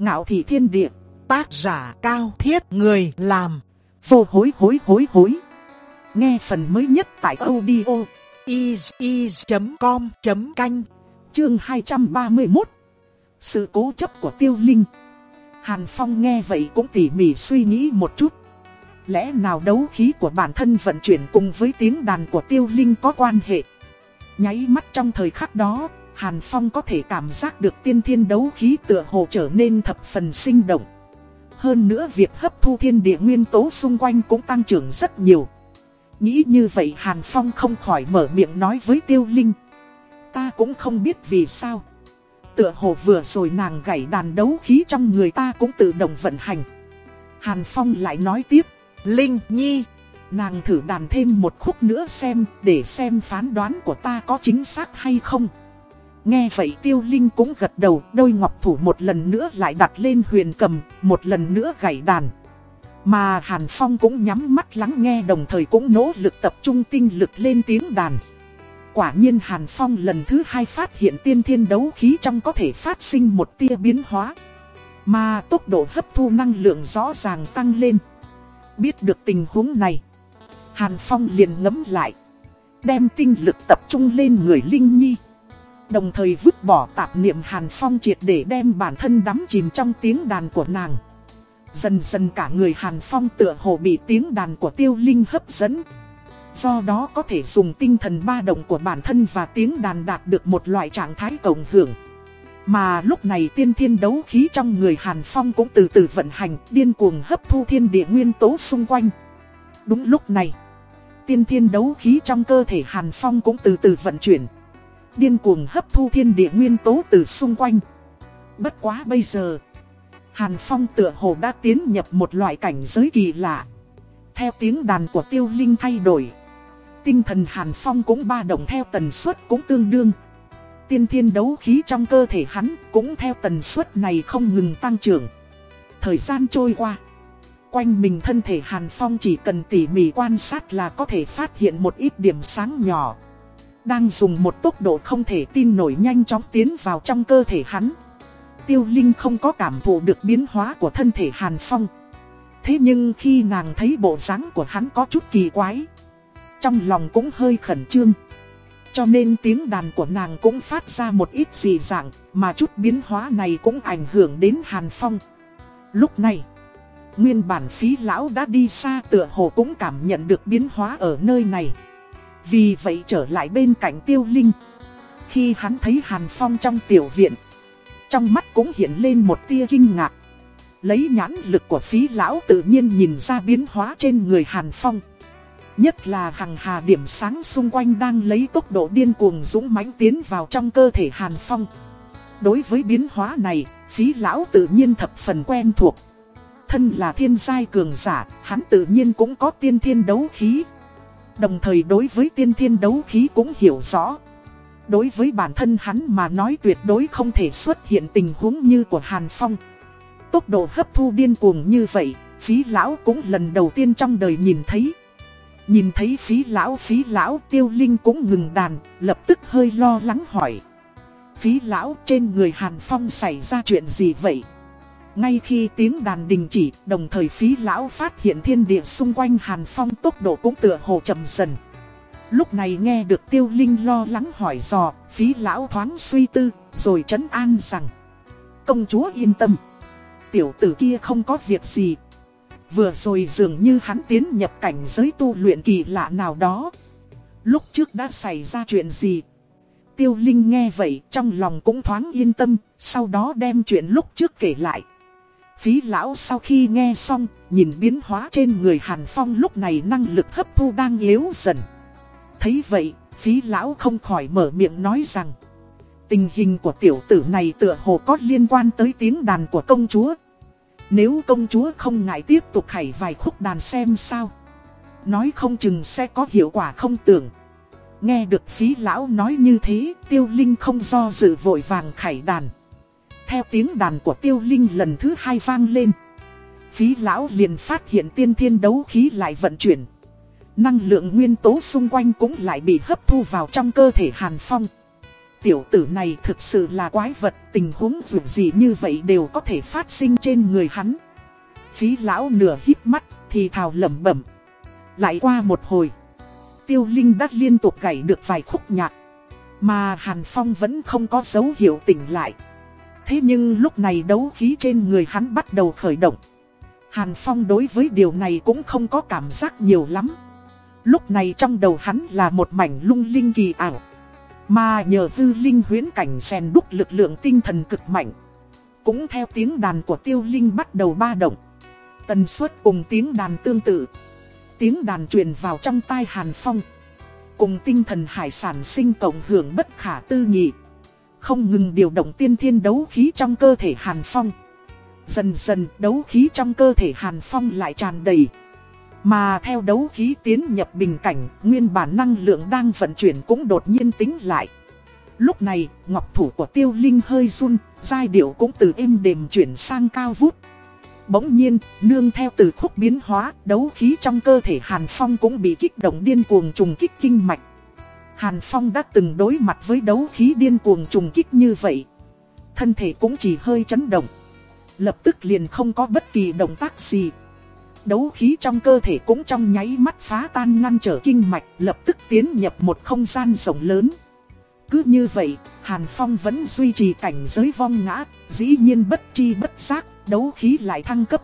Ngạo thị thiên địa, tác giả cao thiết người làm, vô hối hối hối hối. Nghe phần mới nhất tại audio is.com.canh, chương 231. Sự cố chấp của tiêu linh. Hàn Phong nghe vậy cũng tỉ mỉ suy nghĩ một chút. Lẽ nào đấu khí của bản thân vận chuyển cùng với tiếng đàn của tiêu linh có quan hệ? Nháy mắt trong thời khắc đó, Hàn Phong có thể cảm giác được tiên thiên đấu khí tựa hồ trở nên thập phần sinh động. Hơn nữa việc hấp thu thiên địa nguyên tố xung quanh cũng tăng trưởng rất nhiều. Nghĩ như vậy Hàn Phong không khỏi mở miệng nói với Tiêu Linh. Ta cũng không biết vì sao. Tựa hồ vừa rồi nàng gảy đàn đấu khí trong người ta cũng tự động vận hành. Hàn Phong lại nói tiếp. Linh Nhi, nàng thử đàn thêm một khúc nữa xem để xem phán đoán của ta có chính xác hay không. Nghe vậy tiêu linh cũng gật đầu đôi ngọc thủ một lần nữa lại đặt lên huyền cầm, một lần nữa gảy đàn. Mà Hàn Phong cũng nhắm mắt lắng nghe đồng thời cũng nỗ lực tập trung tinh lực lên tiếng đàn. Quả nhiên Hàn Phong lần thứ hai phát hiện tiên thiên đấu khí trong có thể phát sinh một tia biến hóa. Mà tốc độ hấp thu năng lượng rõ ràng tăng lên. Biết được tình huống này, Hàn Phong liền ngấm lại. Đem tinh lực tập trung lên người Linh Nhi. Đồng thời vứt bỏ tạp niệm Hàn Phong triệt để đem bản thân đắm chìm trong tiếng đàn của nàng. Dần dần cả người Hàn Phong tựa hồ bị tiếng đàn của tiêu linh hấp dẫn. Do đó có thể dùng tinh thần ba động của bản thân và tiếng đàn đạt được một loại trạng thái cộng hưởng. Mà lúc này tiên thiên đấu khí trong người Hàn Phong cũng từ từ vận hành, điên cuồng hấp thu thiên địa nguyên tố xung quanh. Đúng lúc này, tiên thiên đấu khí trong cơ thể Hàn Phong cũng từ từ vận chuyển. Điên cuồng hấp thu thiên địa nguyên tố từ xung quanh. Bất quá bây giờ, Hàn Phong tựa hồ đã tiến nhập một loại cảnh giới kỳ lạ. Theo tiếng đàn của tiêu linh thay đổi, tinh thần Hàn Phong cũng ba động theo tần suất cũng tương đương tiên thiên đấu khí trong cơ thể hắn cũng theo tần suất này không ngừng tăng trưởng. Thời gian trôi qua, quanh mình thân thể Hàn Phong chỉ cần tỉ mỉ quan sát là có thể phát hiện một ít điểm sáng nhỏ. Đang dùng một tốc độ không thể tin nổi nhanh chóng tiến vào trong cơ thể hắn. Tiêu Linh không có cảm thụ được biến hóa của thân thể Hàn Phong. Thế nhưng khi nàng thấy bộ dáng của hắn có chút kỳ quái, trong lòng cũng hơi khẩn trương. Cho nên tiếng đàn của nàng cũng phát ra một ít dị dạng, mà chút biến hóa này cũng ảnh hưởng đến Hàn Phong. Lúc này, nguyên bản phí lão đã đi xa tựa hồ cũng cảm nhận được biến hóa ở nơi này. Vì vậy trở lại bên cạnh tiêu linh. Khi hắn thấy Hàn Phong trong tiểu viện, trong mắt cũng hiện lên một tia kinh ngạc. Lấy nhãn lực của phí lão tự nhiên nhìn ra biến hóa trên người Hàn Phong. Nhất là hằng hà điểm sáng xung quanh đang lấy tốc độ điên cuồng dũng mãnh tiến vào trong cơ thể Hàn Phong. Đối với biến hóa này, phí lão tự nhiên thập phần quen thuộc. Thân là thiên giai cường giả, hắn tự nhiên cũng có tiên thiên đấu khí. Đồng thời đối với tiên thiên đấu khí cũng hiểu rõ. Đối với bản thân hắn mà nói tuyệt đối không thể xuất hiện tình huống như của Hàn Phong. Tốc độ hấp thu điên cuồng như vậy, phí lão cũng lần đầu tiên trong đời nhìn thấy. Nhìn thấy phí lão phí lão tiêu linh cũng ngừng đàn, lập tức hơi lo lắng hỏi. Phí lão trên người Hàn Phong xảy ra chuyện gì vậy? Ngay khi tiếng đàn đình chỉ, đồng thời phí lão phát hiện thiên địa xung quanh Hàn Phong tốc độ cũng tựa hồ chậm dần. Lúc này nghe được tiêu linh lo lắng hỏi dò, phí lão thoáng suy tư, rồi trấn an rằng. Công chúa yên tâm. Tiểu tử kia không có việc gì, Vừa rồi dường như hắn tiến nhập cảnh giới tu luyện kỳ lạ nào đó. Lúc trước đã xảy ra chuyện gì? Tiêu Linh nghe vậy trong lòng cũng thoáng yên tâm, sau đó đem chuyện lúc trước kể lại. Phí lão sau khi nghe xong, nhìn biến hóa trên người Hàn Phong lúc này năng lực hấp thu đang yếu dần. Thấy vậy, phí lão không khỏi mở miệng nói rằng Tình hình của tiểu tử này tựa hồ có liên quan tới tiếng đàn của công chúa. Nếu công chúa không ngại tiếp tục khảy vài khúc đàn xem sao Nói không chừng sẽ có hiệu quả không tưởng. Nghe được phí lão nói như thế Tiêu Linh không do dự vội vàng khải đàn. Theo tiếng đàn của Tiêu Linh lần thứ hai vang lên Phí lão liền phát hiện tiên thiên đấu khí lại vận chuyển Năng lượng nguyên tố xung quanh cũng lại bị hấp thu vào trong cơ thể Hàn Phong tiểu tử này thực sự là quái vật, tình huống dù gì như vậy đều có thể phát sinh trên người hắn. Phí lão nửa hít mắt, thì thào lẩm bẩm. Lại qua một hồi, tiêu linh đã liên tục gảy được vài khúc nhạc. Mà Hàn Phong vẫn không có dấu hiệu tỉnh lại. Thế nhưng lúc này đấu khí trên người hắn bắt đầu khởi động. Hàn Phong đối với điều này cũng không có cảm giác nhiều lắm. Lúc này trong đầu hắn là một mảnh lung linh kỳ ảo. Mà nhờ hư linh huyến cảnh xèn đúc lực lượng tinh thần cực mạnh. Cũng theo tiếng đàn của tiêu linh bắt đầu ba động. Tần suất cùng tiếng đàn tương tự. Tiếng đàn truyền vào trong tai Hàn Phong. Cùng tinh thần hải sản sinh cộng hưởng bất khả tư nghị. Không ngừng điều động tiên thiên đấu khí trong cơ thể Hàn Phong. Dần dần đấu khí trong cơ thể Hàn Phong lại tràn đầy. Mà theo đấu khí tiến nhập bình cảnh, nguyên bản năng lượng đang vận chuyển cũng đột nhiên tính lại. Lúc này, ngọc thủ của tiêu linh hơi run, giai điệu cũng từ êm đềm chuyển sang cao vút. Bỗng nhiên, nương theo từ khúc biến hóa, đấu khí trong cơ thể Hàn Phong cũng bị kích động điên cuồng trùng kích kinh mạch. Hàn Phong đã từng đối mặt với đấu khí điên cuồng trùng kích như vậy. Thân thể cũng chỉ hơi chấn động. Lập tức liền không có bất kỳ động tác gì. Đấu khí trong cơ thể cũng trong nháy mắt phá tan ngăn trở kinh mạch, lập tức tiến nhập một không gian rộng lớn. Cứ như vậy, Hàn Phong vẫn duy trì cảnh giới vong ngã, dĩ nhiên bất chi bất giác, đấu khí lại thăng cấp.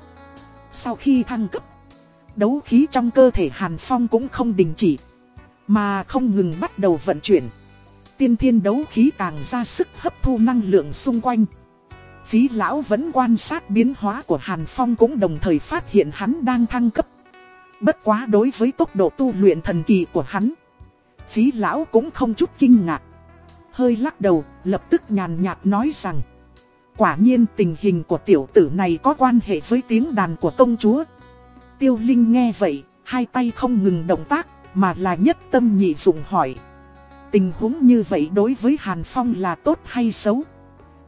Sau khi thăng cấp, đấu khí trong cơ thể Hàn Phong cũng không đình chỉ, mà không ngừng bắt đầu vận chuyển. Tiên thiên đấu khí càng ra sức hấp thu năng lượng xung quanh. Phí lão vẫn quan sát biến hóa của Hàn Phong cũng đồng thời phát hiện hắn đang thăng cấp. Bất quá đối với tốc độ tu luyện thần kỳ của hắn. Phí lão cũng không chút kinh ngạc. Hơi lắc đầu, lập tức nhàn nhạt nói rằng. Quả nhiên tình hình của tiểu tử này có quan hệ với tiếng đàn của công chúa. Tiêu Linh nghe vậy, hai tay không ngừng động tác, mà là nhất tâm nhị dụng hỏi. Tình huống như vậy đối với Hàn Phong là tốt hay xấu?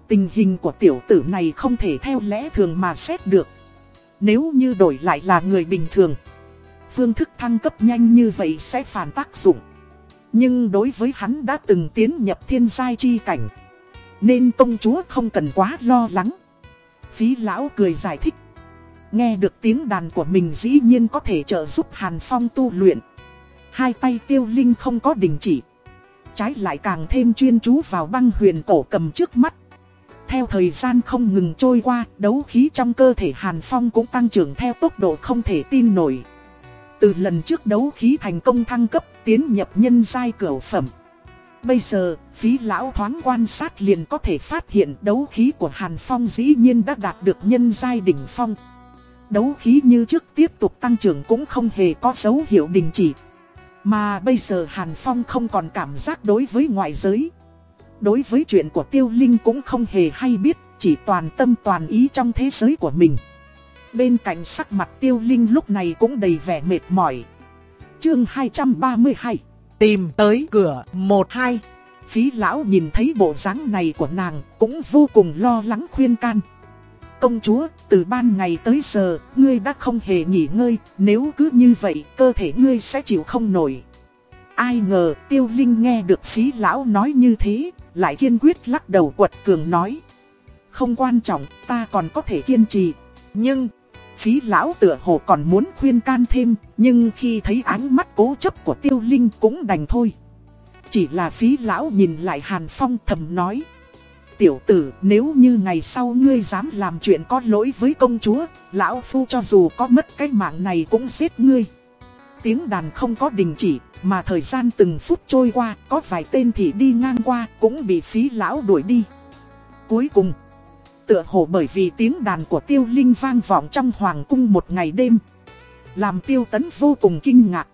Tình hình của tiểu tử này không thể theo lẽ thường mà xét được. Nếu như đổi lại là người bình thường, phương thức thăng cấp nhanh như vậy sẽ phản tác dụng. Nhưng đối với hắn đã từng tiến nhập thiên giai chi cảnh, nên công chúa không cần quá lo lắng. Phí lão cười giải thích. Nghe được tiếng đàn của mình dĩ nhiên có thể trợ giúp Hàn Phong tu luyện. Hai tay tiêu linh không có đình chỉ. Trái lại càng thêm chuyên chú vào băng huyền cổ cầm trước mắt. Theo thời gian không ngừng trôi qua, đấu khí trong cơ thể Hàn Phong cũng tăng trưởng theo tốc độ không thể tin nổi. Từ lần trước đấu khí thành công thăng cấp tiến nhập nhân giai cửa phẩm. Bây giờ, phí lão thoáng quan sát liền có thể phát hiện đấu khí của Hàn Phong dĩ nhiên đã đạt được nhân giai đỉnh phong. Đấu khí như trước tiếp tục tăng trưởng cũng không hề có dấu hiệu đình chỉ. Mà bây giờ Hàn Phong không còn cảm giác đối với ngoại giới. Đối với chuyện của Tiêu Linh cũng không hề hay biết, chỉ toàn tâm toàn ý trong thế giới của mình. Bên cạnh sắc mặt Tiêu Linh lúc này cũng đầy vẻ mệt mỏi. Chương 232 Tìm tới cửa 12 Phí lão nhìn thấy bộ dáng này của nàng cũng vô cùng lo lắng khuyên can. Công chúa, từ ban ngày tới giờ, ngươi đã không hề nghỉ ngơi, nếu cứ như vậy, cơ thể ngươi sẽ chịu không nổi. Ai ngờ, tiêu linh nghe được phí lão nói như thế, lại kiên quyết lắc đầu quật cường nói. Không quan trọng, ta còn có thể kiên trì. Nhưng, phí lão tựa hồ còn muốn khuyên can thêm, nhưng khi thấy ánh mắt cố chấp của tiêu linh cũng đành thôi. Chỉ là phí lão nhìn lại Hàn Phong thầm nói. Tiểu tử, nếu như ngày sau ngươi dám làm chuyện có lỗi với công chúa, lão phu cho dù có mất cái mạng này cũng giết ngươi. Tiếng đàn không có đình chỉ, mà thời gian từng phút trôi qua, có vài tên thị đi ngang qua cũng bị phí lão đuổi đi. Cuối cùng, tựa hồ bởi vì tiếng đàn của tiêu linh vang vọng trong hoàng cung một ngày đêm. Làm tiêu tấn vô cùng kinh ngạc.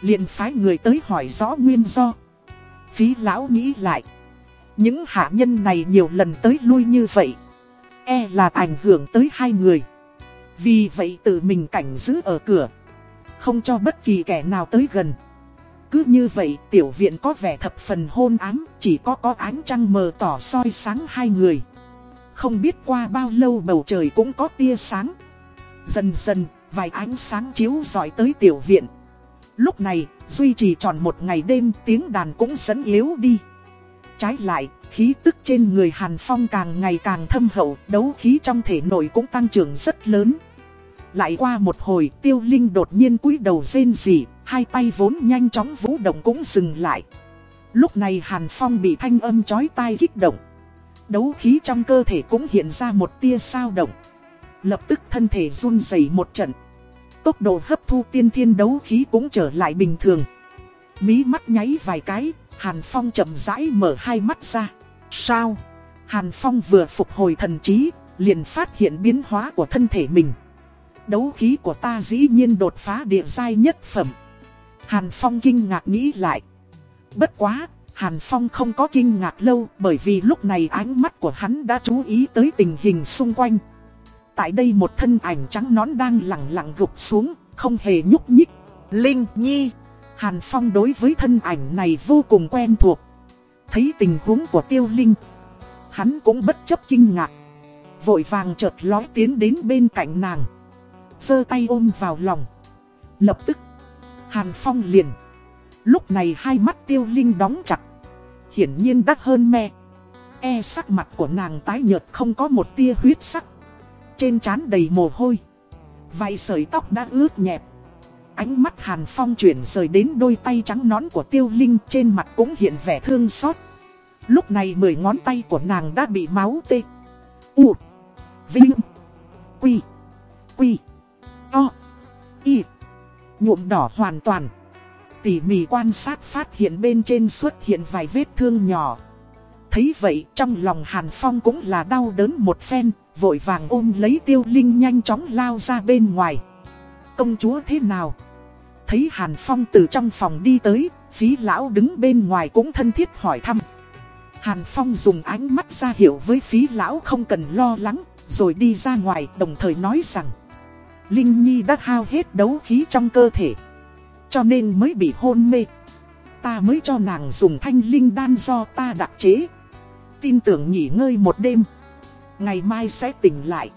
liền phái người tới hỏi rõ nguyên do. Phí lão nghĩ lại. Những hạ nhân này nhiều lần tới lui như vậy. E là ảnh hưởng tới hai người. Vì vậy tự mình cảnh giữ ở cửa. Không cho bất kỳ kẻ nào tới gần. Cứ như vậy tiểu viện có vẻ thập phần hôn ám, chỉ có có ánh trăng mờ tỏ soi sáng hai người. Không biết qua bao lâu bầu trời cũng có tia sáng. Dần dần, vài ánh sáng chiếu dọi tới tiểu viện. Lúc này, duy trì tròn một ngày đêm tiếng đàn cũng dẫn yếu đi. Trái lại, khí tức trên người Hàn Phong càng ngày càng thâm hậu, đấu khí trong thể nội cũng tăng trưởng rất lớn. Lại qua một hồi, tiêu linh đột nhiên cúi đầu rên rỉ, hai tay vốn nhanh chóng vũ động cũng dừng lại. Lúc này Hàn Phong bị thanh âm chói tai kích động. Đấu khí trong cơ thể cũng hiện ra một tia sao động. Lập tức thân thể run rẩy một trận. Tốc độ hấp thu tiên thiên đấu khí cũng trở lại bình thường. Mí mắt nháy vài cái, Hàn Phong chậm rãi mở hai mắt ra. Sao? Hàn Phong vừa phục hồi thần trí, liền phát hiện biến hóa của thân thể mình. Đấu khí của ta dĩ nhiên đột phá địa giai nhất phẩm. Hàn Phong kinh ngạc nghĩ lại. Bất quá, Hàn Phong không có kinh ngạc lâu bởi vì lúc này ánh mắt của hắn đã chú ý tới tình hình xung quanh. Tại đây một thân ảnh trắng nón đang lặng lặng gục xuống, không hề nhúc nhích. Linh Nhi Hàn Phong đối với thân ảnh này vô cùng quen thuộc. Thấy tình huống của Tiêu Linh, hắn cũng bất chấp kinh ngạc. Vội vàng chợt lói tiến đến bên cạnh nàng. giơ tay ôm vào lòng. Lập tức, Hàn Phong liền. Lúc này hai mắt Tiêu Linh đóng chặt. Hiển nhiên đắt hơn me. E sắc mặt của nàng tái nhợt không có một tia huyết sắc. Trên trán đầy mồ hôi. Vài sợi tóc đã ướt nhẹp. Ánh mắt Hàn Phong chuyển rời đến đôi tay trắng nón của Tiêu Linh trên mặt cũng hiện vẻ thương xót. Lúc này mười ngón tay của nàng đã bị máu tê. U. Vinh. Quy. Quy. To. Y. Nhuộm đỏ hoàn toàn. Tỉ mỉ quan sát phát hiện bên trên xuất hiện vài vết thương nhỏ. Thấy vậy trong lòng Hàn Phong cũng là đau đớn một phen, vội vàng ôm lấy tiêu linh nhanh chóng lao ra bên ngoài. Công chúa thế nào? Thấy Hàn Phong từ trong phòng đi tới, phí lão đứng bên ngoài cũng thân thiết hỏi thăm. Hàn Phong dùng ánh mắt ra hiệu với phí lão không cần lo lắng, rồi đi ra ngoài đồng thời nói rằng Linh Nhi đã hao hết đấu khí trong cơ thể, cho nên mới bị hôn mê. Ta mới cho nàng dùng thanh linh đan do ta đặc chế. Tin tưởng nghỉ ngơi một đêm, ngày mai sẽ tỉnh lại.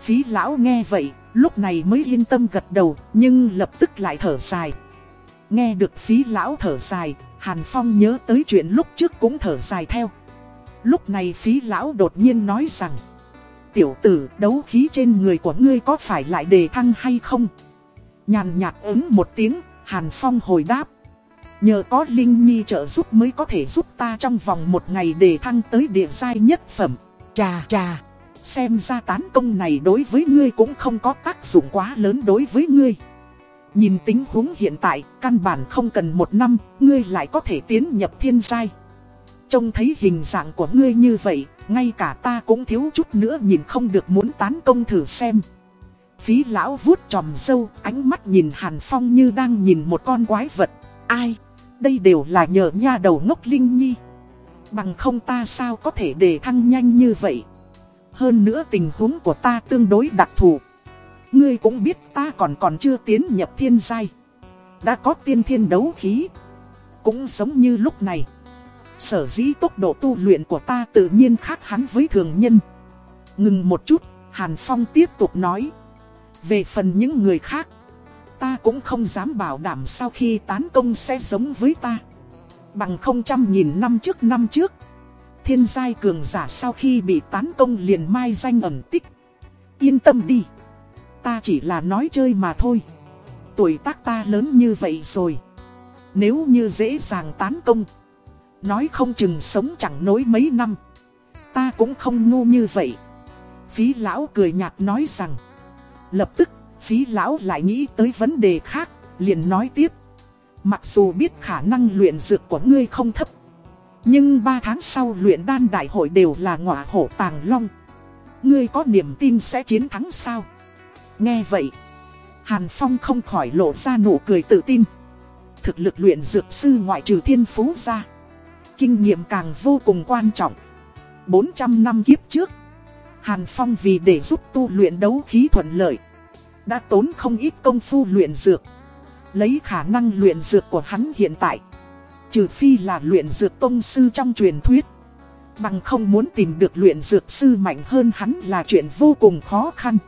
Phí lão nghe vậy, lúc này mới yên tâm gật đầu, nhưng lập tức lại thở dài. Nghe được phí lão thở dài, Hàn Phong nhớ tới chuyện lúc trước cũng thở dài theo. Lúc này phí lão đột nhiên nói rằng, tiểu tử đấu khí trên người của ngươi có phải lại đề thăng hay không? Nhàn nhạt ứng một tiếng, Hàn Phong hồi đáp. Nhờ có Linh Nhi trợ giúp mới có thể giúp ta trong vòng một ngày đề thăng tới địa giai nhất phẩm. Chà chà. Xem ra tán công này đối với ngươi cũng không có tác dụng quá lớn đối với ngươi. Nhìn tính huống hiện tại, căn bản không cần một năm, ngươi lại có thể tiến nhập thiên giai. Trông thấy hình dạng của ngươi như vậy, ngay cả ta cũng thiếu chút nữa nhìn không được muốn tán công thử xem. Phí lão vuốt tròm sâu, ánh mắt nhìn Hàn Phong như đang nhìn một con quái vật. Ai? Đây đều là nhờ nha đầu ngốc Linh Nhi. Bằng không ta sao có thể đề thăng nhanh như vậy? Hơn nữa tình huống của ta tương đối đặc thù. Ngươi cũng biết ta còn còn chưa tiến nhập thiên giai. Đã có tiên thiên đấu khí. Cũng giống như lúc này. Sở dĩ tốc độ tu luyện của ta tự nhiên khác hắn với thường nhân. Ngừng một chút, Hàn Phong tiếp tục nói. Về phần những người khác, ta cũng không dám bảo đảm sau khi tán công sẽ giống với ta. Bằng không trăm nghìn năm trước năm trước thiên giai cường giả sau khi bị tán công liền mai danh ẩn tích. Yên tâm đi. Ta chỉ là nói chơi mà thôi. Tuổi tác ta lớn như vậy rồi. Nếu như dễ dàng tán công. Nói không chừng sống chẳng nối mấy năm. Ta cũng không ngu như vậy. Phí lão cười nhạt nói rằng. Lập tức, phí lão lại nghĩ tới vấn đề khác, liền nói tiếp. Mặc dù biết khả năng luyện dược của ngươi không thấp nhưng 3 tháng sau luyện đan đại hội đều là ngọa hổ tàng long. Ngươi có niềm tin sẽ chiến thắng sao? Nghe vậy, Hàn Phong không khỏi lộ ra nụ cười tự tin. Thực lực luyện dược sư ngoại trừ thiên phú ra. Kinh nghiệm càng vô cùng quan trọng. 400 năm kiếp trước, Hàn Phong vì để giúp tu luyện đấu khí thuận lợi. Đã tốn không ít công phu luyện dược. Lấy khả năng luyện dược của hắn hiện tại Trừ phi là luyện dược tông sư trong truyền thuyết. Bằng không muốn tìm được luyện dược sư mạnh hơn hắn là chuyện vô cùng khó khăn.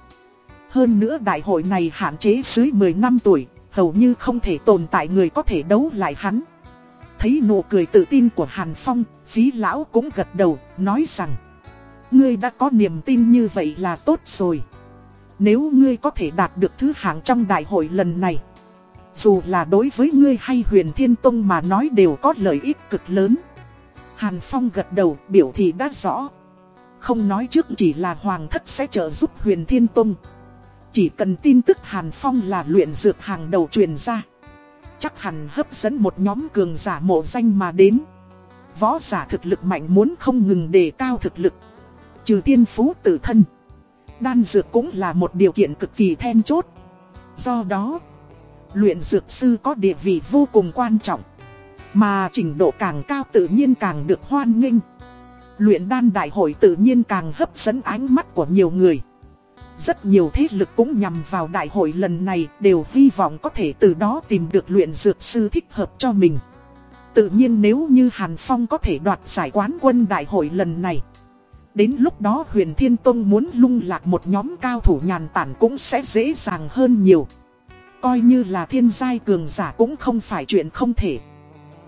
Hơn nữa đại hội này hạn chế dưới 10 năm tuổi Hầu như không thể tồn tại người có thể đấu lại hắn. Thấy nụ cười tự tin của Hàn Phong, phí lão cũng gật đầu, nói rằng Ngươi đã có niềm tin như vậy là tốt rồi. Nếu ngươi có thể đạt được thứ hạng trong đại hội lần này dù là đối với ngươi hay huyền thiên tông mà nói đều có lợi ích cực lớn. Hàn Phong gật đầu, biểu thị đã rõ. Không nói trước chỉ là Hoàng thất sẽ trợ giúp huyền thiên tông. Chỉ cần tin tức Hàn Phong là luyện dược hàng đầu truyền ra. Chắc hẳn hấp dẫn một nhóm cường giả mộ danh mà đến. Võ giả thực lực mạnh muốn không ngừng đề cao thực lực. Trừ tiên phú tự thân. Đan dược cũng là một điều kiện cực kỳ then chốt. Do đó Luyện dược sư có địa vị vô cùng quan trọng, Mà trình độ càng cao tự nhiên càng được hoan nghênh. Luyện đan đại hội tự nhiên càng hấp dẫn ánh mắt của nhiều người. Rất nhiều thế lực cũng nhằm vào đại hội lần này đều hy vọng có thể từ đó tìm được luyện dược sư thích hợp cho mình. Tự nhiên nếu như Hàn Phong có thể đoạt giải quán quân đại hội lần này, Đến lúc đó huyền Thiên Tông muốn lung lạc một nhóm cao thủ nhàn tản cũng sẽ dễ dàng hơn nhiều. Coi như là thiên giai cường giả cũng không phải chuyện không thể.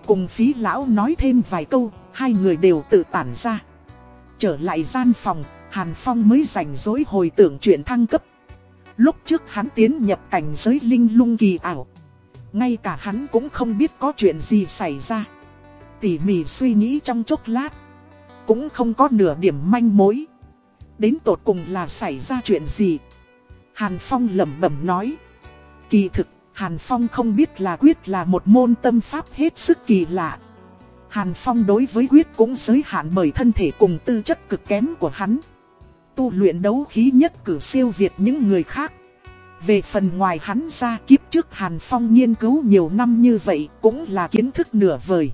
Cùng phí lão nói thêm vài câu, hai người đều tự tản ra. Trở lại gian phòng, Hàn Phong mới rảnh rỗi hồi tưởng chuyện thăng cấp. Lúc trước hắn tiến nhập cảnh giới linh lung kỳ ảo. Ngay cả hắn cũng không biết có chuyện gì xảy ra. Tỉ mỉ suy nghĩ trong chốc lát. Cũng không có nửa điểm manh mối. Đến tột cùng là xảy ra chuyện gì? Hàn Phong lẩm bẩm nói. Kỳ thực Hàn Phong không biết là quyết là một môn tâm pháp hết sức kỳ lạ. Hàn Phong đối với quyết cũng giới hạn bởi thân thể cùng tư chất cực kém của hắn. Tu luyện đấu khí nhất cử siêu việt những người khác. Về phần ngoài hắn ra kiếp trước Hàn Phong nghiên cứu nhiều năm như vậy cũng là kiến thức nửa vời.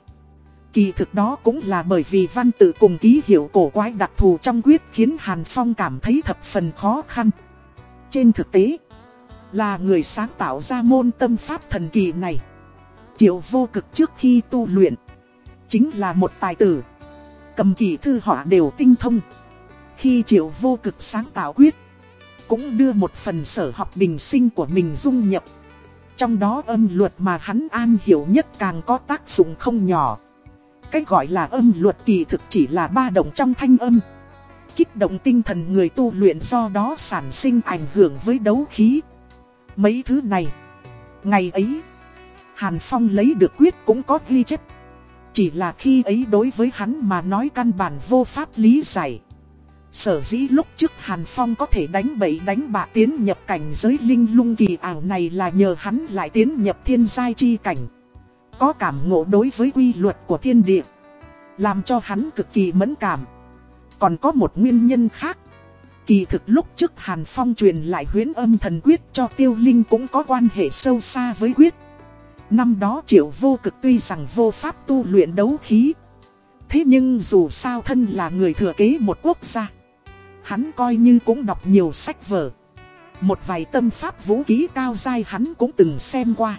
Kỳ thực đó cũng là bởi vì văn tự cùng ký hiệu cổ quái đặc thù trong quyết khiến Hàn Phong cảm thấy thập phần khó khăn. Trên thực tế, là người sáng tạo ra môn tâm pháp thần kỳ này. Triệu vô cực trước khi tu luyện, chính là một tài tử. Cầm kỳ thư họa đều tinh thông. Khi triệu vô cực sáng tạo quyết, cũng đưa một phần sở học bình sinh của mình dung nhập. Trong đó âm luật mà hắn an hiểu nhất càng có tác dụng không nhỏ. Cách gọi là âm luật kỳ thực chỉ là ba động trong thanh âm. Kích động tinh thần người tu luyện do đó sản sinh ảnh hưởng với đấu khí. Mấy thứ này, ngày ấy, Hàn Phong lấy được quyết cũng có ghi chép. Chỉ là khi ấy đối với hắn mà nói căn bản vô pháp lý giải. Sở dĩ lúc trước Hàn Phong có thể đánh bậy đánh bạ tiến nhập cảnh giới linh lung kỳ ảo này là nhờ hắn lại tiến nhập thiên giai chi cảnh. Có cảm ngộ đối với quy luật của thiên địa Làm cho hắn cực kỳ mẫn cảm Còn có một nguyên nhân khác Kỳ thực lúc trước Hàn Phong truyền lại huyến âm thần quyết cho tiêu linh cũng có quan hệ sâu xa với quyết. Năm đó triệu vô cực tuy rằng vô pháp tu luyện đấu khí, Thế nhưng dù sao thân là người thừa kế một quốc gia, Hắn coi như cũng đọc nhiều sách vở. Một vài tâm pháp vũ khí cao dai hắn cũng từng xem qua.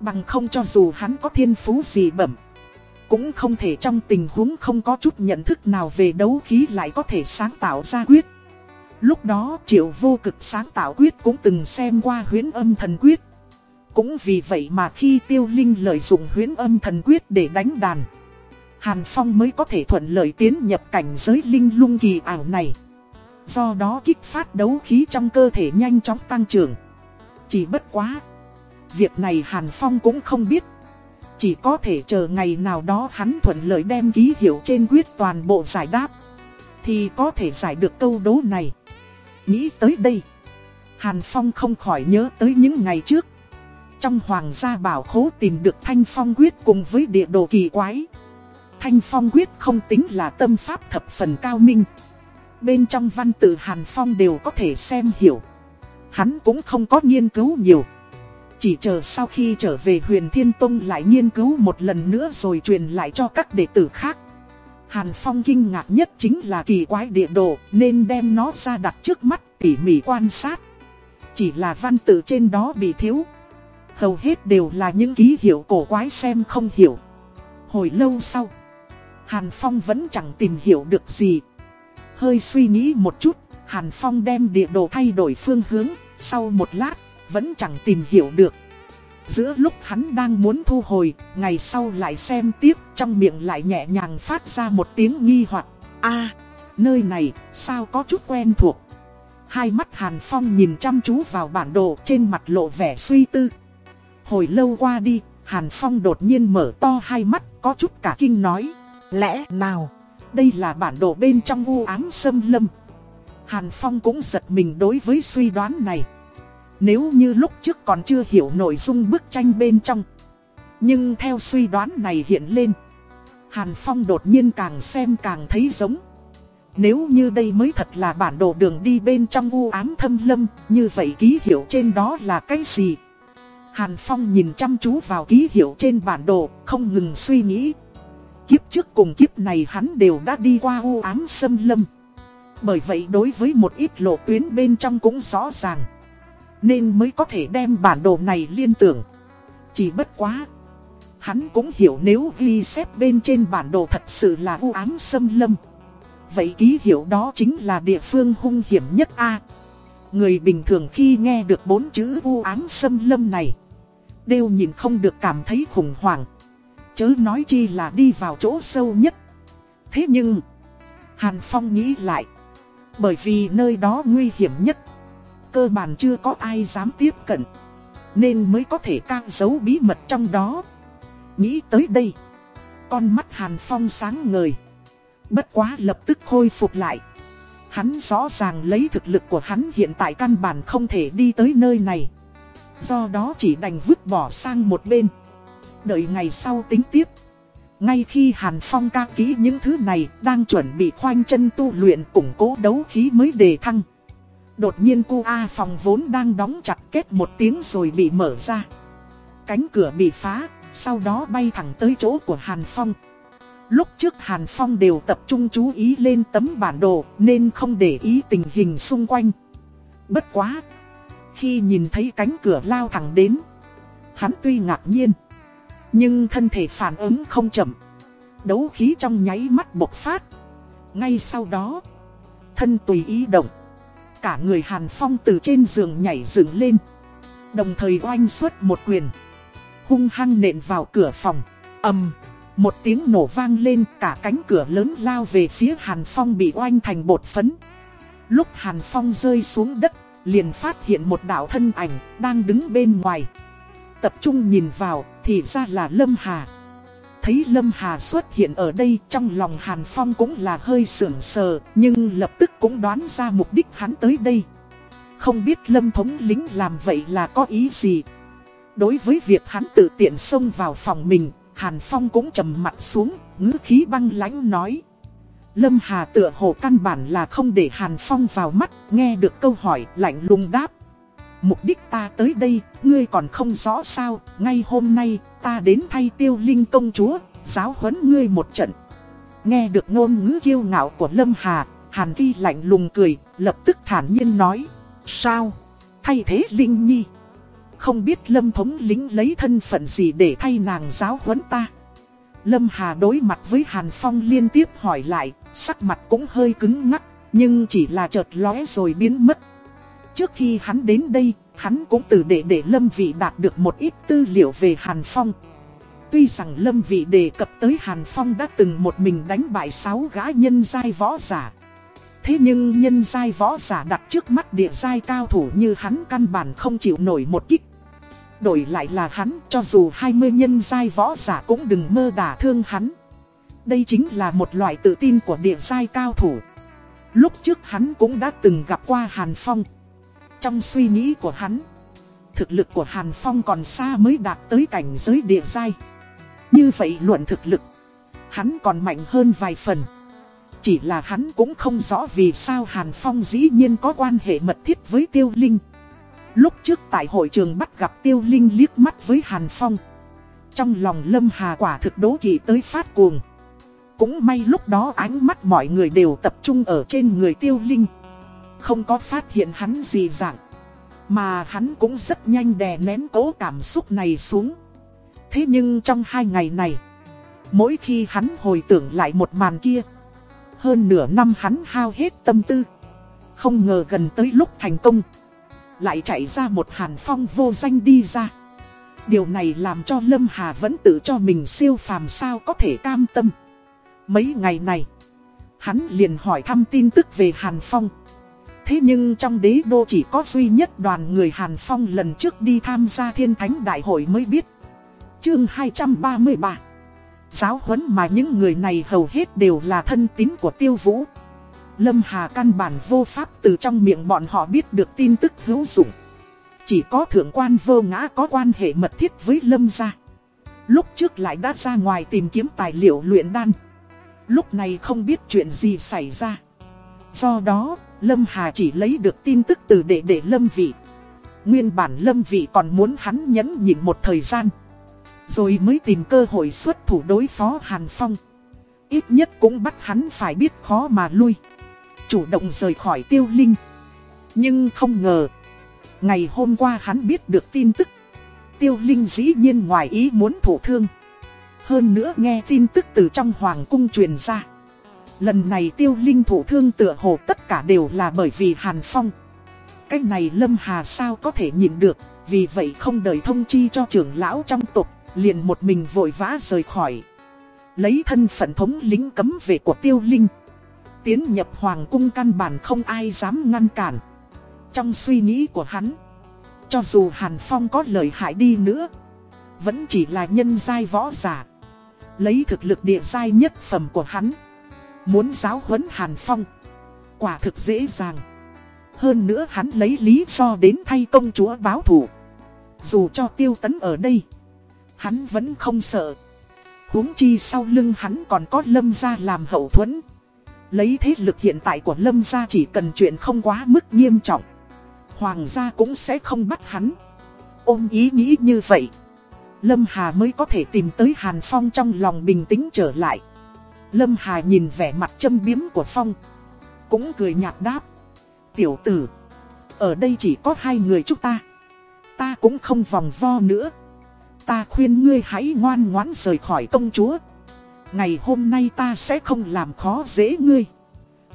Bằng không cho dù hắn có thiên phú gì bẩm, Cũng không thể trong tình huống không có chút nhận thức nào về đấu khí lại có thể sáng tạo ra quyết. Lúc đó triệu vô cực sáng tạo quyết cũng từng xem qua huyến âm thần quyết Cũng vì vậy mà khi tiêu linh lợi dụng huyến âm thần quyết để đánh đàn, Hàn Phong mới có thể thuận lợi tiến nhập cảnh giới linh lung kỳ ảo này Do đó kích phát đấu khí trong cơ thể nhanh chóng tăng trưởng Chỉ bất quá, Việc này Hàn Phong cũng không biết. Chỉ có thể chờ ngày nào đó hắn thuận lợi đem ký hiệu trên quyết toàn bộ giải đáp. Thì có thể giải được câu đố này. Nghĩ tới đây. Hàn Phong không khỏi nhớ tới những ngày trước. Trong hoàng gia bảo khố tìm được thanh phong quyết cùng với địa đồ kỳ quái. Thanh phong quyết không tính là tâm pháp thập phần cao minh. Bên trong văn tự Hàn Phong đều có thể xem hiểu. Hắn cũng không có nghiên cứu nhiều. Chỉ chờ sau khi trở về huyền Thiên Tông lại nghiên cứu một lần nữa rồi truyền lại cho các đệ tử khác. Hàn Phong kinh ngạc nhất chính là kỳ quái địa đồ nên đem nó ra đặt trước mắt tỉ mỉ quan sát. Chỉ là văn tự trên đó bị thiếu. Hầu hết đều là những ký hiệu cổ quái xem không hiểu. Hồi lâu sau, Hàn Phong vẫn chẳng tìm hiểu được gì. Hơi suy nghĩ một chút, Hàn Phong đem địa đồ thay đổi phương hướng, sau một lát vẫn chẳng tìm hiểu được. Giữa lúc hắn đang muốn thu hồi, ngày sau lại xem tiếp, trong miệng lại nhẹ nhàng phát ra một tiếng nghi hoặc a nơi này, sao có chút quen thuộc. Hai mắt Hàn Phong nhìn chăm chú vào bản đồ trên mặt lộ vẻ suy tư. Hồi lâu qua đi, Hàn Phong đột nhiên mở to hai mắt, có chút cả kinh nói. Lẽ nào, đây là bản đồ bên trong u ám sâm lâm. Hàn Phong cũng giật mình đối với suy đoán này. Nếu như lúc trước còn chưa hiểu nội dung bức tranh bên trong. Nhưng theo suy đoán này hiện lên. Hàn Phong đột nhiên càng xem càng thấy giống. Nếu như đây mới thật là bản đồ đường đi bên trong u ám thâm lâm, như vậy ký hiệu trên đó là cái gì? Hàn Phong nhìn chăm chú vào ký hiệu trên bản đồ, không ngừng suy nghĩ. Kiếp trước cùng kiếp này hắn đều đã đi qua u ám xâm lâm. Bởi vậy đối với một ít lộ tuyến bên trong cũng rõ ràng. Nên mới có thể đem bản đồ này liên tưởng. Chỉ bất quá. Hắn cũng hiểu nếu ghi xếp bên trên bản đồ thật sự là u ám xâm lâm. Vậy ký hiệu đó chính là địa phương hung hiểm nhất A. Người bình thường khi nghe được bốn chữ u ám xâm lâm này, Đều nhìn không được cảm thấy khủng hoảng Chớ nói chi là đi vào chỗ sâu nhất Thế nhưng, Hàn Phong nghĩ lại, Bởi vì nơi đó nguy hiểm nhất Cơ bản chưa có ai dám tiếp cận, Nên mới có thể cao giấu bí mật trong đó Nghĩ tới đây, Con mắt Hàn Phong sáng ngời, Bất quá lập tức khôi phục lại. Hắn rõ ràng lấy thực lực của hắn hiện tại căn bản không thể đi tới nơi này. Do đó chỉ đành vứt bỏ sang một bên. Đợi ngày sau tính tiếp. Ngay khi Hàn Phong ca kỹ những thứ này đang chuẩn bị khoanh chân tu luyện củng cố đấu khí mới đề thăng. Đột nhiên cu A phòng vốn đang đóng chặt kết một tiếng rồi bị mở ra. Cánh cửa bị phá, sau đó bay thẳng tới chỗ của Hàn Phong. Lúc trước Hàn Phong đều tập trung chú ý lên tấm bản đồ nên không để ý tình hình xung quanh. Bất quá! Khi nhìn thấy cánh cửa lao thẳng đến, hắn tuy ngạc nhiên, nhưng thân thể phản ứng không chậm. Đấu khí trong nháy mắt bộc phát. Ngay sau đó, thân tùy ý động. Cả người Hàn Phong từ trên giường nhảy dựng lên. Đồng thời oanh xuất một quyền. Hung hăng nện vào cửa phòng. ầm một tiếng nổ vang lên cả cánh cửa lớn lao về phía Hàn Phong bị oanh thành bột phấn. Lúc Hàn Phong rơi xuống đất, liền phát hiện một đạo thân ảnh đang đứng bên ngoài. Tập trung nhìn vào thì ra là Lâm Hà. Thấy Lâm Hà xuất hiện ở đây trong lòng Hàn Phong cũng là hơi sưởng sờ nhưng lập tức cũng đoán ra mục đích hắn tới đây. Không biết Lâm thống lính làm vậy là có ý gì. Đối với việc hắn tự tiện xông vào phòng mình, Hàn Phong cũng trầm mặt xuống, ngữ khí băng lãnh nói. Lâm Hà tựa hồ căn bản là không để Hàn Phong vào mắt, nghe được câu hỏi lạnh lùng đáp. Mục đích ta tới đây, ngươi còn không rõ sao, ngay hôm nay, ta đến thay tiêu linh công chúa, giáo huấn ngươi một trận. Nghe được ngôn ngữ kiêu ngạo của Lâm Hà, Hàn Vi lạnh lùng cười, lập tức thản nhiên nói. Sao? Thay thế Linh Nhi. Không biết Lâm thống lính lấy thân phận gì để thay nàng giáo huấn ta Lâm Hà đối mặt với Hàn Phong liên tiếp hỏi lại Sắc mặt cũng hơi cứng ngắc Nhưng chỉ là chợt lóe rồi biến mất Trước khi hắn đến đây, Hắn cũng từ đệ đệ Lâm Vị đạt được một ít tư liệu về Hàn Phong Tuy rằng Lâm Vị đề cập tới Hàn Phong đã từng một mình đánh bại sáu gã nhân giai võ giả Thế nhưng nhân giai võ giả đặt trước mắt địa giai cao thủ như hắn căn bản không chịu nổi một kích. Đổi lại là hắn, cho dù 20 nhân giai võ giả cũng đừng mơ đả thương hắn. Đây chính là một loại tự tin của địa giai cao thủ. Lúc trước hắn cũng đã từng gặp qua Hàn Phong. Trong suy nghĩ của hắn, thực lực của Hàn Phong còn xa mới đạt tới cảnh giới địa giai. Như vậy luận thực lực, hắn còn mạnh hơn vài phần. Chỉ là hắn cũng không rõ vì sao Hàn Phong dĩ nhiên có quan hệ mật thiết với Tiêu Linh. Lúc trước tại hội trường bắt gặp Tiêu Linh liếc mắt với Hàn Phong. Trong lòng Lâm Hà quả thực đố kỵ tới phát cuồng. Cũng may lúc đó ánh mắt mọi người đều tập trung ở trên người Tiêu Linh. Không có phát hiện hắn gì dạng. Mà hắn cũng rất nhanh đè nén cố cảm xúc này xuống. Thế nhưng trong hai ngày này, mỗi khi hắn hồi tưởng lại một màn kia, hơn nửa năm hắn hao hết tâm tư. Không ngờ gần tới lúc thành công. Lại chạy ra một hàn phong vô danh đi ra. Điều này làm cho Lâm Hà vẫn tự cho mình siêu phàm sao có thể cam tâm. Mấy ngày này, hắn liền hỏi thăm tin tức về Hàn Phong. Thế nhưng trong đế đô chỉ có duy nhất đoàn người Hàn Phong lần trước đi tham gia thiên thánh đại hội mới biết. Chương 233 Giáo huấn mà những người này hầu hết đều là thân tín của tiêu vũ. Lâm Hà căn bản vô pháp từ trong miệng bọn họ biết được tin tức hữu dụng. Chỉ có thượng quan vô ngã có quan hệ mật thiết với Lâm gia. Lúc trước lại đã ra ngoài tìm kiếm tài liệu luyện đan. Lúc này không biết chuyện gì xảy ra. Do đó, Lâm Hà chỉ lấy được tin tức từ đệ đệ Lâm Vị. Nguyên bản Lâm Vị còn muốn hắn nhẫn nhịn một thời gian. Rồi mới tìm cơ hội xuất thủ đối phó Hàn Phong. Ít nhất cũng bắt hắn phải biết khó mà lui. Chủ động rời khỏi tiêu linh. Nhưng không ngờ. Ngày hôm qua hắn biết được tin tức. Tiêu linh dĩ nhiên ngoài ý muốn thủ thương. Hơn nữa nghe tin tức từ trong hoàng cung truyền ra. Lần này tiêu linh thủ thương tựa hồ tất cả đều là bởi vì Hàn Phong. Cái này Lâm Hà sao có thể nhìn được, vì vậy không đợi thông chi cho trưởng lão trong tộc liền một mình vội vã rời khỏi. Lấy thân phận thống lính cấm vệ của tiêu linh. Tiến nhập hoàng cung căn bản không ai dám ngăn cản. Trong suy nghĩ của hắn, cho dù Hàn Phong có lợi hại đi nữa, vẫn chỉ là nhân giai võ giả. Lấy thực lực địa giai nhất phẩm của hắn Muốn giáo huấn Hàn Phong. Quả thực dễ dàng. Hơn nữa hắn lấy lý do đến thay công chúa báo thủ Dù cho tiêu tấn ở đây, Hắn vẫn không sợ. Huống chi sau lưng hắn còn có lâm gia làm hậu thuẫn. Lấy thế lực hiện tại của lâm gia chỉ cần chuyện không quá mức nghiêm trọng, Hoàng gia cũng sẽ không bắt hắn. Ôm ý nghĩ như vậy, Lâm Hà mới có thể tìm tới Hàn Phong trong lòng bình tĩnh trở lại. Lâm Hà nhìn vẻ mặt châm biếm của Phong. Cũng cười nhạt đáp. Tiểu tử. Ở đây chỉ có hai người chúng ta. Ta cũng không vòng vo nữa. Ta khuyên ngươi hãy ngoan ngoãn rời khỏi công chúa. Ngày hôm nay ta sẽ không làm khó dễ ngươi.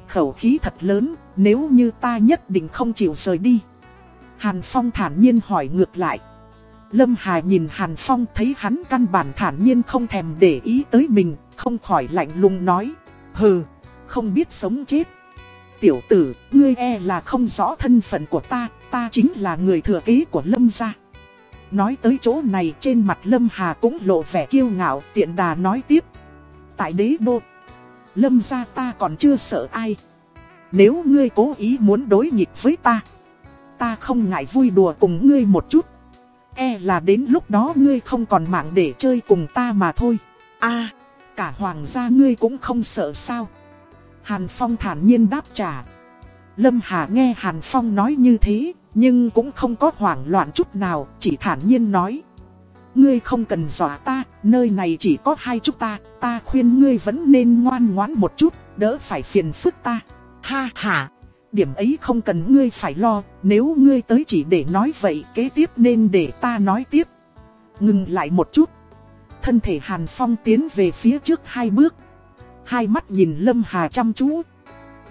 Khẩu khí thật lớn, nếu như ta nhất định không chịu rời đi. Hàn Phong thản nhiên hỏi ngược lại. Lâm Hà nhìn Hàn Phong thấy hắn căn bản thản nhiên không thèm để ý tới mình, không khỏi lạnh lùng nói. Hừ, không biết sống chết. Tiểu tử, ngươi e là không rõ thân phận của ta, ta chính là người thừa kế của Lâm gia. Nói tới chỗ này trên mặt Lâm Hà cũng lộ vẻ kiêu ngạo, tiện đà nói tiếp. Tại đế đô, Lâm gia ta còn chưa sợ ai. Nếu ngươi cố ý muốn đối nghịch với ta, ta không ngại vui đùa cùng ngươi một chút. E là đến lúc đó ngươi không còn mạng để chơi cùng ta mà thôi. a cả hoàng gia ngươi cũng không sợ sao. Hàn Phong thản nhiên đáp trả. Lâm Hà nghe Hàn Phong nói như thế, nhưng cũng không có hoảng loạn chút nào, chỉ thản nhiên nói. Ngươi không cần dọa ta, nơi này chỉ có hai chúng ta, ta khuyên ngươi vẫn nên ngoan ngoãn một chút, đỡ phải phiền phức ta. Ha ha! điểm ấy không cần ngươi phải lo, nếu ngươi tới chỉ để nói vậy kế tiếp nên để ta nói tiếp. Ngừng lại một chút. Thân thể Hàn Phong tiến về phía trước hai bước. Hai mắt nhìn Lâm Hà chăm chú.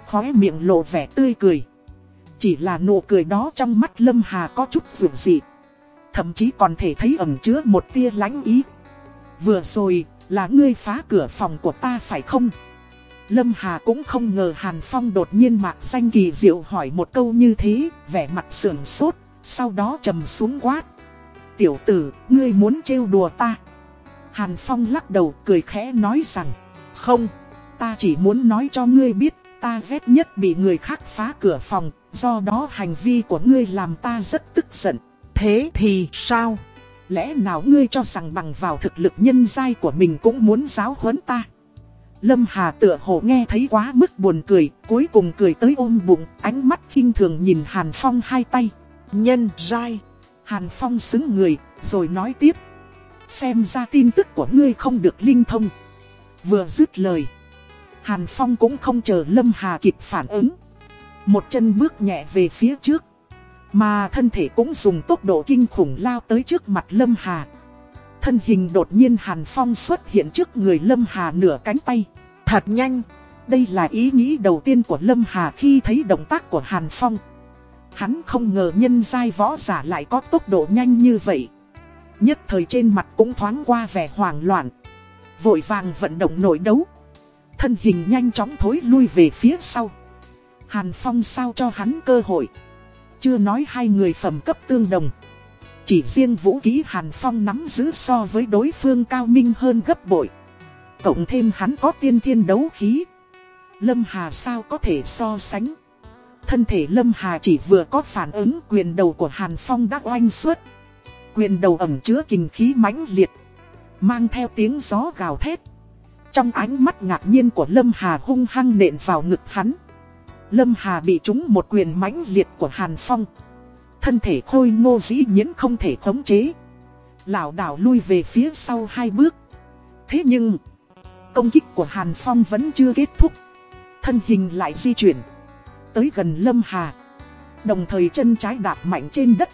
Khóe miệng lộ vẻ tươi cười. Chỉ là nụ cười đó trong mắt Lâm Hà có chút rượu dị. Thậm chí còn thể thấy ẩn chứa một tia lánh ý. Vừa rồi, là ngươi phá cửa phòng của ta phải không? Lâm Hà cũng không ngờ Hàn Phong đột nhiên mạc danh kỳ diệu hỏi một câu như thế, vẻ mặt sườn sốt, sau đó trầm xuống quát. Tiểu tử, ngươi muốn trêu đùa ta. Hàn Phong lắc đầu cười khẽ nói rằng, không, ta chỉ muốn nói cho ngươi biết, ta ghét nhất bị người khác phá cửa phòng, do đó hành vi của ngươi làm ta rất tức giận. Thế thì sao? Lẽ nào ngươi cho rằng bằng vào thực lực nhân giai của mình cũng muốn giáo huấn ta? Lâm Hà tựa hồ nghe thấy quá mức buồn cười, cuối cùng cười tới ôm bụng, ánh mắt khinh thường nhìn Hàn Phong hai tay. Nhân giai. Hàn Phong xứng người, rồi nói tiếp. Xem ra tin tức của ngươi không được linh thông. Vừa dứt lời. Hàn Phong cũng không chờ Lâm Hà kịp phản ứng. Một chân bước nhẹ về phía trước. Mà thân thể cũng dùng tốc độ kinh khủng lao tới trước mặt Lâm Hà. Thân hình đột nhiên Hàn Phong xuất hiện trước người Lâm Hà nửa cánh tay. Thật nhanh. Đây là ý nghĩ đầu tiên của Lâm Hà khi thấy động tác của Hàn Phong. Hắn không ngờ nhân giai võ giả lại có tốc độ nhanh như vậy. Nhất thời trên mặt cũng thoáng qua vẻ hoảng loạn. Vội vàng vận động nội đấu. Thân hình nhanh chóng thối lui về phía sau. Hàn Phong sao cho hắn cơ hội. Chưa nói hai người phẩm cấp tương đồng. Chỉ riêng vũ khí Hàn Phong nắm giữ so với đối phương cao minh hơn gấp bội. Cộng thêm hắn có tiên thiên đấu khí. Lâm Hà sao có thể so sánh? Thân thể Lâm Hà chỉ vừa có phản ứng quyền đầu của Hàn Phong đã oanh suốt Quyền đầu ẩm chứa kinh khí mãnh liệt, Mang theo tiếng gió gào thét. Trong ánh mắt ngạc nhiên của Lâm Hà hung hăng nện vào ngực hắn. Lâm Hà bị trúng một quyền mãnh liệt của Hàn Phong. Thân thể khôi ngô dĩ nhiễn không thể khống chế. Lảo đảo lui về phía sau hai bước. Thế nhưng, Công kích của Hàn Phong vẫn chưa kết thúc. Thân hình lại di chuyển. Tới gần Lâm Hà. Đồng thời chân trái đạp mạnh trên đất.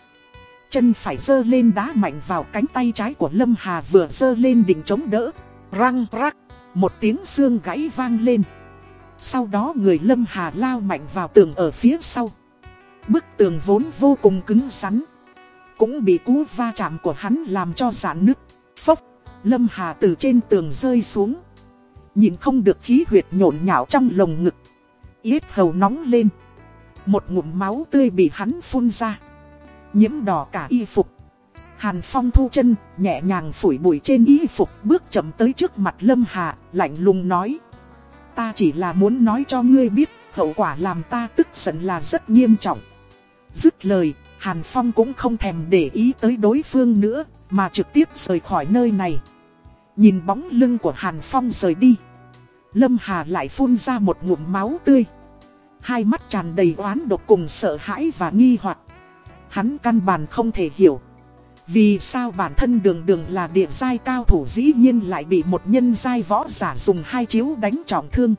Chân phải dơ lên đá mạnh vào cánh tay trái của Lâm Hà vừa dơ lên đỉnh chống đỡ. Răng rắc, một tiếng xương gãy vang lên. Sau đó người Lâm Hà lao mạnh vào tường ở phía sau. Bức tường vốn vô cùng cứng rắn. Cũng bị cú va chạm của hắn làm cho giãn nứt. Phốc, Lâm Hà từ trên tường rơi xuống. Nhìn không được khí huyệt nhộn nhạo trong lồng ngực. Yết hầu nóng lên. Một ngụm máu tươi bị hắn phun ra nhiễm đỏ cả y phục. Hàn Phong thu chân, nhẹ nhàng phủi bụi trên y phục, bước chậm tới trước mặt Lâm Hà, lạnh lùng nói. Ta chỉ là muốn nói cho ngươi biết, hậu quả làm ta tức giận là rất nghiêm trọng. Dứt lời, Hàn Phong cũng không thèm để ý tới đối phương nữa, mà trực tiếp rời khỏi nơi này. Nhìn bóng lưng của Hàn Phong rời đi. Lâm Hà lại phun ra một ngụm máu tươi. Hai mắt tràn đầy oán độc cùng sợ hãi và nghi hoặc Hắn căn bản không thể hiểu. Vì sao bản thân đường đường là địa giai cao thủ dĩ nhiên lại bị một nhân giai võ giả dùng hai chiếu đánh trọng thương.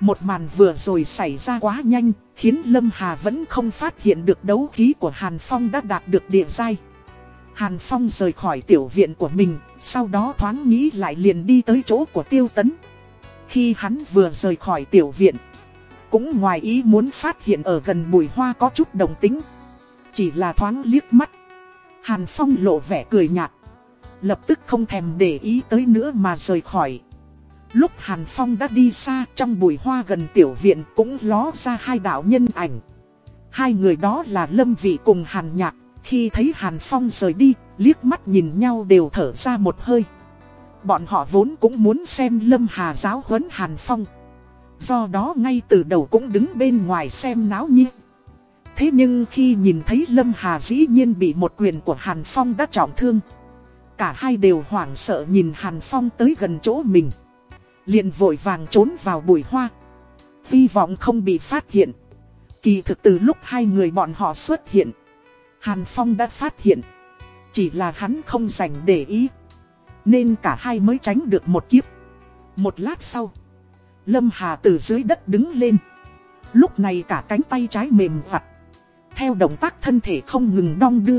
Một màn vừa rồi xảy ra quá nhanh, khiến Lâm Hà vẫn không phát hiện được đấu khí của Hàn Phong đã đạt được địa giai. Hàn Phong rời khỏi tiểu viện của mình, sau đó thoáng nghĩ lại liền đi tới chỗ của Tiêu Tấn. Khi hắn vừa rời khỏi tiểu viện, cũng ngoài ý muốn phát hiện ở gần bụi hoa có chút đồng tính. Chỉ là thoáng liếc mắt. Hàn Phong lộ vẻ cười nhạt. Lập tức không thèm để ý tới nữa mà rời khỏi. Lúc Hàn Phong đã đi xa trong bụi hoa gần tiểu viện cũng ló ra hai đạo nhân ảnh. Hai người đó là Lâm Vị cùng Hàn Nhạc. Khi thấy Hàn Phong rời đi, liếc mắt nhìn nhau đều thở ra một hơi. Bọn họ vốn cũng muốn xem Lâm Hà giáo huấn Hàn Phong. Do đó ngay từ đầu cũng đứng bên ngoài xem náo nhiệt. Thế nhưng khi nhìn thấy Lâm Hà dĩ nhiên bị một quyền của Hàn Phong đã trọng thương. Cả hai đều hoảng sợ nhìn Hàn Phong tới gần chỗ mình. Liền vội vàng trốn vào bụi hoa. Hy vọng không bị phát hiện. Kỳ thực từ lúc hai người bọn họ xuất hiện, Hàn Phong đã phát hiện. Chỉ là hắn không dành để ý. Nên cả hai mới tránh được một kiếp. Một lát sau, Lâm Hà từ dưới đất đứng lên. Lúc này cả cánh tay trái mềm vặt theo động tác thân thể không ngừng đong đưa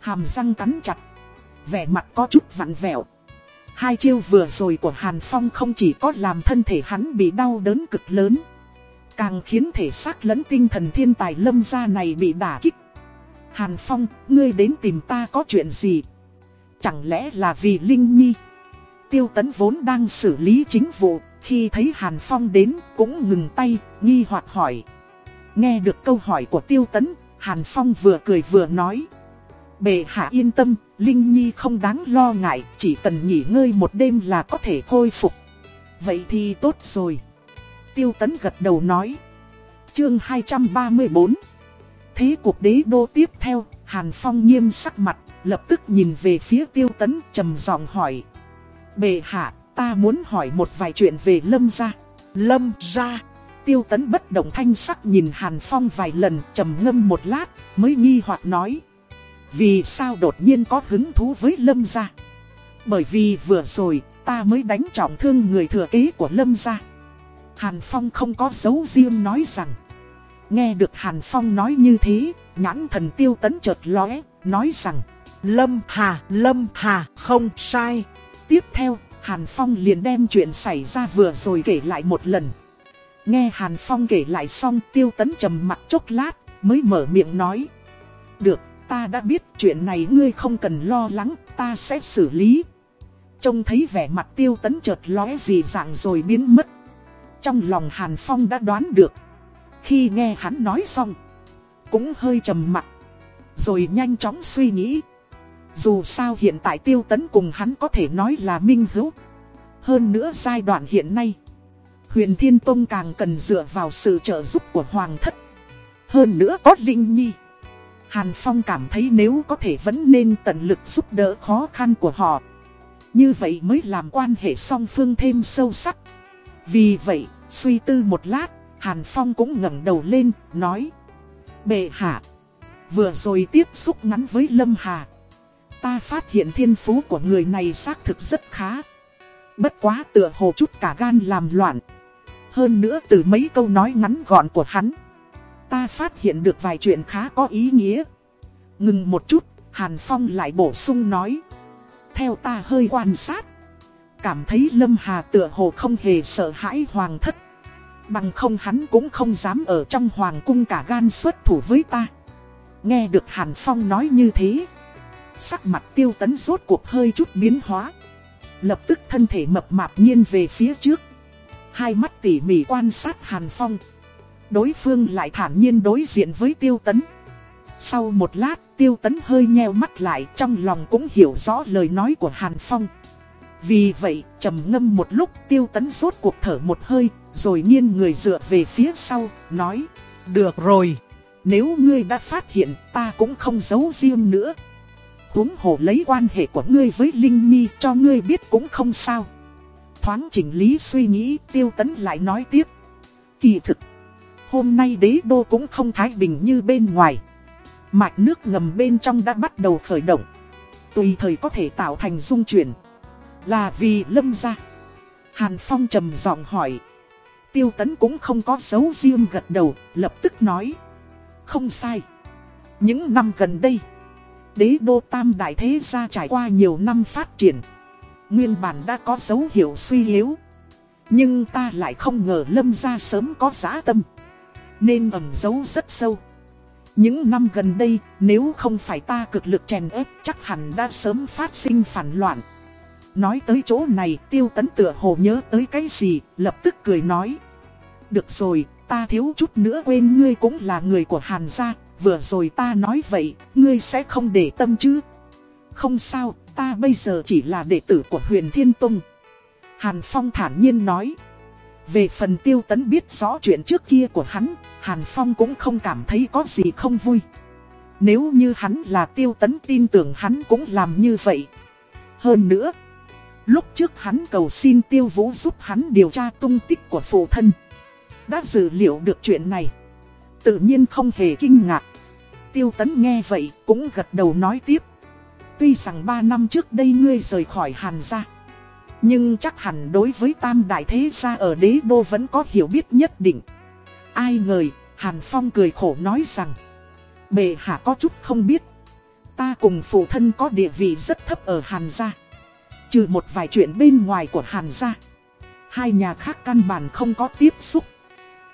Hàm răng cắn chặt Vẻ mặt có chút vặn vẹo Hai chiêu vừa rồi của Hàn Phong không chỉ có làm thân thể hắn bị đau đớn cực lớn Càng khiến thể xác lẫn tinh thần thiên tài lâm gia này bị đả kích Hàn Phong, ngươi đến tìm ta có chuyện gì? Chẳng lẽ là vì Linh Nhi? Tiêu tấn vốn đang xử lý chính vụ, khi thấy Hàn Phong đến cũng ngừng tay, nghi hoặc hỏi. Nghe được câu hỏi của Tiêu Tấn, Hàn Phong vừa cười vừa nói. Bệ hạ yên tâm, Linh Nhi không đáng lo ngại, chỉ cần nghỉ ngơi một đêm là có thể khôi phục. Vậy thì tốt rồi. Tiêu Tấn gật đầu nói. Chương 234 Thế cuộc đế đô tiếp theo, Hàn Phong nghiêm sắc mặt, lập tức nhìn về phía Tiêu Tấn trầm giọng hỏi. Bệ hạ, ta muốn hỏi một vài chuyện về Lâm gia. Lâm gia tiêu tấn bất động thanh sắc nhìn Hàn Phong vài lần trầm ngâm một lát mới nghi hoặc nói. Vì sao đột nhiên có hứng thú với Lâm gia? Bởi vì vừa rồi ta mới đánh trọng thương người thừa kế của Lâm gia. Hàn Phong không có dấu riêng nói rằng. Nghe được Hàn Phong nói như thế, nhãn thần tiêu tấn chợt lóe, nói rằng. Lâm Hà, Lâm Hà, không sai. Tiếp theo, Hàn Phong liền đem chuyện xảy ra vừa rồi kể lại một lần. Nghe Hàn Phong kể lại xong tiêu tấn trầm mặt chốc lát, mới mở miệng nói. Được, ta đã biết chuyện này ngươi không cần lo lắng, ta sẽ xử lý. Trông thấy vẻ mặt tiêu tấn chợt lóe gì dạng rồi biến mất. Trong lòng Hàn Phong đã đoán được. Khi nghe hắn nói xong, cũng hơi trầm mặt. Rồi nhanh chóng suy nghĩ. Dù sao hiện tại tiêu tấn cùng hắn có thể nói là minh hữu. Hơn nữa giai đoạn hiện nay, huyền Thiên Tông càng cần dựa vào sự trợ giúp của Hoàng thất. Hơn nữa có Linh Nhi. Hàn Phong cảm thấy nếu có thể vẫn nên tận lực giúp đỡ khó khăn của họ. Như vậy mới làm quan hệ song phương thêm sâu sắc. Vì vậy, suy tư một lát, Hàn Phong cũng ngẩng đầu lên, nói. Bệ hạ, vừa rồi tiếp xúc ngắn với Lâm Hà. Ta phát hiện thiên phú của người này xác thực rất khá. Bất quá tựa hồ chút cả gan làm loạn. Hơn nữa từ mấy câu nói ngắn gọn của hắn. Ta phát hiện được vài chuyện khá có ý nghĩa. Ngừng một chút, Hàn Phong lại bổ sung nói. Theo ta hơi quan sát. Cảm thấy Lâm Hà tựa hồ không hề sợ hãi hoàng thất. Bằng không hắn cũng không dám ở trong hoàng cung cả gan xuất thủ với ta. Nghe được Hàn Phong nói như thế. Sắc mặt tiêu tấn rốt cuộc hơi chút biến hóa. Lập tức thân thể mập mạp nhiên về phía trước. Hai mắt tỉ mỉ quan sát Hàn Phong. Đối phương lại thản nhiên đối diện với tiêu tấn. Sau một lát, tiêu tấn hơi nheo mắt lại trong lòng cũng hiểu rõ lời nói của Hàn Phong. Vì vậy, trầm ngâm một lúc tiêu tấn rốt cuộc thở một hơi, rồi nghiêng người dựa về phía sau, nói Được rồi, nếu ngươi đã phát hiện ta cũng không giấu riêng nữa huống hồ lấy quan hệ của ngươi với Linh Nhi cho ngươi biết cũng không sao. Thoáng chỉnh lý suy nghĩ tiêu tấn lại nói tiếp. Kỳ thực, hôm nay đế đô cũng không thái bình như bên ngoài. Mạch nước ngầm bên trong đã bắt đầu khởi động. Tùy thời có thể tạo thành dung chuyển. Là vì lâm ra. Hàn Phong trầm giọng hỏi. Tiêu tấn cũng không có dấu riêng gật đầu, lập tức nói. Không sai. Những năm gần đây đế đô tam đại thế gia trải qua nhiều năm phát triển. Nguyên bản đã có dấu hiệu suy yếu. Nhưng ta lại không ngờ lâm gia sớm có giá tâm. Nên ẩn giấu rất sâu. Những năm gần đây, nếu không phải ta cực lực chèn ép chắc hẳn đã sớm phát sinh phản loạn. Nói tới chỗ này, tiêu tấn tựa hồ nhớ tới cái gì, lập tức cười nói. Được rồi, ta thiếu chút nữa quên ngươi cũng là người của Hàn gia, vừa rồi ta nói vậy, ngươi sẽ không để tâm chứ? Không sao, ta bây giờ chỉ là đệ tử của huyền Thiên Tông. Hàn Phong thản nhiên nói. Về phần tiêu tấn biết rõ chuyện trước kia của hắn, Hàn Phong cũng không cảm thấy có gì không vui. Nếu như hắn là tiêu tấn tin tưởng hắn cũng làm như vậy. Hơn nữa, lúc trước hắn cầu xin tiêu vũ giúp hắn điều tra tung tích của phụ thân. Đã dự liệu được chuyện này. Tự nhiên không hề kinh ngạc. Tiêu tấn nghe vậy cũng gật đầu nói tiếp. Tuy rằng 3 năm trước đây ngươi rời khỏi Hàn gia. Nhưng chắc hẳn đối với tam đại thế gia ở đế đô vẫn có hiểu biết nhất định. Ai ngờ, Hàn Phong cười khổ nói rằng. Bệ hạ có chút không biết. Ta cùng phụ thân có địa vị rất thấp ở Hàn gia. Trừ một vài chuyện bên ngoài của Hàn gia. Hai nhà khác căn bản không có tiếp xúc.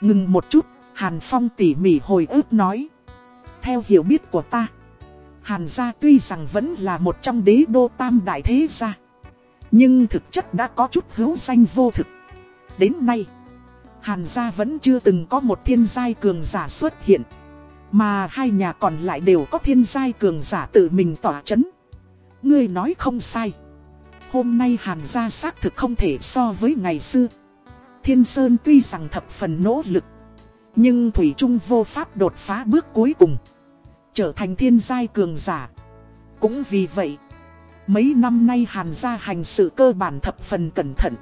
Ngừng một chút, Hàn Phong tỉ mỉ hồi ức nói. Theo hiểu biết của ta, Hàn gia tuy rằng vẫn là một trong đế đô tam đại thế gia. Nhưng thực chất đã có chút hữu danh vô thực. Đến nay, Hàn gia vẫn chưa từng có một thiên giai cường giả xuất hiện. Mà hai nhà còn lại đều có thiên giai cường giả tự mình tỏa chấn. Ngươi nói không sai. Hôm nay Hàn gia xác thực không thể so với ngày xưa. Thiên Sơn tuy rằng thập phần nỗ lực. Nhưng Thủy Trung vô pháp đột phá bước cuối cùng Trở thành thiên giai cường giả Cũng vì vậy, Mấy năm nay Hàn gia hành sự cơ bản thập phần cẩn thận,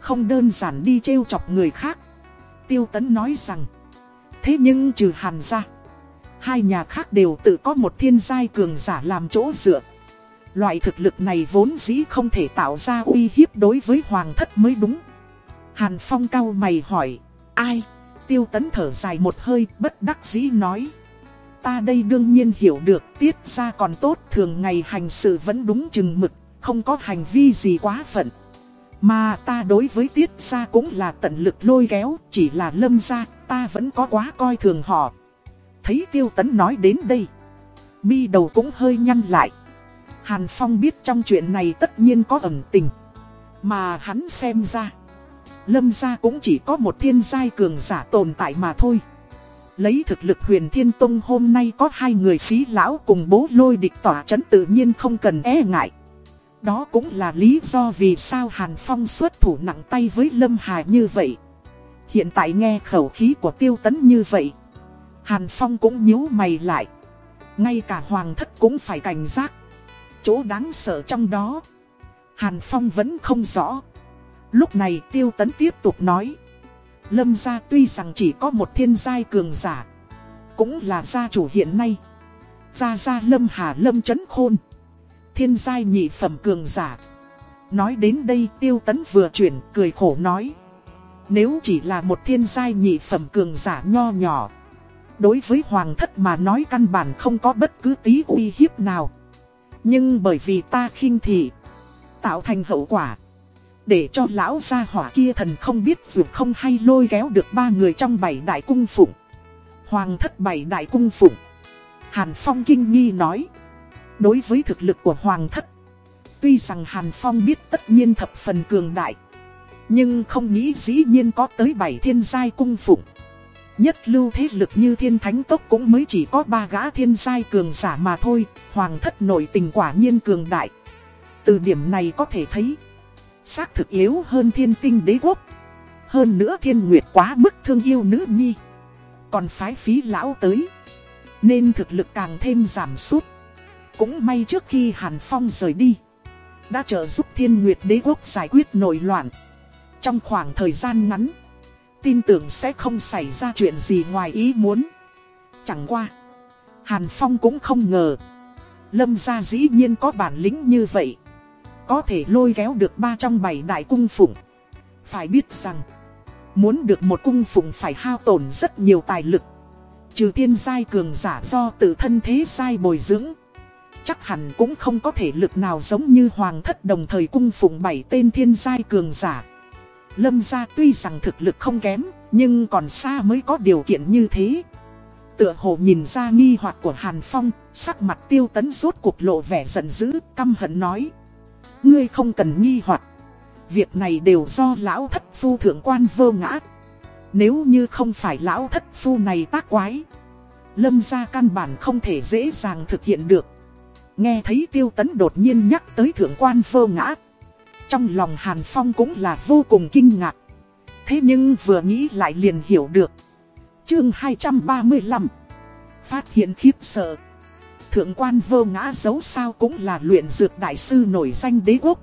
Không đơn giản đi trêu chọc người khác Tiêu Tấn nói rằng, Thế nhưng trừ Hàn gia, Hai nhà khác đều tự có một thiên giai cường giả làm chỗ dựa Loại thực lực này vốn dĩ không thể tạo ra uy hiếp đối với hoàng thất mới đúng Hàn Phong cao mày hỏi, Ai? tiêu tấn thở dài một hơi, bất đắc dĩ nói. Ta đây đương nhiên hiểu được tiết ra còn tốt thường ngày hành sự vẫn đúng chừng mực, không có hành vi gì quá phận. Mà ta đối với tiết ra cũng là tận lực lôi kéo, chỉ là lâm ra, ta vẫn có quá coi thường họ. Thấy tiêu tấn nói đến đây. Mi đầu cũng hơi nhăn lại. Hàn Phong biết trong chuyện này tất nhiên có ẩn tình. Mà hắn xem ra. Lâm gia cũng chỉ có một thiên giai cường giả tồn tại mà thôi. Lấy thực lực huyền thiên tông hôm nay có hai người phí lão cùng bố lôi địch tỏa chấn tự nhiên không cần e ngại. Đó cũng là lý do vì sao Hàn Phong xuất thủ nặng tay với Lâm Hà như vậy. Hiện tại nghe khẩu khí của tiêu tấn như vậy. Hàn Phong cũng nhíu mày lại. Ngay cả hoàng thất cũng phải cảnh giác. Chỗ đáng sợ trong đó. Hàn Phong vẫn không rõ. Lúc này tiêu tấn tiếp tục nói. Lâm gia tuy rằng chỉ có một thiên giai cường giả. Cũng là gia chủ hiện nay. Gia gia Lâm Hà Lâm Trấn Khôn. Thiên giai nhị phẩm cường giả. Nói đến đây, tiêu tấn vừa chuyển cười khổ nói. Nếu chỉ là một thiên giai nhị phẩm cường giả nho nhỏ. Đối với hoàng thất mà nói căn bản không có bất cứ tí uy hiếp nào. Nhưng bởi vì ta khinh thị. Tạo thành hậu quả. Để cho lão gia hỏa kia thần không biết dù không hay lôi kéo được ba người trong bảy đại cung phụng. Hoàng thất bảy đại cung phụng. Hàn Phong kinh nghi nói. Đối với thực lực của Hoàng thất. Tuy rằng Hàn Phong biết tất nhiên thập phần cường đại. Nhưng không nghĩ dĩ nhiên có tới bảy thiên giai cung phụng. Nhất lưu thế lực như thiên thánh tốc cũng mới chỉ có ba gã thiên giai cường giả mà thôi. Hoàng thất nội tình quả nhiên cường đại. Từ điểm này có thể thấy xác thực yếu hơn thiên tinh đế quốc. Hơn nữa thiên nguyệt quá mức thương yêu nữ nhi. Còn phái phí lão tới. Nên thực lực càng thêm giảm sút. Cũng may trước khi Hàn Phong rời đi. Đã trợ giúp thiên nguyệt đế quốc giải quyết nội loạn. Trong khoảng thời gian ngắn. Tin tưởng sẽ không xảy ra chuyện gì ngoài ý muốn. Chẳng qua. Hàn Phong cũng không ngờ. Lâm gia dĩ nhiên có bản lĩnh như vậy có thể lôi kéo được ba trong bảy đại cung phụng. Phải biết rằng, muốn được một cung phụng phải hao tổn rất nhiều tài lực. Trừ thiên giai cường giả do tự thân thế sai bồi dưỡng. Chắc hẳn cũng không có thể lực nào giống như hoàng thất đồng thời cung phụng bảy tên thiên giai cường giả. Lâm gia tuy rằng thực lực không kém, nhưng còn xa mới có điều kiện như thế. Tựa hồ nhìn ra nghi hoặc của Hàn Phong, sắc mặt tiêu tấn rốt cuộc lộ vẻ giận dữ, căm hận nói. Ngươi không cần nghi hoặc. Việc này đều do lão thất phu thượng quan vơ ngã. Nếu như không phải lão thất phu này tác quái, Lâm gia căn bản không thể dễ dàng thực hiện được. Nghe thấy tiêu tấn đột nhiên nhắc tới thượng quan vơ ngã, Trong lòng Hàn Phong cũng là vô cùng kinh ngạc. Thế nhưng vừa nghĩ lại liền hiểu được. Chương 235 Phát hiện khiếp sợ. Thượng quan vô ngã dấu sao cũng là luyện dược đại sư nổi danh đế quốc.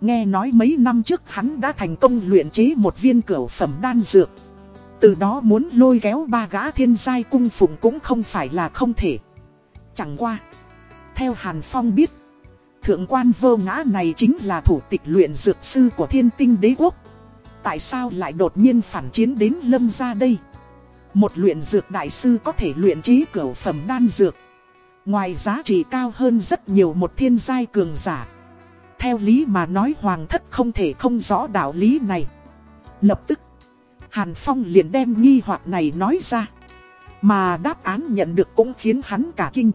Nghe nói mấy năm trước hắn đã thành công luyện chế một viên cửu phẩm đan dược. Từ đó muốn lôi kéo ba gã thiên giai cung phụng cũng không phải là không thể. Chẳng qua. Theo Hàn Phong biết. Thượng quan vô ngã này chính là thủ tịch luyện dược sư của thiên tinh đế quốc. Tại sao lại đột nhiên phản chiến đến lâm ra đây? Một luyện dược đại sư có thể luyện chế cửu phẩm đan dược. Ngoài giá trị cao hơn rất nhiều một thiên giai cường giả. Theo lý mà nói hoàng thất không thể không rõ đạo lý này. Lập tức, Hàn Phong liền đem nghi hoặc này nói ra. Mà đáp án nhận được cũng khiến hắn cả kinh.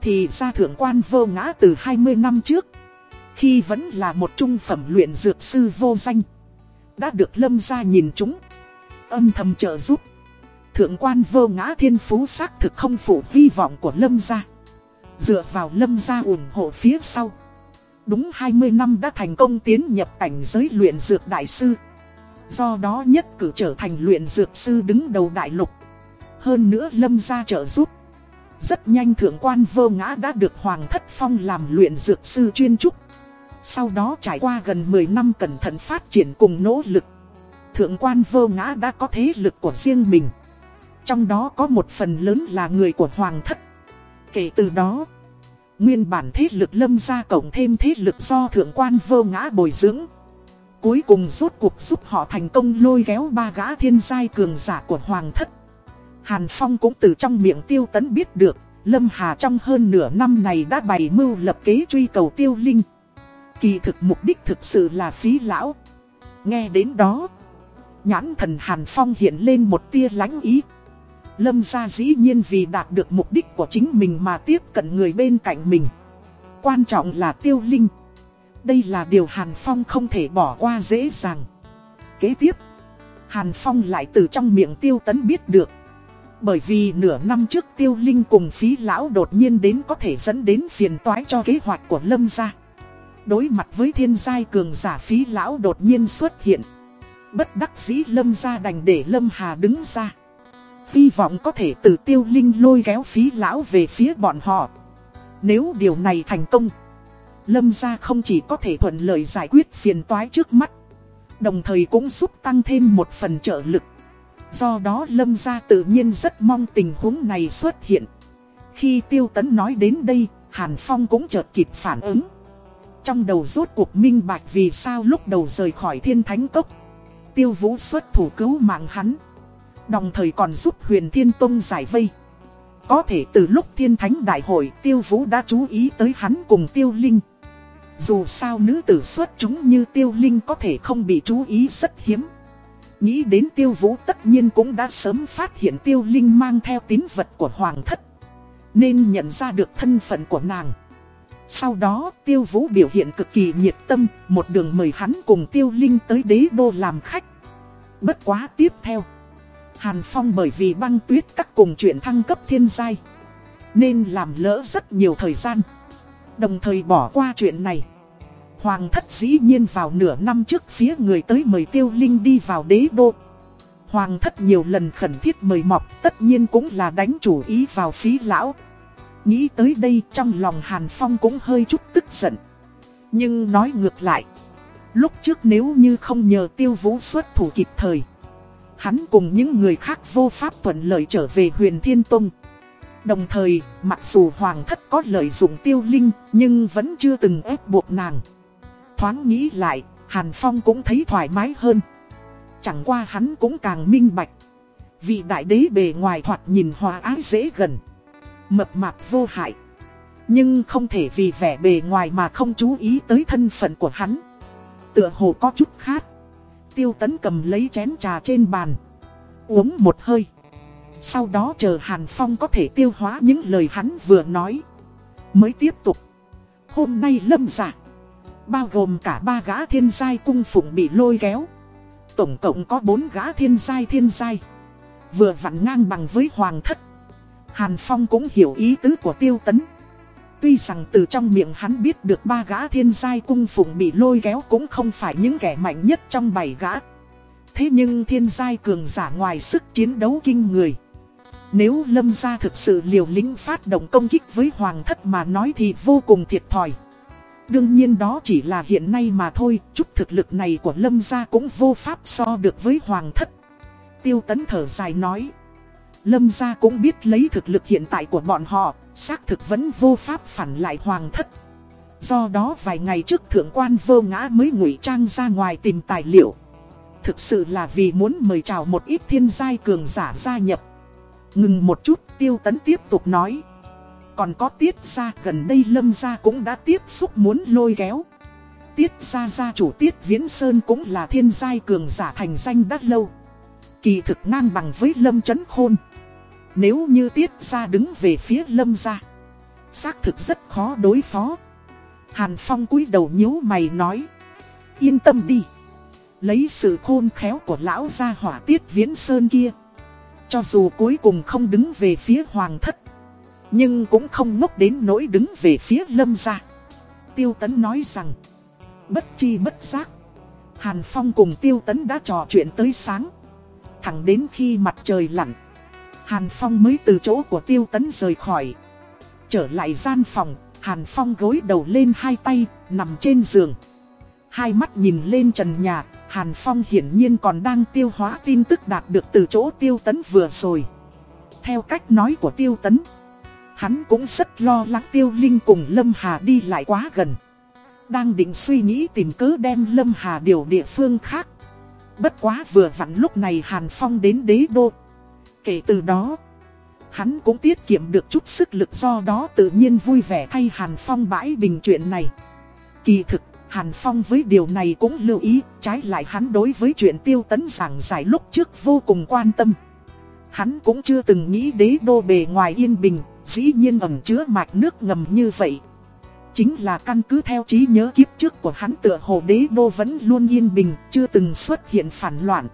Thì ra thượng quan vô ngã từ 20 năm trước. Khi vẫn là một trung phẩm luyện dược sư vô danh. Đã được lâm gia nhìn chúng. Âm thầm trợ giúp. Thượng quan vô ngã thiên phú xác thực không phụ hy vọng của Lâm gia. Dựa vào Lâm gia ủng hộ phía sau. Đúng 20 năm đã thành công tiến nhập cảnh giới luyện dược đại sư. Do đó nhất cử trở thành luyện dược sư đứng đầu đại lục. Hơn nữa Lâm gia trợ giúp. Rất nhanh thượng quan vô ngã đã được Hoàng Thất Phong làm luyện dược sư chuyên trúc. Sau đó trải qua gần 10 năm cẩn thận phát triển cùng nỗ lực. Thượng quan vô ngã đã có thế lực của riêng mình. Trong đó có một phần lớn là người của Hoàng thất. Kể từ đó, nguyên bản thế lực lâm gia cộng thêm thế lực do thượng quan vô ngã bồi dưỡng. Cuối cùng rốt cuộc giúp họ thành công lôi kéo ba gã thiên giai cường giả của Hoàng thất. Hàn Phong cũng từ trong miệng tiêu tấn biết được, Lâm Hà trong hơn nửa năm này đã bày mưu lập kế truy cầu tiêu linh. Kỳ thực mục đích thực sự là phí lão. Nghe đến đó, nhãn thần Hàn Phong hiện lên một tia lánh ý. Lâm gia dĩ nhiên vì đạt được mục đích của chính mình mà tiếp cận người bên cạnh mình. Quan trọng là tiêu linh. Đây là điều Hàn Phong không thể bỏ qua dễ dàng. Kế tiếp, Hàn Phong lại từ trong miệng tiêu tấn biết được. Bởi vì nửa năm trước tiêu linh cùng phí lão đột nhiên đến có thể dẫn đến phiền toái cho kế hoạch của Lâm gia. Đối mặt với thiên giai cường giả phí lão đột nhiên xuất hiện. Bất đắc dĩ Lâm gia đành để Lâm Hà đứng ra. Hy vọng có thể từ tiêu linh lôi kéo phí lão về phía bọn họ. Nếu điều này thành công, Lâm gia không chỉ có thể thuận lợi giải quyết phiền toái trước mắt, đồng thời cũng giúp tăng thêm một phần trợ lực. Do đó Lâm gia tự nhiên rất mong tình huống này xuất hiện. Khi Tiêu Tấn nói đến đây, Hàn Phong cũng chợt kịp phản ứng. Trong đầu rốt cuộc minh bạch vì sao lúc đầu rời khỏi thiên thánh cốc. Tiêu Vũ xuất thủ cứu mạng hắn. Đồng thời còn giúp huyền thiên tông giải vây. Có thể từ lúc thiên thánh đại hội, Tiêu Vũ đã chú ý tới hắn cùng Tiêu Linh. Dù sao nữ tử xuất chúng như Tiêu Linh có thể không bị chú ý rất hiếm. Nghĩ đến tiêu vũ tất nhiên cũng đã sớm phát hiện tiêu linh mang theo tín vật của hoàng thất Nên nhận ra được thân phận của nàng Sau đó, tiêu vũ biểu hiện cực kỳ nhiệt tâm, Một đường mời hắn cùng tiêu linh tới đế đô làm khách Bất quá tiếp theo Hàn Phong bởi vì băng tuyết các cùng chuyện thăng cấp thiên giai, Nên làm lỡ rất nhiều thời gian, Đồng thời bỏ qua chuyện này Hoàng thất dĩ nhiên vào nửa năm trước phía người tới mời tiêu linh đi vào đế đô. Hoàng thất nhiều lần khẩn thiết mời mọc, tất nhiên cũng là đánh chủ ý vào phí lão. Nghĩ tới đây trong lòng Hàn Phong cũng hơi chút tức giận. Nhưng nói ngược lại. Lúc trước nếu như không nhờ tiêu vũ xuất thủ kịp thời. Hắn cùng những người khác vô pháp thuận lợi trở về huyền Thiên Tông. Đồng thời, mặc dù Hoàng thất có lợi dụng tiêu linh, nhưng vẫn chưa từng ép buộc nàng. Thoáng nghĩ lại, Hàn Phong cũng thấy thoải mái hơn. Chẳng qua hắn cũng càng minh bạch. Vị đại đế bề ngoài thoạt nhìn hòa ái dễ gần. Mập mạp vô hại. Nhưng không thể vì vẻ bề ngoài mà không chú ý tới thân phận của hắn. Tựa hồ có chút khác. Tiêu tấn cầm lấy chén trà trên bàn. Uống một hơi. Sau đó chờ Hàn Phong có thể tiêu hóa những lời hắn vừa nói. Mới tiếp tục. Hôm nay lâm giả. Bao gồm cả ba gã thiên giai cung phụng bị lôi kéo Tổng cộng có bốn gã thiên giai thiên giai Vừa vặn ngang bằng với hoàng thất Hàn Phong cũng hiểu ý tứ của tiêu tấn Tuy rằng từ trong miệng hắn biết được ba gã thiên giai cung phụng bị lôi kéo cũng không phải những kẻ mạnh nhất trong bảy gã Thế nhưng thiên giai cường giả ngoài sức chiến đấu kinh người Nếu lâm gia thực sự liều lĩnh phát động công kích với hoàng thất mà nói thì vô cùng thiệt thòi Đương nhiên đó chỉ là hiện nay mà thôi, chút thực lực này của Lâm gia cũng vô pháp so được với Hoàng thất. Tiêu tấn thở dài nói. Lâm gia cũng biết lấy thực lực hiện tại của bọn họ, xác thực vẫn vô pháp phản lại Hoàng thất. Do đó vài ngày trước thượng quan vô ngã mới ngụy trang ra ngoài tìm tài liệu. Thực sự là vì muốn mời chào một ít thiên giai cường giả gia nhập. Ngừng một chút, tiêu tấn tiếp tục nói. Còn có tiết gia gần đây lâm gia cũng đã tiếp xúc muốn lôi kéo. Tiết gia gia chủ tiết Viễn Sơn cũng là thiên giai cường giả thành danh đắt lâu. Kỳ thực ngang bằng với lâm chấn khôn. Nếu như tiết ra đứng về phía lâm gia. Xác thực rất khó đối phó. Hàn Phong cúi đầu nhíu mày nói. Yên tâm đi. Lấy sự khôn khéo của lão gia hỏa tiết Viễn Sơn kia. Cho dù cuối cùng không đứng về phía hoàng thất, nhưng cũng không ngốc đến nỗi đứng về phía lâm gia Tiêu Tấn nói rằng, Bất chi bất giác, Hàn Phong cùng Tiêu Tấn đã trò chuyện tới sáng Thẳng đến khi mặt trời lặn Hàn Phong mới từ chỗ của Tiêu Tấn rời khỏi. Trở lại gian phòng, Hàn Phong gối đầu lên hai tay, Nằm trên giường. Hai mắt nhìn lên trần nhà, Hàn Phong hiển nhiên còn đang tiêu hóa tin tức đạt được từ chỗ Tiêu Tấn vừa rồi. Theo cách nói của Tiêu Tấn, Hắn cũng rất lo lắng tiêu linh cùng Lâm Hà đi lại quá gần. Đang định suy nghĩ tìm cớ đem Lâm Hà điều địa phương khác. Bất quá vừa vặn lúc này Hàn Phong đến đế đô Kể từ đó Hắn cũng tiết kiệm được chút sức lực do đó tự nhiên vui vẻ thay Hàn Phong bãi bình chuyện này Kỳ thực Hàn Phong với điều này cũng lưu ý Trái lại hắn đối với chuyện tiêu tấn giảng giải lúc trước vô cùng quan tâm Hắn cũng chưa từng nghĩ đế đô bề ngoài yên bình, dĩ nhiên ẩm chứa mạch nước ngầm như vậy. Chính là căn cứ theo trí nhớ kiếp trước của hắn tựa hồ đế đô vẫn luôn yên bình, chưa từng xuất hiện phản loạn.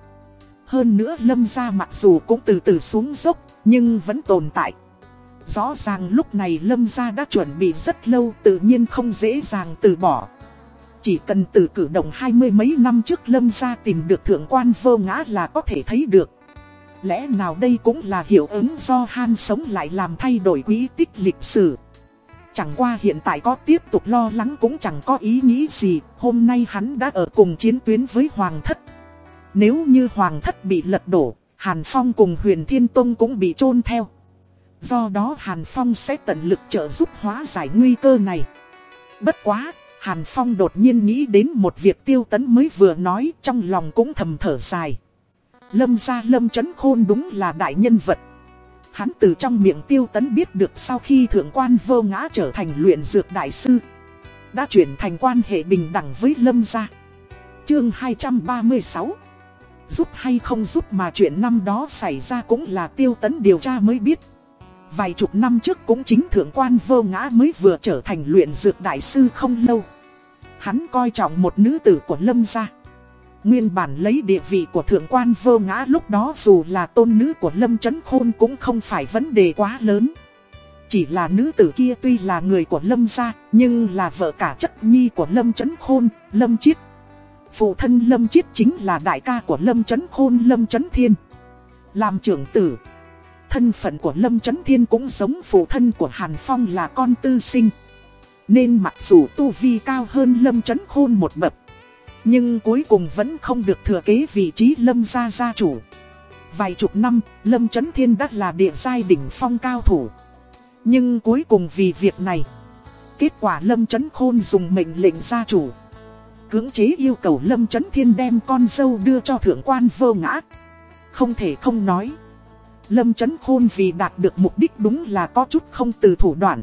Hơn nữa lâm gia mặc dù cũng từ từ xuống dốc, nhưng vẫn tồn tại. Rõ ràng lúc này lâm gia đã chuẩn bị rất lâu tự nhiên không dễ dàng từ bỏ. Chỉ cần từ cử động hai mươi mấy năm trước lâm gia tìm được thượng quan vô ngã là có thể thấy được. Lẽ nào đây cũng là hiệu ứng do Han sống lại làm thay đổi quý tích lịch sử. Chẳng qua hiện tại có tiếp tục lo lắng cũng chẳng có ý nghĩ gì, hôm nay hắn đã ở cùng chiến tuyến với Hoàng thất. Nếu như Hoàng thất bị lật đổ, Hàn Phong cùng huyền Thiên Tông cũng bị chôn theo. Do đó Hàn Phong sẽ tận lực trợ giúp hóa giải nguy cơ này. Bất quá, Hàn Phong đột nhiên nghĩ đến một việc tiêu tấn mới vừa nói trong lòng cũng thầm thở dài. Lâm gia lâm chấn khôn đúng là đại nhân vật. Hắn từ trong miệng tiêu tấn biết được sau khi thượng quan vô ngã trở thành luyện dược đại sư. Đã chuyển thành quan hệ bình đẳng với lâm gia. Chương 236 Giúp hay không giúp mà chuyện năm đó xảy ra cũng là tiêu tấn điều tra mới biết. Vài chục năm trước cũng chính thượng quan vô ngã mới vừa trở thành luyện dược đại sư không lâu. Hắn coi trọng một nữ tử của lâm gia. Nguyên bản lấy địa vị của thượng quan vô ngã lúc đó dù là tôn nữ của lâm chấn khôn cũng không phải vấn đề quá lớn. Chỉ là nữ tử kia tuy là người của lâm gia, nhưng là vợ cả chất nhi của lâm chấn khôn, lâm chiết. Phụ thân lâm chiết chính là đại ca của lâm chấn khôn lâm chấn thiên. Làm trưởng tử, thân phận của lâm chấn thiên cũng giống phụ thân của Hàn Phong là con tư sinh. Nên mặc dù tu vi cao hơn lâm chấn khôn một bậc nhưng cuối cùng vẫn không được thừa kế vị trí Lâm gia gia chủ. Vài chục năm, Lâm Trấn Thiên đã là địa giai đỉnh phong cao thủ. Nhưng cuối cùng vì việc này, kết quả Lâm Trấn Khôn dùng mệnh lệnh gia chủ. Cưỡng chế yêu cầu Lâm Trấn Thiên đem con dâu đưa cho thượng quan vô ngã. Không thể không nói. Lâm Trấn Khôn vì đạt được mục đích đúng là có chút không từ thủ đoạn.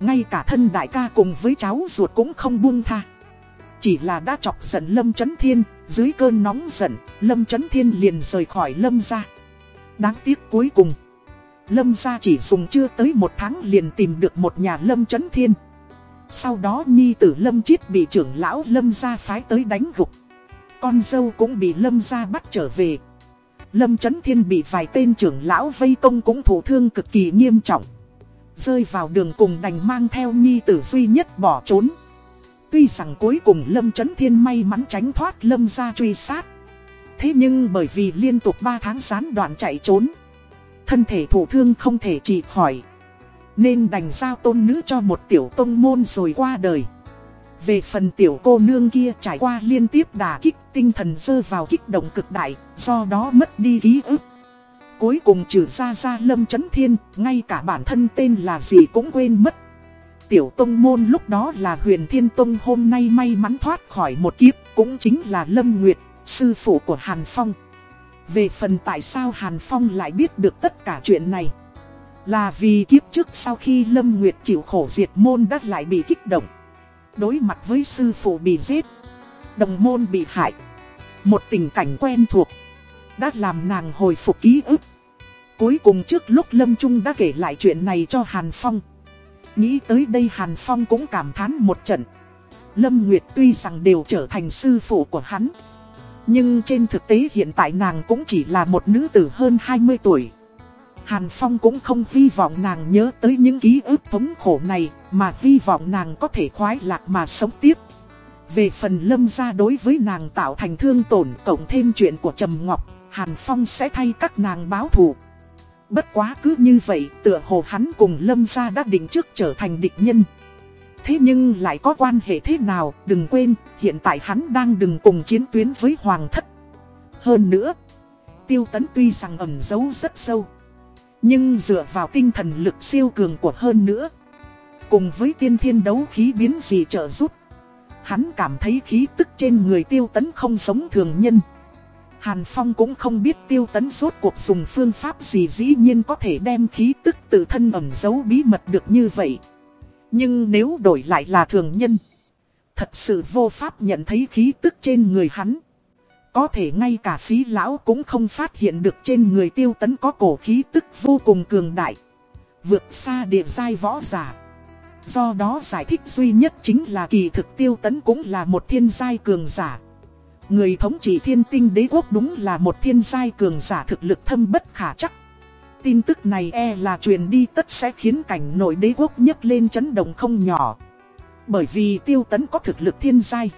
Ngay cả thân đại ca cùng với cháu ruột cũng không buông tha. Chỉ là đã chọc giận Lâm Trấn Thiên, dưới cơn nóng giận, Lâm Trấn Thiên liền rời khỏi Lâm ra. Đáng tiếc cuối cùng, Lâm ra chỉ dùng chưa tới một tháng liền tìm được một nhà Lâm Trấn Thiên. Sau đó nhi tử Lâm Chiết bị trưởng lão Lâm gia phái tới đánh gục. Con dâu cũng bị Lâm gia bắt trở về. Lâm Trấn Thiên bị vài tên trưởng lão vây công cũng thổ thương cực kỳ nghiêm trọng. Rơi vào đường cùng đành mang theo nhi tử duy nhất bỏ trốn. Tuy rằng cuối cùng Lâm Trấn Thiên may mắn tránh thoát Lâm gia truy sát. Thế nhưng bởi vì liên tục 3 tháng gián đoạn chạy trốn. Thân thể thổ thương không thể trị khỏi. Nên đành giao tôn nữ cho một tiểu tông môn rồi qua đời. Về phần tiểu cô nương kia trải qua liên tiếp đả kích tinh thần rơi vào kích động cực đại, do đó mất đi ký ức. Cuối cùng trừ ra ra lâm chấn thiên, ngay cả bản thân tên là gì cũng quên mất tiểu tông môn lúc đó là huyền thiên tông hôm nay may mắn thoát khỏi một kiếp, cũng chính là Lâm Nguyệt, sư phụ của Hàn Phong. Về phần tại sao Hàn Phong lại biết được tất cả chuyện này, là vì kiếp trước sau khi Lâm Nguyệt chịu khổ diệt môn đã lại bị kích động. Đối mặt với sư phụ bị giết, đồng môn bị hại. Một tình cảnh quen thuộc, đã làm nàng hồi phục ký ức. Cuối cùng trước lúc Lâm Trung đã kể lại chuyện này cho Hàn Phong. Nghĩ tới đây Hàn Phong cũng cảm thán một trận. Lâm Nguyệt tuy rằng đều trở thành sư phụ của hắn. Nhưng trên thực tế hiện tại nàng cũng chỉ là một nữ tử hơn 20 tuổi. Hàn Phong cũng không hy vọng nàng nhớ tới những ký ức thống khổ này, mà hy vọng nàng có thể khoái lạc mà sống tiếp. Về phần lâm gia đối với nàng tạo thành thương tổn cộng thêm chuyện của Trầm Ngọc, Hàn Phong sẽ thay các nàng báo thù. Bất quá cứ như vậy tựa hồ hắn cùng Lâm gia đã định trước trở thành địch nhân. Thế nhưng lại có quan hệ thế nào, đừng quên, hiện tại hắn đang đừng cùng chiến tuyến với Hoàng thất. Hơn nữa, tiêu tấn tuy rằng ẩn giấu rất sâu. Nhưng dựa vào tinh thần lực siêu cường của hơn nữa. Cùng với tiên thiên đấu khí biến gì trợ giúp. Hắn cảm thấy khí tức trên người tiêu tấn không giống thường nhân. Hàn Phong cũng không biết tiêu tấn rốt cuộc dùng phương pháp gì dĩ nhiên có thể đem khí tức tự thân ẩn giấu bí mật được như vậy. Nhưng nếu đổi lại là thường nhân, thật sự vô pháp nhận thấy khí tức trên người hắn. Có thể ngay cả phí lão cũng không phát hiện được trên người tiêu tấn có cổ khí tức vô cùng cường đại. Vượt xa địa giai võ giả. Do đó giải thích duy nhất chính là kỳ thực tiêu tấn cũng là một thiên giai cường giả. Người thống trị thiên tinh đế quốc đúng là một thiên giai cường giả thực lực thâm bất khả chắc. Tin tức này e là truyền đi tất sẽ khiến cảnh nội đế quốc nhấc lên chấn động không nhỏ. Bởi vì tiêu tấn có thực lực thiên giai.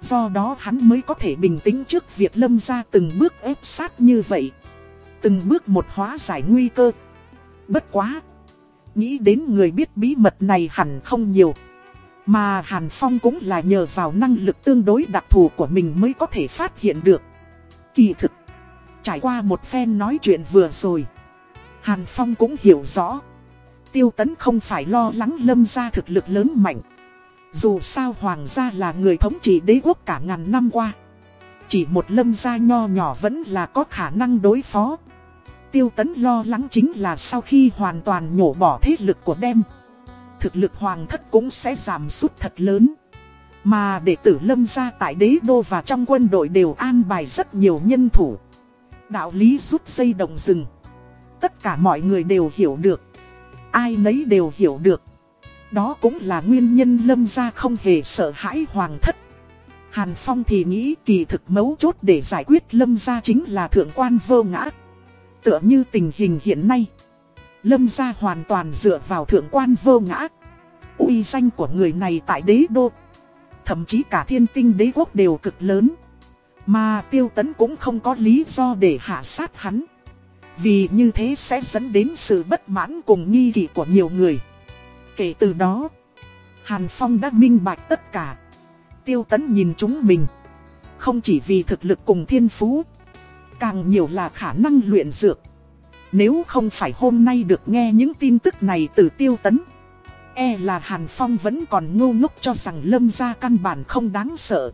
Do đó hắn mới có thể bình tĩnh trước việc lâm ra từng bước ép sát như vậy. Từng bước một hóa giải nguy cơ. Bất quá. Nghĩ đến người biết bí mật này hẳn không nhiều. Mà Hàn Phong cũng là nhờ vào năng lực tương đối đặc thù của mình mới có thể phát hiện được. Kỳ thực. Trải qua một phen nói chuyện vừa rồi. Hàn Phong cũng hiểu rõ. Tiêu tấn không phải lo lắng lâm ra thực lực lớn mạnh. Dù sao hoàng gia là người thống trị đế quốc cả ngàn năm qua. Chỉ một lâm gia nho nhỏ vẫn là có khả năng đối phó. Tiêu tấn lo lắng chính là sau khi hoàn toàn nhổ bỏ thế lực của đem. Thực lực hoàng thất cũng sẽ giảm sút thật lớn. Mà đệ tử lâm gia tại đế đô và trong quân đội đều an bài rất nhiều nhân thủ. Đạo lý rút dây động rừng. Tất cả mọi người đều hiểu được. Ai nấy đều hiểu được. Đó cũng là nguyên nhân lâm gia không hề sợ hãi hoàng thất. Hàn Phong thì nghĩ kỳ thực mấu chốt để giải quyết lâm gia chính là thượng quan vô ngã. Tựa như tình hình hiện nay. Lâm gia hoàn toàn dựa vào thượng quan vô ngã. uy danh của người này tại đế đô. Thậm chí cả thiên tinh đế quốc đều cực lớn. Mà tiêu tấn cũng không có lý do để hạ sát hắn. Vì như thế sẽ dẫn đến sự bất mãn cùng nghi kỵ của nhiều người. Kể từ đó, Hàn Phong đã minh bạch tất cả. Tiêu tấn nhìn chúng mình. Không chỉ vì thực lực cùng thiên phú, càng nhiều là khả năng luyện dược. Nếu không phải hôm nay được nghe những tin tức này từ tiêu tấn, e là Hàn Phong vẫn còn ngu ngốc cho rằng lâm gia căn bản không đáng sợ.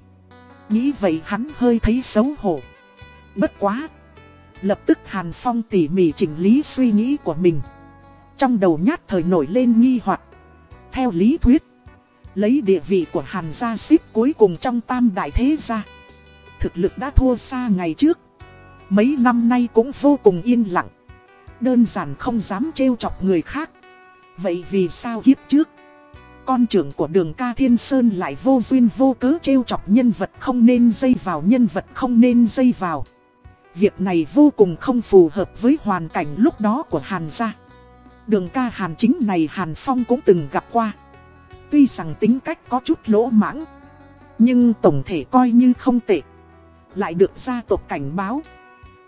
Nghĩ vậy hắn hơi thấy xấu hổ. Bất quá. Lập tức Hàn Phong tỉ mỉ chỉnh lý suy nghĩ của mình. Trong đầu nhát thời nổi lên nghi hoặc theo lý thuyết, lấy địa vị của Hàn gia xếp cuối cùng trong tam đại thế gia. Thực lực đã thua xa ngày trước. Mấy năm nay cũng vô cùng yên lặng. Đơn giản không dám trêu chọc người khác. Vậy vì sao kiếp trước? Con trưởng của đường ca Thiên Sơn lại vô duyên vô cớ trêu chọc nhân vật không nên dây vào nhân vật không nên dây vào. Việc này vô cùng không phù hợp với hoàn cảnh lúc đó của Hàn gia. Đường ca Hàn chính này Hàn Phong cũng từng gặp qua. Tuy rằng tính cách có chút lỗ mãng. Nhưng tổng thể coi như không tệ. Lại được gia tộc cảnh báo.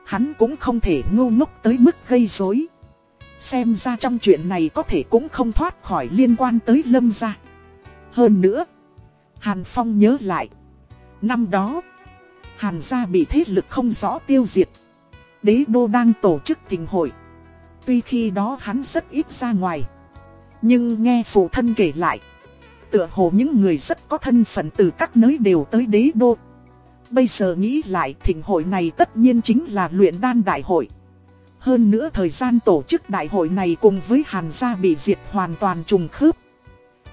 Hắn cũng không thể ngu ngốc tới mức gây rối. Xem ra trong chuyện này có thể cũng không thoát khỏi liên quan tới lâm gia. Hơn nữa, Hàn Phong nhớ lại. Năm đó, Hàn gia bị thế lực không rõ tiêu diệt. Đế đô đang tổ chức tình hội. Tuy khi đó hắn rất ít ra ngoài. Nhưng nghe phụ thân kể lại. Tựa hồ những người rất có thân phận từ các nơi đều tới đế đô. Bây giờ nghĩ lại thỉnh hội này tất nhiên chính là luyện đan đại hội. Hơn nữa thời gian tổ chức đại hội này cùng với Hàn gia bị diệt hoàn toàn trùng khớp.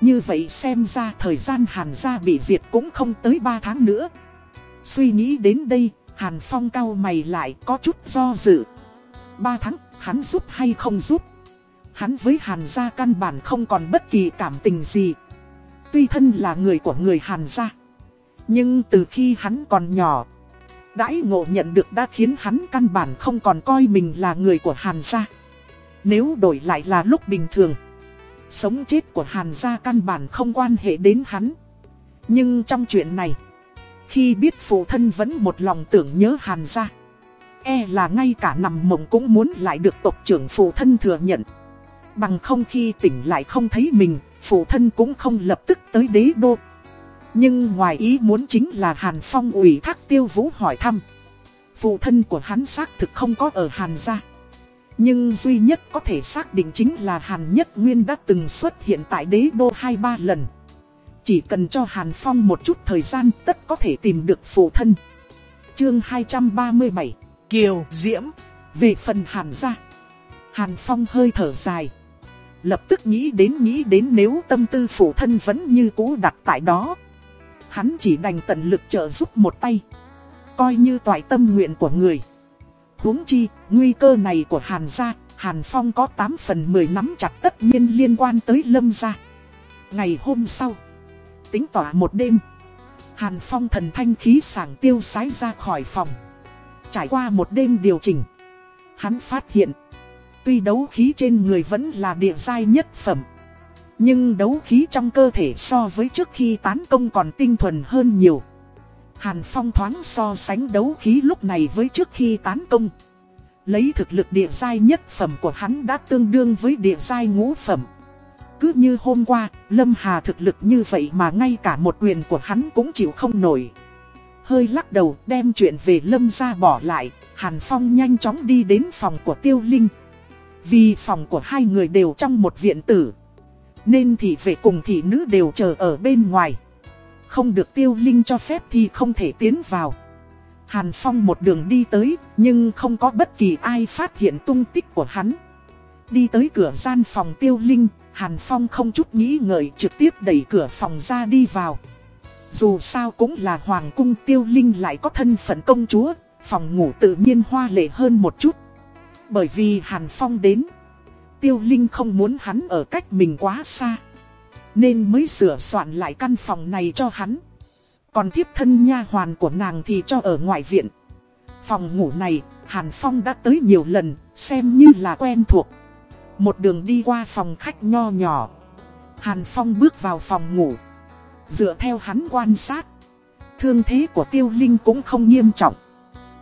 Như vậy xem ra thời gian Hàn gia bị diệt cũng không tới 3 tháng nữa. Suy nghĩ đến đây, Hàn Phong cao mày lại có chút do dự. 3 tháng? Hắn giúp hay không giúp. Hắn với Hàn gia căn bản không còn bất kỳ cảm tình gì. Tuy thân là người của người Hàn gia. Nhưng từ khi hắn còn nhỏ, đãi ngộ nhận được đã khiến hắn căn bản không còn coi mình là người của Hàn gia. Nếu đổi lại là lúc bình thường, sống chết của Hàn gia căn bản không quan hệ đến hắn. Nhưng trong chuyện này, khi biết phụ thân vẫn một lòng tưởng nhớ Hàn gia, E là ngay cả nằm mộng cũng muốn lại được tộc trưởng phụ thân thừa nhận. Bằng không khi tỉnh lại không thấy mình, Phụ thân cũng không lập tức tới đế đô. Nhưng ngoài ý muốn chính là Hàn Phong ủy thác tiêu vũ hỏi thăm. Phụ thân của hắn xác thực không có ở Hàn gia. Nhưng duy nhất có thể xác định chính là Hàn Nhất Nguyên đã từng xuất hiện tại đế đô 2-3 lần. Chỉ cần cho Hàn Phong một chút thời gian tất có thể tìm được phụ thân. Chương 237 Kiều Diễm. Về phần Hàn gia. Hàn Phong hơi thở dài. Lập tức nghĩ đến nghĩ đến nếu tâm tư phụ thân vẫn như cũ đặt tại đó. Hắn chỉ đành tận lực trợ giúp một tay. coi như toại tâm nguyện của người. huống chi, nguy cơ này của Hàn gia, Hàn Phong có 8 phần 10 nắm chặt tất nhiên liên quan tới Lâm gia. Ngày hôm sau, tính tỏa một đêm, Hàn Phong thần thanh khí sảng tiêu sái ra khỏi phòng. Trải qua một đêm điều chỉnh, hắn phát hiện, tuy đấu khí trên người vẫn là địa giai nhất phẩm. Nhưng đấu khí trong cơ thể so với trước khi tán công còn tinh thuần hơn nhiều. Hàn Phong thoáng so sánh đấu khí lúc này với trước khi tán công. Lấy thực lực địa giai nhất phẩm của hắn đã tương đương với địa giai ngũ phẩm. Cứ như hôm qua, Lâm Hà thực lực như vậy mà ngay cả một quyền của hắn cũng chịu không nổi. Hơi lắc đầu đem chuyện về Lâm ra bỏ lại, Hàn Phong nhanh chóng đi đến phòng của Tiêu Linh. Vì phòng của hai người đều trong một viện tử. Nên thị vệ cùng thị nữ đều chờ ở bên ngoài. Không được Tiêu Linh cho phép thì không thể tiến vào. Hàn Phong một đường đi tới, nhưng không có bất kỳ ai phát hiện tung tích của hắn. Đi tới cửa gian phòng Tiêu Linh, Hàn Phong không chút nghĩ ngợi trực tiếp đẩy cửa phòng ra đi vào. Dù sao cũng là Hoàng cung Tiêu Linh lại có thân phận công chúa, phòng ngủ tự nhiên hoa lệ hơn một chút. Bởi vì Hàn Phong đến, Tiêu Linh không muốn hắn ở cách mình quá xa. Nên mới sửa soạn lại căn phòng này cho hắn. Còn thiếp thân nha hoàn của nàng thì cho ở ngoại viện. Phòng ngủ này, Hàn Phong đã tới nhiều lần, xem như là quen thuộc. Một đường đi qua phòng khách nho nhỏ. Hàn Phong bước vào phòng ngủ. Dựa theo hắn quan sát. Thương thế của tiêu linh cũng không nghiêm trọng.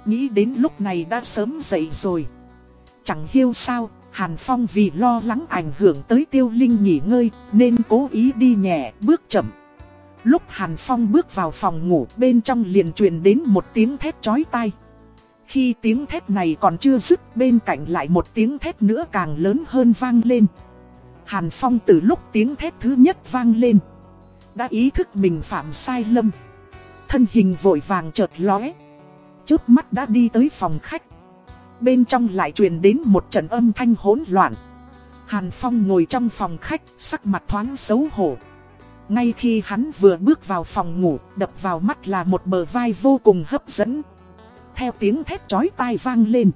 Nghĩ đến lúc này đã sớm dậy rồi. Chẳng hiểu sao, Hàn Phong vì lo lắng ảnh hưởng tới tiêu linh nghỉ ngơi nên cố ý đi nhẹ bước chậm. Lúc Hàn Phong bước vào phòng ngủ bên trong liền truyền đến một tiếng thét chói tai. Khi tiếng thét này còn chưa dứt bên cạnh lại một tiếng thét nữa càng lớn hơn vang lên. Hàn Phong từ lúc tiếng thét thứ nhất vang lên. Đã ý thức mình phạm sai lầm. Thân hình vội vàng chợt lóe. Trước mắt đã đi tới phòng khách. Bên trong lại truyền đến một trận âm thanh hỗn loạn. Hàn Phong ngồi trong phòng khách, sắc mặt thoáng xấu hổ. Ngay khi hắn vừa bước vào phòng ngủ, đập vào mắt là một bờ vai vô cùng hấp dẫn. Theo tiếng thét chói tai vang lên.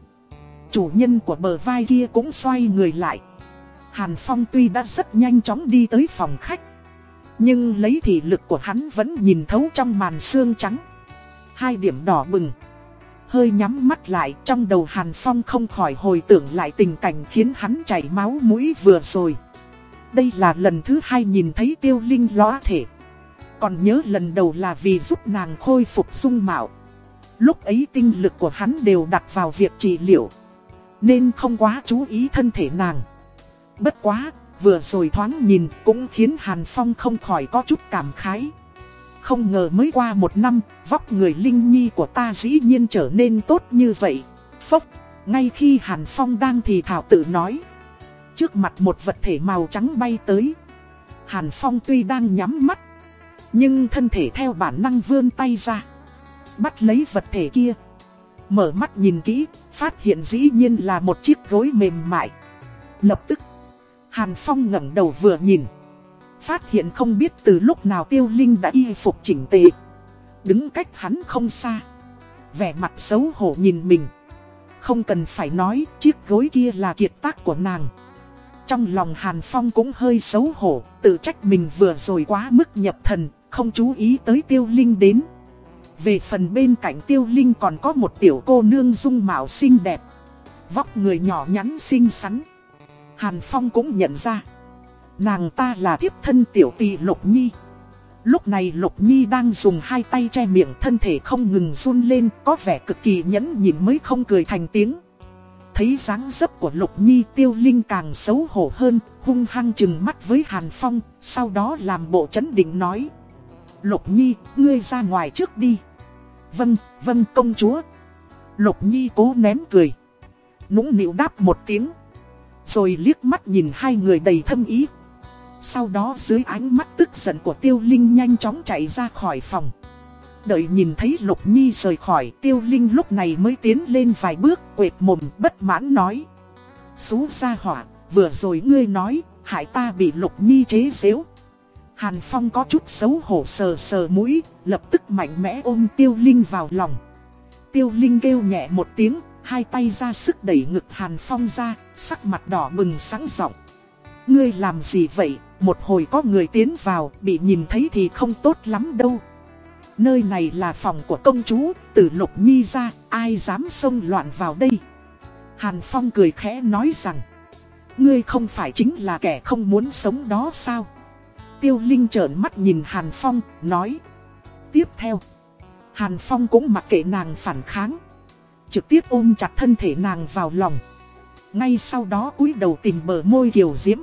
Chủ nhân của bờ vai kia cũng xoay người lại. Hàn Phong tuy đã rất nhanh chóng đi tới phòng khách. Nhưng lấy thị lực của hắn vẫn nhìn thấu trong màn xương trắng. Hai điểm đỏ bừng. Hơi nhắm mắt lại trong đầu Hàn Phong không khỏi hồi tưởng lại tình cảnh khiến hắn chảy máu mũi vừa rồi. Đây là lần thứ hai nhìn thấy tiêu linh lõa thể. Còn nhớ lần đầu là vì giúp nàng khôi phục dung mạo. Lúc ấy tinh lực của hắn đều đặt vào việc trị liệu. Nên không quá chú ý thân thể nàng. Bất quá, vừa rồi thoáng nhìn cũng khiến Hàn Phong không khỏi có chút cảm khái. Không ngờ mới qua một năm, vóc người Linh Nhi của ta dĩ nhiên trở nên tốt như vậy. Phốc, ngay khi Hàn Phong đang thì thảo tự nói. Trước mặt một vật thể màu trắng bay tới. Hàn Phong tuy đang nhắm mắt, nhưng thân thể theo bản năng vươn tay ra. Bắt lấy vật thể kia. Mở mắt nhìn kỹ, phát hiện dĩ nhiên là một chiếc gối mềm mại. Lập tức, Hàn Phong ngẩng đầu vừa nhìn. Phát hiện không biết từ lúc nào tiêu linh đã y phục chỉnh tề. Đứng cách hắn không xa. Vẻ mặt xấu hổ nhìn mình. Không cần phải nói chiếc gối kia là kiệt tác của nàng. Trong lòng Hàn Phong cũng hơi xấu hổ, tự trách mình vừa rồi quá mức nhập thần, không chú ý tới tiêu linh đến. Về phần bên cạnh tiêu linh còn có một tiểu cô nương dung mạo xinh đẹp. Vóc người nhỏ nhắn xinh xắn. Hàn Phong cũng nhận ra. Nàng ta là thiếp thân tiểu tỷ Lục Nhi. Lúc này Lục Nhi đang dùng hai tay che miệng thân thể không ngừng run lên có vẻ cực kỳ nhẫn nhịn mới không cười thành tiếng. Thấy dáng dấp của Lục Nhi tiêu linh càng xấu hổ hơn, hung hăng chừng mắt với Hàn Phong, sau đó làm bộ chấn định nói. Lục Nhi, ngươi ra ngoài trước đi. Vâng, vâng công chúa. Lục Nhi cố nén cười. Nũng nịu đáp một tiếng. Rồi liếc mắt nhìn hai người đầy thâm ý. Sau đó dưới ánh mắt tức giận của Tiêu Linh nhanh chóng chạy ra khỏi phòng. Đợi nhìn thấy Lục Nhi rời khỏi Tiêu Linh lúc này mới tiến lên vài bước quệt mồm bất mãn nói. Xú ra hỏa, vừa rồi ngươi nói, hại ta bị Lục Nhi chế xếu. Hàn Phong có chút xấu hổ sờ sờ mũi, lập tức mạnh mẽ ôm Tiêu Linh vào lòng. Tiêu Linh kêu nhẹ một tiếng, hai tay ra sức đẩy ngực Hàn Phong ra, sắc mặt đỏ bừng sáng giọng. Ngươi làm gì vậy, một hồi có người tiến vào, bị nhìn thấy thì không tốt lắm đâu. Nơi này là phòng của công chúa, từ Lục Nhi ra, ai dám xông loạn vào đây. Hàn Phong cười khẽ nói rằng, ngươi không phải chính là kẻ không muốn sống đó sao? Tiêu Linh trợn mắt nhìn Hàn Phong, nói. Tiếp theo, Hàn Phong cũng mặc kệ nàng phản kháng. Trực tiếp ôm chặt thân thể nàng vào lòng. Ngay sau đó cúi đầu tìm bờ môi kiều diễm.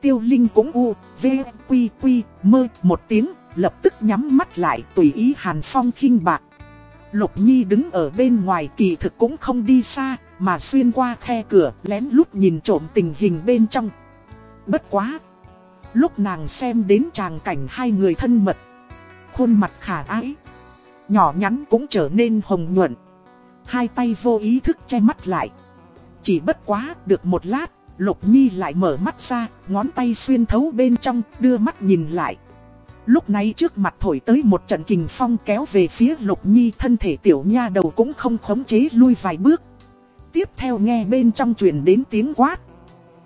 Tiêu Linh cũng u, v, quy, quy, mơ một tiếng, lập tức nhắm mắt lại tùy ý Hàn Phong khinh bạc. Lục Nhi đứng ở bên ngoài kỳ thực cũng không đi xa, mà xuyên qua khe cửa lén lút nhìn trộm tình hình bên trong. Bất quá! Lúc nàng xem đến tràng cảnh hai người thân mật, khuôn mặt khả ái, nhỏ nhắn cũng trở nên hồng nhuận. Hai tay vô ý thức che mắt lại. Chỉ bất quá được một lát, Lục Nhi lại mở mắt ra, ngón tay xuyên thấu bên trong, đưa mắt nhìn lại. Lúc này trước mặt thổi tới một trận kình phong kéo về phía Lục Nhi thân thể tiểu nha đầu cũng không khống chế lui vài bước. Tiếp theo nghe bên trong truyền đến tiếng quát.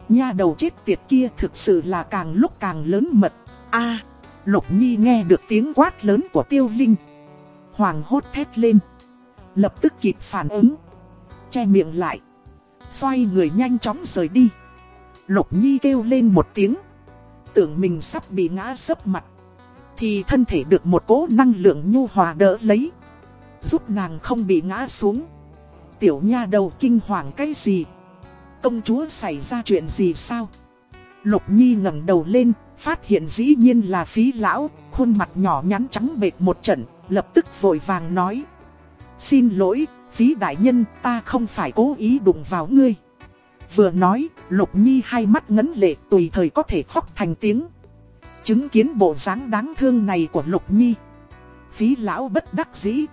Nha đầu chết tiệt kia thực sự là càng lúc càng lớn mật. a Lục Nhi nghe được tiếng quát lớn của tiêu linh. Hoàng hốt thét lên. Lập tức kịp phản ứng. Che miệng lại. Xoay người nhanh chóng rời đi. Lục Nhi kêu lên một tiếng. Tưởng mình sắp bị ngã sấp mặt. Thì thân thể được một cỗ năng lượng nhu hòa đỡ lấy. Giúp nàng không bị ngã xuống. Tiểu nha đầu kinh hoàng cái gì? Công chúa xảy ra chuyện gì sao? Lục Nhi ngẩng đầu lên, phát hiện dĩ nhiên là phí lão, khuôn mặt nhỏ nhắn trắng bệt một trận, lập tức vội vàng nói. Xin lỗi, phí đại nhân, ta không phải cố ý đụng vào ngươi. Vừa nói, Lục Nhi hai mắt ngấn lệ tùy thời có thể khóc thành tiếng. Chứng kiến bộ dáng đáng thương này của Lục Nhi. Phí lão bất đắc dĩ.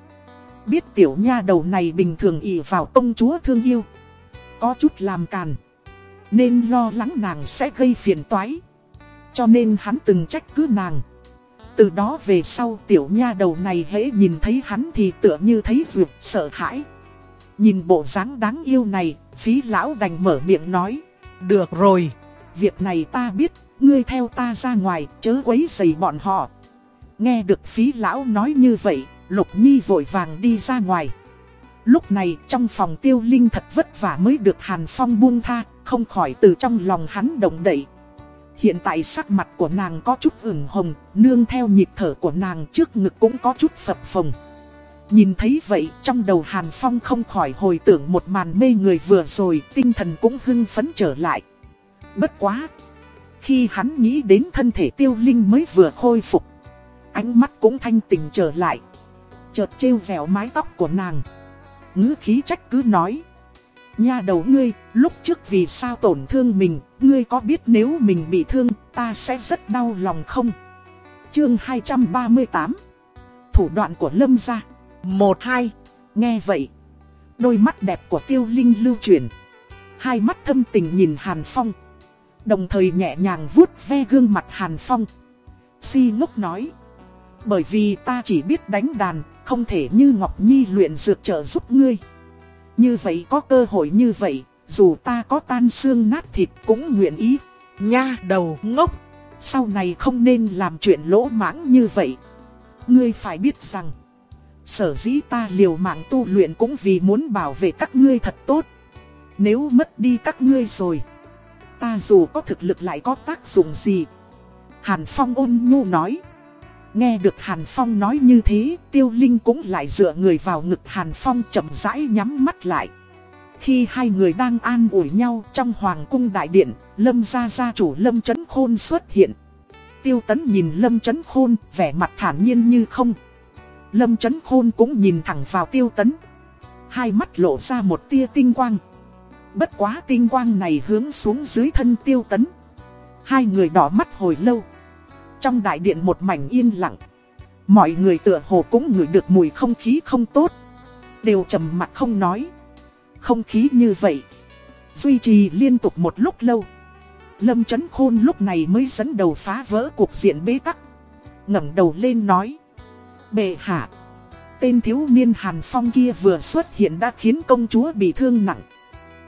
Biết tiểu nha đầu này bình thường ỷ vào công chúa thương yêu. Có chút làm càn. Nên lo lắng nàng sẽ gây phiền toái. Cho nên hắn từng trách cứ nàng. Từ đó về sau tiểu nha đầu này hễ nhìn thấy hắn thì tựa như thấy vượt sợ hãi. Nhìn bộ dáng đáng yêu này, phí lão đành mở miệng nói. Được rồi, việc này ta biết, ngươi theo ta ra ngoài, chớ quấy rầy bọn họ. Nghe được phí lão nói như vậy, Lục Nhi vội vàng đi ra ngoài. Lúc này trong phòng tiêu linh thật vất vả mới được Hàn Phong buông tha, không khỏi từ trong lòng hắn động đậy. Hiện tại sắc mặt của nàng có chút ửng hồng, nương theo nhịp thở của nàng trước ngực cũng có chút phập phồng. Nhìn thấy vậy, trong đầu Hàn Phong không khỏi hồi tưởng một màn mê người vừa rồi, tinh thần cũng hưng phấn trở lại. Bất quá! Khi hắn nghĩ đến thân thể tiêu linh mới vừa khôi phục, ánh mắt cũng thanh tình trở lại. Chợt trêu vẻo mái tóc của nàng. ngữ khí trách cứ nói. Nha đầu ngươi, lúc trước vì sao tổn thương mình, ngươi có biết nếu mình bị thương, ta sẽ rất đau lòng không? Chương 238 Thủ đoạn của Lâm gia. Một hai. Nghe vậy Đôi mắt đẹp của tiêu linh lưu chuyển. Hai mắt thâm tình nhìn Hàn Phong. Đồng thời nhẹ nhàng vuốt ve gương mặt Hàn Phong. Si ngốc nói Bởi vì ta chỉ biết đánh đàn Không thể như Ngọc Nhi luyện dược trợ giúp ngươi. Như vậy có cơ hội như vậy dù ta có tan xương nát thịt cũng nguyện ý. Nha đầu ngốc. Sau này không nên làm chuyện lỗ mãng như vậy. Ngươi phải biết rằng Sở dĩ ta liều mạng tu luyện cũng vì muốn bảo vệ các ngươi thật tốt. Nếu mất đi các ngươi rồi Ta dù có thực lực lại có tác dụng gì? Hàn Phong ôn nhu nói. Nghe được Hàn Phong nói như thế Tiêu Linh cũng lại dựa người vào ngực Hàn Phong chậm rãi nhắm mắt lại khi hai người đang an ủi nhau trong Hoàng cung Đại Điện, Lâm gia gia chủ Lâm Trấn Khôn xuất hiện Tiêu Tấn nhìn Lâm Trấn Khôn, vẻ mặt thản nhiên như không Lâm Trấn Khôn cũng nhìn thẳng vào tiêu tấn. Hai mắt lộ ra một tia tinh quang. Bất quá tinh quang này hướng xuống dưới thân tiêu tấn. Hai người đỏ mắt hồi lâu. Trong đại điện một mảnh yên lặng. Mọi người tựa hồ cũng ngửi được mùi không khí không tốt. Đều trầm mặt không nói. Không khí như vậy. Duy trì liên tục một lúc lâu. Lâm Trấn Khôn lúc này mới dẫn đầu phá vỡ cuộc diện bế tắc. ngẩng đầu lên nói. Bệ hạ, Tên thiếu niên Hàn Phong kia vừa xuất hiện đã khiến công chúa bị thương nặng.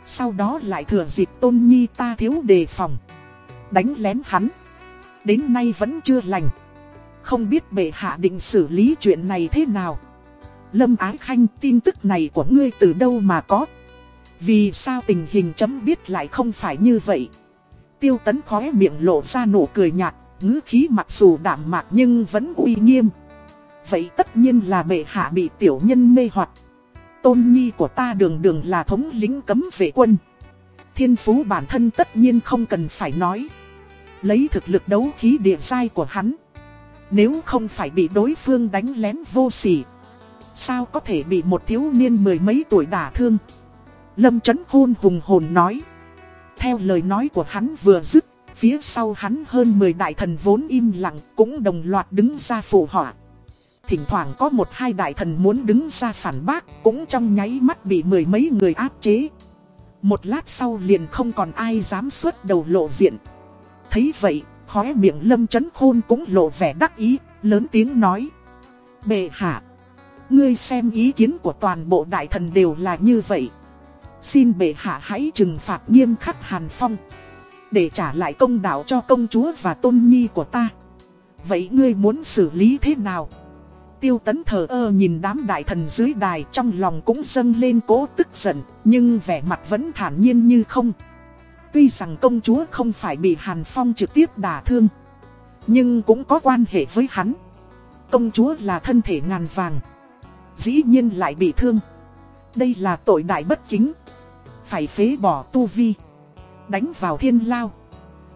Sau đó lại thừa dịp tôn nhi ta thiếu đề phòng. Đánh lén hắn. Đến nay vẫn chưa lành. Không biết bệ hạ định xử lý chuyện này thế nào. Lâm Ái Khanh tin tức này của ngươi từ đâu mà có. Vì sao tình hình chấm biết lại không phải như vậy. Tiêu tấn khóe miệng lộ ra nụ cười nhạt, ngữ khí mặc dù đạm mạc nhưng vẫn uy nghiêm. Vậy tất nhiên là bệ hạ bị tiểu nhân mê hoặc Tôn nhi của ta đường đường là thống lính cấm vệ quân. Thiên phú bản thân tất nhiên không cần phải nói. Lấy thực lực đấu khí địa sai của hắn. Nếu không phải bị đối phương đánh lén vô sỉ. Sao có thể bị một thiếu niên mười mấy tuổi đả thương. Lâm chấn khôn hùng hồn nói. Theo lời nói của hắn vừa dứt, phía sau hắn hơn 10 đại thần vốn im lặng cũng đồng loạt đứng ra phụ họa. Thỉnh thoảng có một hai đại thần muốn đứng ra phản bác cũng trong nháy mắt bị mười mấy người áp chế. Một lát sau liền không còn ai dám xuất đầu lộ diện. Thấy vậy, khóe miệng lâm chấn khôn cũng lộ vẻ đắc ý, lớn tiếng nói. Bệ hạ, ngươi xem ý kiến của toàn bộ đại thần đều là như vậy. Xin bệ hạ hãy trừng phạt nghiêm khắc Hàn Phong. Để trả lại công đạo cho công chúa và tôn nhi của ta. Vậy ngươi muốn xử lý thế nào? Tiêu tấn thờ ơ nhìn đám đại thần dưới đài trong lòng cũng dâng lên cố tức giận, nhưng vẻ mặt vẫn thản nhiên như không. Tuy rằng công chúa không phải bị Hàn Phong trực tiếp đả thương, nhưng cũng có quan hệ với hắn. Công chúa là thân thể ngàn vàng, dĩ nhiên lại bị thương. Đây là tội đại bất kính, phải phế bỏ tu vi, đánh vào thiên lao.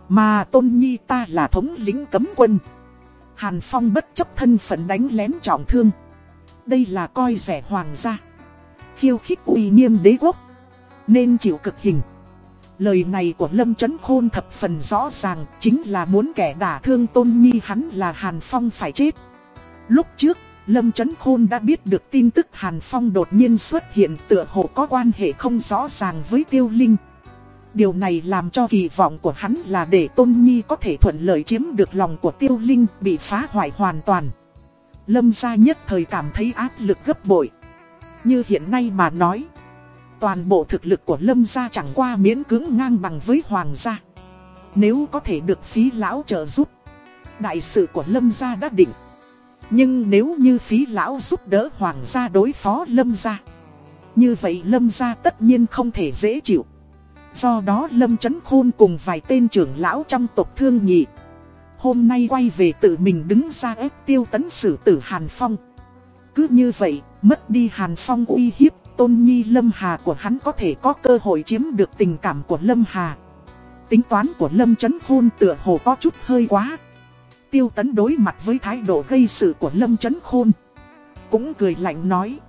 Mà tôn nhi ta là thống lĩnh cấm quân. Hàn Phong bất chấp thân phận đánh lén trọng thương. Đây là coi rẻ hoàng gia. Khiêu khích uy nghiêm đế quốc. Nên chịu cực hình. Lời này của Lâm Trấn Khôn thập phần rõ ràng chính là muốn kẻ đả thương tôn nhi hắn là Hàn Phong phải chết. Lúc trước, Lâm Trấn Khôn đã biết được tin tức Hàn Phong đột nhiên xuất hiện tựa hồ có quan hệ không rõ ràng với Tiêu Linh. Điều này làm cho kỳ vọng của hắn là để Tôn Nhi có thể thuận lợi chiếm được lòng của Tiêu Linh bị phá hoại hoàn toàn. Lâm gia nhất thời cảm thấy áp lực gấp bội. Như hiện nay mà nói, toàn bộ thực lực của Lâm gia chẳng qua miễn cưỡng ngang bằng với Hoàng gia. Nếu có thể được phí lão trợ giúp, đại sự của Lâm gia đã định. Nhưng nếu như phí lão giúp đỡ Hoàng gia đối phó Lâm gia, như vậy Lâm gia tất nhiên không thể dễ chịu. Do đó Lâm chấn Khôn cùng vài tên trưởng lão trong tộc thương nhị Hôm nay quay về tự mình đứng ra ép tiêu tấn xử tử Hàn Phong. Cứ như vậy, mất đi Hàn Phong uy hiếp Tôn Nhi Lâm Hà của hắn có thể có cơ hội chiếm được tình cảm của Lâm Hà. Tính toán của Lâm chấn Khôn tựa hồ có chút hơi quá. Tiêu tấn đối mặt với thái độ gây sự của Lâm Trấn Khôn. Cũng cười lạnh nói,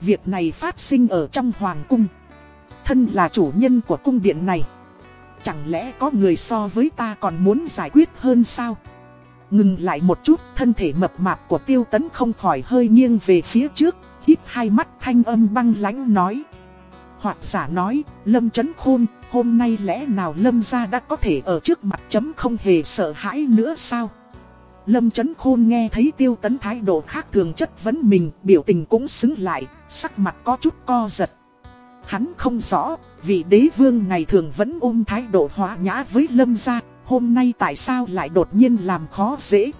Việc này phát sinh ở trong Hoàng Cung. Thân là chủ nhân của cung điện này. Chẳng lẽ có người so với ta còn muốn giải quyết hơn sao? Ngừng lại một chút, Thân thể mập mạp của tiêu tấn không khỏi hơi nghiêng về phía trước, híp hai mắt thanh âm băng lánh nói, Hoặc giả nói, Lâm chấn khôn, Hôm nay lẽ nào Lâm gia đã có thể ở trước mặt chấm không hề sợ hãi nữa sao? Lâm chấn khôn nghe thấy tiêu tấn thái độ khác thường chất vấn mình Biểu tình cũng xứng lại Sắc mặt có chút co giật Hắn không rõ, vị đế vương ngày thường vẫn ôm thái độ hóa nhã với lâm gia, hôm nay tại sao lại đột nhiên làm khó dễ.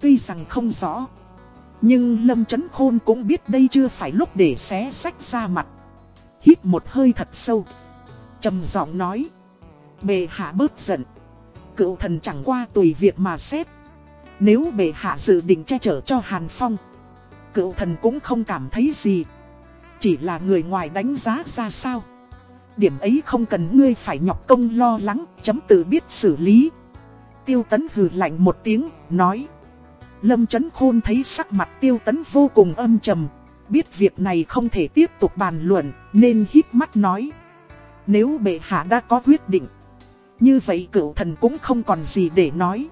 Tuy rằng không rõ, nhưng lâm chấn khôn cũng biết đây chưa phải lúc để xé sách ra mặt. Hít một hơi thật sâu, trầm giọng nói, bề hạ bớt giận, cựu thần chẳng qua tùy việc mà xét. Nếu bệ hạ dự định che chở cho Hàn Phong, cựu thần cũng không cảm thấy gì. Chỉ là người ngoài đánh giá ra sao. Điểm ấy không cần ngươi phải nhọc công lo lắng Chấm tự biết xử lý. Tiêu tấn hừ lạnh một tiếng Nói. Lâm chấn khôn thấy sắc mặt tiêu tấn vô cùng âm trầm Biết việc này không thể tiếp tục bàn luận Nên hít mắt nói. Nếu bệ hạ đã có quyết định Như vậy cựu thần cũng không còn gì để nói.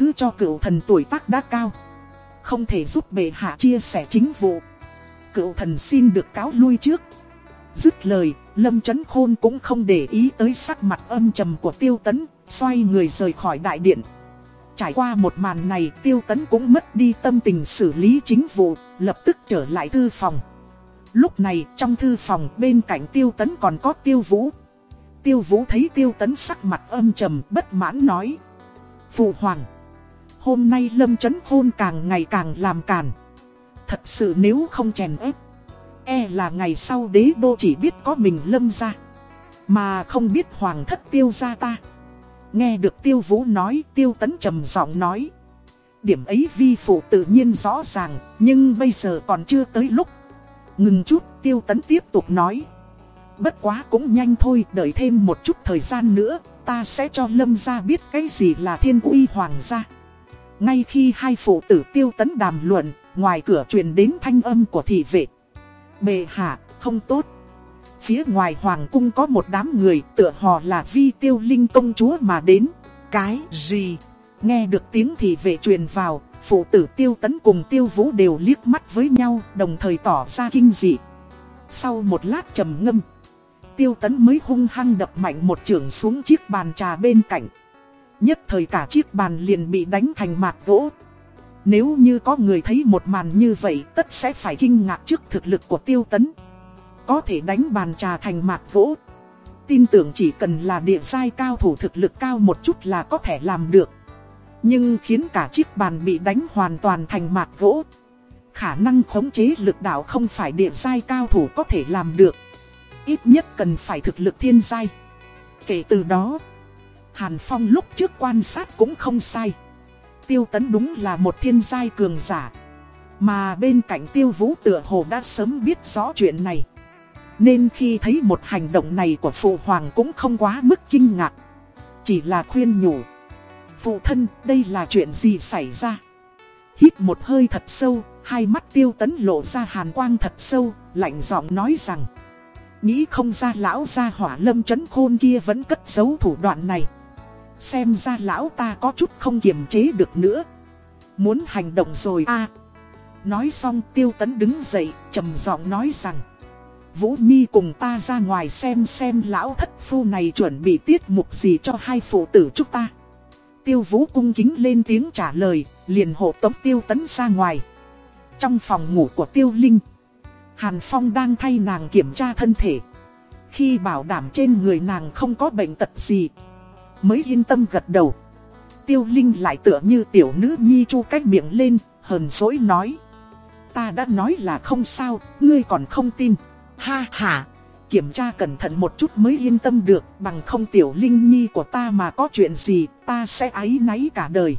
Thứ cho cựu thần tuổi tác đã cao Không thể giúp bệ hạ chia sẻ chính vụ cựu thần xin được cáo lui trước. Dứt lời, Lâm Trấn Khôn cũng không để ý tới sắc mặt âm trầm của tiêu tấn, xoay người rời khỏi đại điện. Trải qua một màn này tiêu tấn cũng mất đi tâm tình xử lý chính vụ, lập tức trở lại thư phòng. Lúc này trong thư phòng bên cạnh tiêu tấn còn có tiêu vũ. Tiêu vũ thấy tiêu tấn sắc mặt âm trầm bất mãn nói. Phụ hoàng, hôm nay lâm chấn khôn càng ngày càng làm càn. Thật sự nếu không chèn ép, e là ngày sau đế đô chỉ biết có mình lâm ra. Mà không biết hoàng thất tiêu ra ta. Nghe được tiêu vũ nói tiêu tấn trầm giọng nói. Điểm ấy vi phụ tự nhiên rõ ràng, nhưng bây giờ còn chưa tới lúc. Ngừng chút, tiêu tấn tiếp tục nói. Bất quá cũng nhanh thôi, đợi thêm một chút thời gian nữa, ta sẽ cho lâm gia biết cái gì là thiên uy hoàng gia. Ngay khi hai phụ tử tiêu tấn đàm luận, ngoài cửa truyền đến thanh âm của thị vệ. Bệ hạ, không tốt. Phía ngoài hoàng cung có một đám người tựa hồ là vi tiêu linh công chúa mà đến. Cái gì? Nghe được tiếng thị vệ truyền vào, phụ tử tiêu tấn cùng tiêu vũ đều liếc mắt với nhau, đồng thời tỏ ra kinh dị. Sau một lát trầm ngâm, tiêu tấn mới hung hăng đập mạnh một trường xuống chiếc bàn trà bên cạnh. Nhất thời cả chiếc bàn liền bị đánh thành mạt gỗ. Nếu như có người thấy một màn như vậy tất sẽ phải kinh ngạc trước thực lực của tiêu tấn. Có thể đánh bàn trà thành mạt gỗ. Tin tưởng chỉ cần là địa giai cao thủ thực lực cao một chút là có thể làm được. Nhưng khiến cả chiếc bàn bị đánh hoàn toàn thành mạt gỗ. Khả năng khống chế lực đạo không phải địa giai cao thủ có thể làm được. Ít nhất cần phải thực lực thiên giai. Kể từ đó, Hàn Phong lúc trước quan sát cũng không sai. Tiêu Tấn đúng là một thiên giai cường giả. Mà bên cạnh Tiêu Vũ tựa hồ đã sớm biết rõ chuyện này. Nên khi thấy một hành động này của Phụ Hoàng cũng không quá mức kinh ngạc. Chỉ là khuyên nhủ. Phụ thân, đây là chuyện gì xảy ra? Hít một hơi thật sâu, hai mắt tiêu tấn lộ ra hàn quang thật sâu, lạnh giọng nói rằng Nghĩ không ra lão gia hỏa lâm chấn khôn kia vẫn cất giấu thủ đoạn này Xem ra lão ta có chút không kiềm chế được nữa Muốn hành động rồi a Nói xong tiêu tấn đứng dậy, trầm giọng nói rằng Vũ Nhi cùng ta ra ngoài xem xem lão thất phu này chuẩn bị tiết mục gì cho hai phụ tử chúng ta Tiêu Vũ cung kính lên tiếng trả lời, liền hộ tống Tiêu Tấn ra ngoài. Trong phòng ngủ của Tiêu Linh, Hàn Phong đang thay nàng kiểm tra thân thể. Khi bảo đảm trên người nàng không có bệnh tật gì, mới yên tâm gật đầu. Tiêu Linh lại tựa như tiểu nữ nhi chu cách miệng lên, hờn dỗi nói. Ta đã nói là không sao, ngươi còn không tin. Ha ha, kiểm tra cẩn thận một chút mới yên tâm được, bằng không tiểu Linh nhi của ta mà có chuyện gì, ta sẽ áy náy cả đời.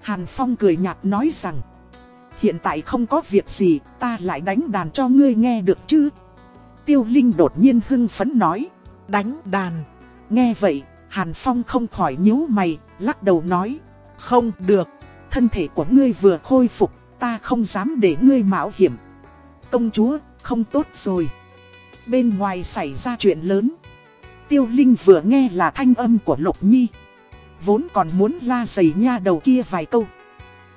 Hàn Phong cười nhạt nói rằng, hiện tại không có việc gì, ta lại đánh đàn cho ngươi nghe được chứ. Tiêu Linh đột nhiên hưng phấn nói, đánh đàn. Nghe vậy, Hàn Phong không khỏi nhíu mày, lắc đầu nói, không được, thân thể của ngươi vừa khôi phục, ta không dám để ngươi mạo hiểm. Công chúa, không tốt rồi. Bên ngoài xảy ra chuyện lớn. Tiêu Linh vừa nghe là thanh âm của Lục Nhi. Vốn còn muốn la giày nha đầu kia vài câu.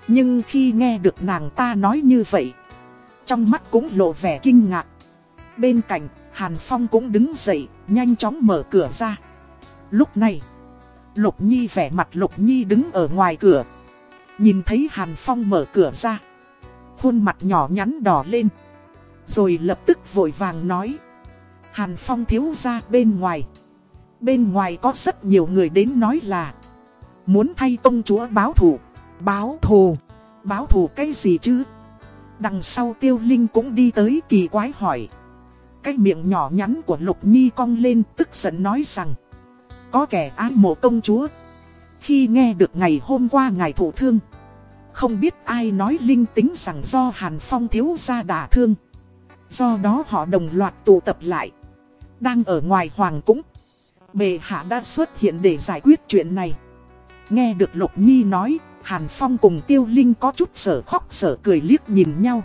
Nhưng khi nghe được nàng ta nói như vậy, trong mắt cũng lộ vẻ kinh ngạc. Bên cạnh, Hàn Phong cũng đứng dậy, nhanh chóng mở cửa ra. Lúc này, Lục Nhi vẻ mặt Lục Nhi đứng ở ngoài cửa. Nhìn thấy Hàn Phong mở cửa ra. Khuôn mặt nhỏ nhắn đỏ lên. Rồi lập tức vội vàng nói. Hàn Phong thiếu ra bên ngoài. Bên ngoài có rất nhiều người đến nói là Muốn thay công chúa báo thù Báo thù Báo thù cái gì chứ Đằng sau tiêu linh cũng đi tới kỳ quái hỏi Cái miệng nhỏ nhắn của Lục Nhi cong lên tức giận nói rằng có kẻ ái mộ công chúa. Khi nghe được ngày hôm qua ngài thụ thương Không biết ai nói linh tính rằng do Hàn Phong thiếu gia đả thương. Do đó họ đồng loạt tụ tập lại. Đang ở ngoài hoàng cũng Bề hạ đã xuất hiện để giải quyết chuyện này. Nghe được Lục Nhi nói, Hàn Phong cùng Tiêu Linh có chút sở khóc sở cười liếc nhìn nhau.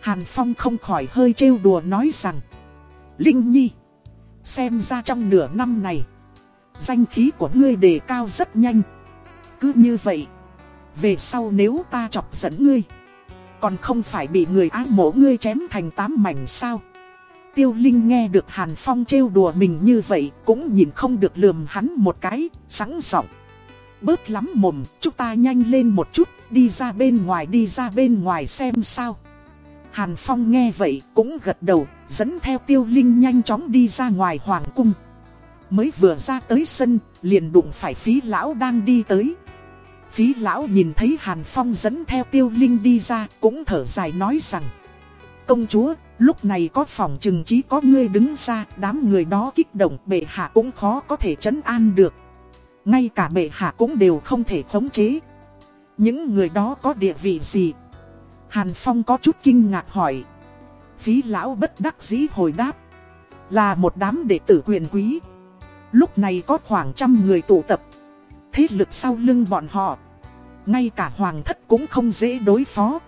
Hàn Phong không khỏi hơi trêu đùa nói rằng Linh Nhi, xem ra trong nửa năm này, danh khí của ngươi đề cao rất nhanh. Cứ như vậy, về sau nếu ta chọc giận ngươi, còn không phải bị người ác mổ ngươi chém thành tám mảnh sao? Tiêu Linh nghe được Hàn Phong trêu đùa mình như vậy cũng nhìn không được lườm hắn một cái, sẵn giọng Bớt lắm mồm, chúng ta nhanh lên một chút, đi ra bên ngoài đi ra bên ngoài xem sao. Hàn Phong nghe vậy cũng gật đầu, dẫn theo tiêu linh nhanh chóng đi ra ngoài hoàng cung. Mới vừa ra tới sân, liền đụng phải phí lão đang đi tới. Phí lão nhìn thấy Hàn Phong dẫn theo tiêu linh đi ra, cũng thở dài nói rằng Công chúa, lúc này có phòng chừng trí có ngươi đứng ra, đám người đó kích động bệ hạ cũng khó có thể chấn an được. Ngay cả bệ hạ cũng đều không thể khống chế. Những người đó có địa vị gì? Hàn Phong có chút kinh ngạc hỏi. Phí lão bất đắc dĩ hồi đáp. Là một đám đệ tử quyền quý. Lúc này có khoảng trăm người tụ tập. Thế lực sau lưng bọn họ. Ngay cả hoàng thất cũng không dễ đối phó.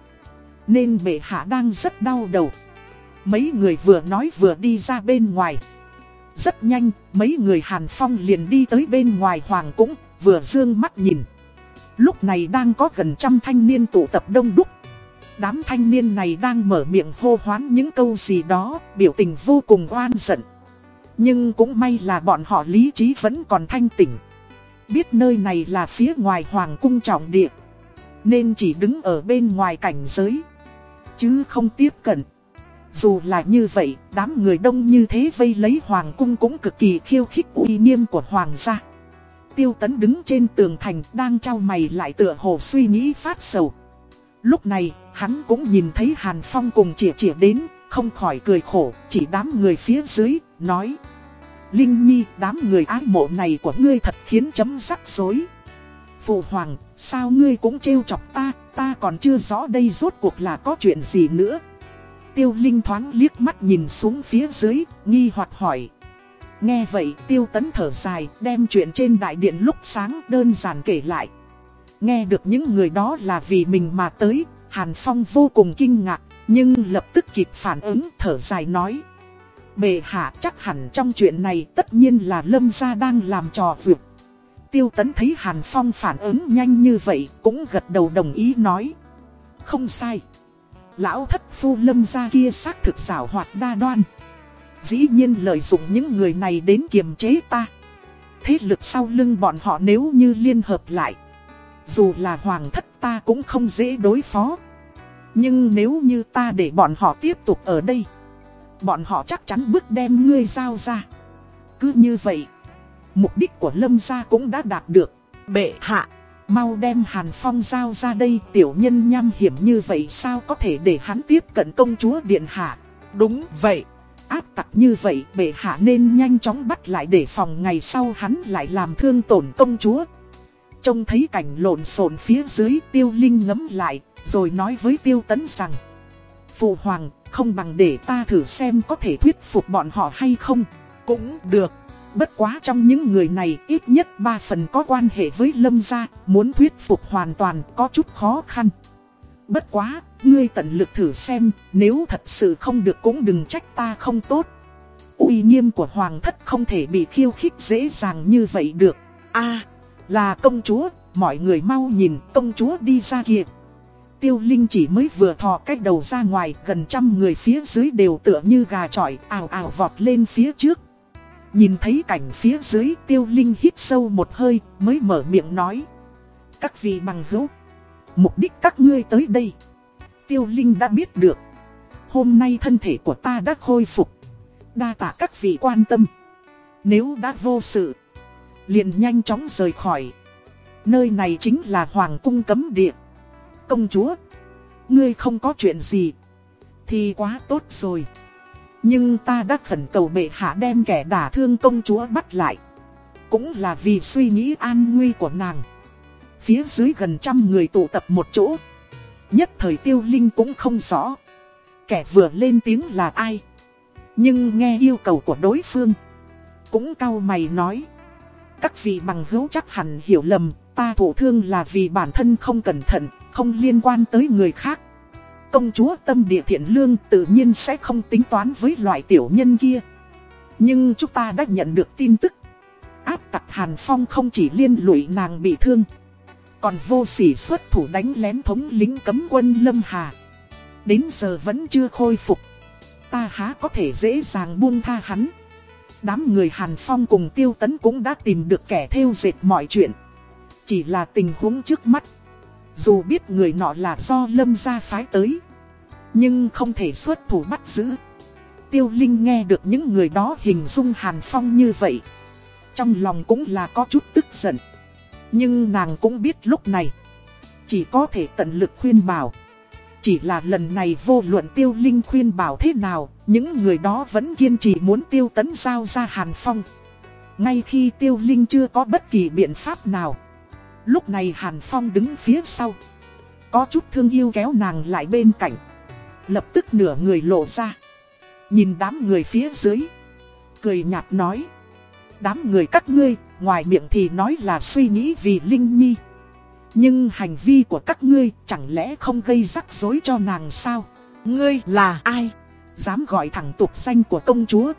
Nên bệ hạ đang rất đau đầu. Mấy người vừa nói vừa đi ra bên ngoài. Rất nhanh, mấy người Hàn Phong liền đi tới bên ngoài hoàng cũng, vừa dương mắt nhìn. Lúc này đang có gần trăm thanh niên tụ tập đông đúc. Đám thanh niên này đang mở miệng hô hoán những câu gì đó, biểu tình vô cùng oan giận. Nhưng cũng may là bọn họ lý trí vẫn còn thanh tỉnh. Biết nơi này là phía ngoài hoàng cung trọng địa. Nên chỉ đứng ở bên ngoài cảnh giới. Chứ không tiếp cận. Dù là như vậy, đám người đông như thế vây lấy hoàng cung cũng cực kỳ khiêu khích uy nghiêm của hoàng gia. Tiêu tấn đứng trên tường thành đang trao mày lại tựa hồ suy nghĩ phát sầu. Lúc này, hắn cũng nhìn thấy Hàn Phong cùng chỉa chỉa đến, không khỏi cười khổ, chỉ đám người phía dưới, nói. Linh Nhi, đám người ái mộ này của ngươi thật khiến chấm rắc rối. Phụ hoàng, sao ngươi cũng trêu chọc ta, ta còn chưa rõ đây rốt cuộc là có chuyện gì nữa. Tiêu Linh thoáng liếc mắt nhìn xuống phía dưới, nghi hoặc hỏi. Nghe vậy tiêu tấn thở dài, đem chuyện trên đại điện lúc sáng đơn giản kể lại. Nghe được những người đó là vì mình mà tới, Hàn Phong vô cùng kinh ngạc, nhưng lập tức kịp phản ứng thở dài nói. Bệ hạ chắc hẳn trong chuyện này tất nhiên là Lâm Gia đang làm trò vượt. Tiêu tấn thấy Hàn Phong phản ứng nhanh như vậy cũng gật đầu đồng ý nói. Không sai. Lão thất phu Lâm Gia kia xác thực xảo hoạt đa đoan. Dĩ nhiên lợi dụng những người này đến kiềm chế ta. Thế lực sau lưng bọn họ nếu như liên hợp lại. Dù là hoàng thất ta cũng không dễ đối phó. Nhưng nếu như ta để bọn họ tiếp tục ở đây Bọn họ chắc chắn bước đem ngươi giao ra. Cứ như vậy Mục đích của Lâm gia cũng đã đạt được. Bệ hạ. Mau đem Hàn Phong giao ra đây Tiểu nhân nham hiểm như vậy sao có thể để hắn tiếp cận công chúa Điện Hạ? Đúng vậy. Áp tặc như vậy bệ hạ nên nhanh chóng bắt lại để phòng ngày sau hắn lại làm thương tổn công chúa. Trông thấy cảnh lộn xộn phía dưới tiêu linh ngấm lại Rồi nói với tiêu tấn rằng Phụ hoàng không bằng để ta thử xem có thể thuyết phục bọn họ hay không. Cũng được. Bất quá trong những người này ít nhất ba phần có quan hệ với lâm gia Muốn thuyết phục hoàn toàn có chút khó khăn. Bất quá, ngươi tận lực thử xem Nếu thật sự không được cũng đừng trách ta không tốt. Uy nghiêm của hoàng thất không thể bị khiêu khích dễ dàng như vậy được. A là công chúa, mọi người mau nhìn công chúa đi ra kìa. Tiêu Linh chỉ mới vừa thò cách đầu ra ngoài, gần trăm người phía dưới đều tựa như gà trọi, ào ào vọt lên phía trước. Nhìn thấy cảnh phía dưới, Tiêu Linh hít sâu một hơi, mới mở miệng nói. Các vị bằng hữu, mục đích các ngươi tới đây. Tiêu Linh đã biết được. Hôm nay thân thể của ta đã khôi phục. Đa tạ các vị quan tâm. Nếu đã vô sự, liền nhanh chóng rời khỏi. Nơi này chính là Hoàng cung cấm địa công chúa. Ngươi không có chuyện gì, Thì quá tốt rồi. Nhưng ta đã khẩn cầu bệ hạ đem kẻ đả thương công chúa bắt lại. Cũng là vì suy nghĩ an nguy của nàng. Phía dưới gần trăm người tụ tập một chỗ. Nhất thời tiêu linh cũng không rõ, Kẻ vừa lên tiếng là ai. Nhưng nghe yêu cầu của đối phương, Cũng cau mày nói, Các vị bằng hữu chắc hẳn hiểu lầm, Ta thổ thương là vì bản thân không cẩn thận không liên quan tới người khác. Công chúa tâm địa thiện lương tự nhiên sẽ không tính toán với loại tiểu nhân kia. Nhưng chúng ta đã nhận được tin tức. Áp tặc Hàn Phong không chỉ liên lụy nàng bị thương. Còn vô sỉ xuất thủ đánh lén thống lính cấm quân Lâm Hà. Đến giờ vẫn chưa khôi phục. Ta há có thể dễ dàng buông tha hắn. Đám người Hàn Phong cùng Tiêu Tấn cũng đã tìm được kẻ theo dệt mọi chuyện. Chỉ là tình huống trước mắt. Dù biết người nọ là do lâm gia phái tới. Nhưng không thể xuất thủ bắt giữ. Tiêu Linh nghe được những người đó hình dung Hàn Phong như vậy. Trong lòng cũng là có chút tức giận. Nhưng nàng cũng biết lúc này. Chỉ có thể tận lực khuyên bảo. Chỉ là lần này vô luận tiêu linh khuyên bảo thế nào, những người đó vẫn kiên trì muốn tiêu tấn giao ra Hàn Phong. Ngay khi tiêu linh chưa có bất kỳ biện pháp nào. Lúc này Hàn Phong đứng phía sau. Có chút thương yêu kéo nàng lại bên cạnh. Lập tức nửa người lộ ra. Nhìn đám người phía dưới. Cười nhạt nói. Đám người các ngươi, ngoài miệng thì nói là suy nghĩ vì Linh Nhi. Nhưng hành vi của các ngươi chẳng lẽ không gây rắc rối cho nàng sao? Ngươi là ai? Dám gọi thẳng tục danh của công chúa.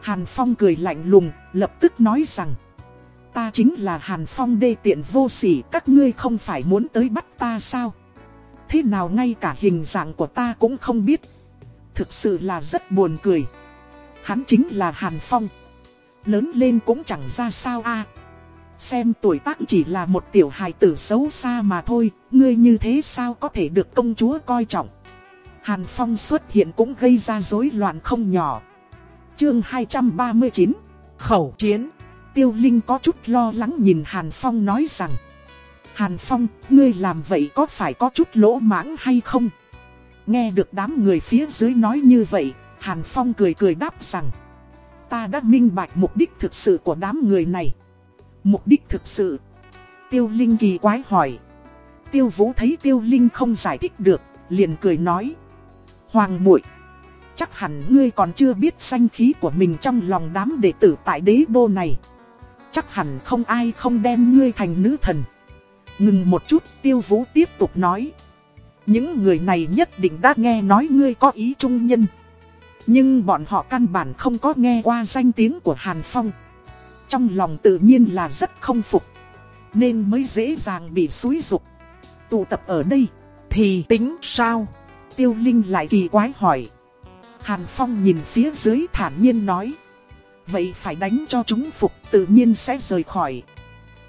Hàn Phong cười lạnh lùng, lập tức nói rằng Ta chính là Hàn Phong đê tiện vô sỉ, các ngươi không phải muốn tới bắt ta sao? Thế nào ngay cả hình dạng của ta cũng không biết. Thực sự là rất buồn cười. Hắn chính là Hàn Phong. Lớn lên cũng chẳng ra sao a Xem tuổi tác chỉ là một tiểu hài tử xấu xa mà thôi, ngươi như thế sao có thể được công chúa coi trọng. Hàn Phong xuất hiện cũng gây ra rối loạn không nhỏ. Chương 239 Khẩu chiến Tiêu Linh có chút lo lắng nhìn Hàn Phong nói rằng Hàn Phong, ngươi làm vậy có phải có chút lỗ mãng hay không? Nghe được đám người phía dưới nói như vậy, Hàn Phong cười cười đáp rằng Ta đã minh bạch mục đích thực sự của đám người này. Mục đích thực sự? Tiêu Linh kỳ quái hỏi. Tiêu Vũ thấy Tiêu Linh không giải thích được Liền cười nói Hoàng muội Chắc hẳn ngươi còn chưa biết danh khí của mình trong lòng đám đệ tử tại đế đô này. Chắc hẳn không ai không đem ngươi thành nữ thần. Ngừng một chút, tiêu vũ tiếp tục nói. Những người này nhất định đã nghe nói ngươi có ý trung nhân. Nhưng bọn họ căn bản không có nghe qua danh tiếng của Hàn Phong. Trong lòng tự nhiên là rất không phục. Nên mới dễ dàng bị xúi dục. Tụ tập ở đây, Thì tính sao? Tiêu Linh lại kỳ quái hỏi. Hàn Phong nhìn phía dưới thản nhiên nói. Vậy phải đánh cho chúng phục tự nhiên sẽ rời khỏi.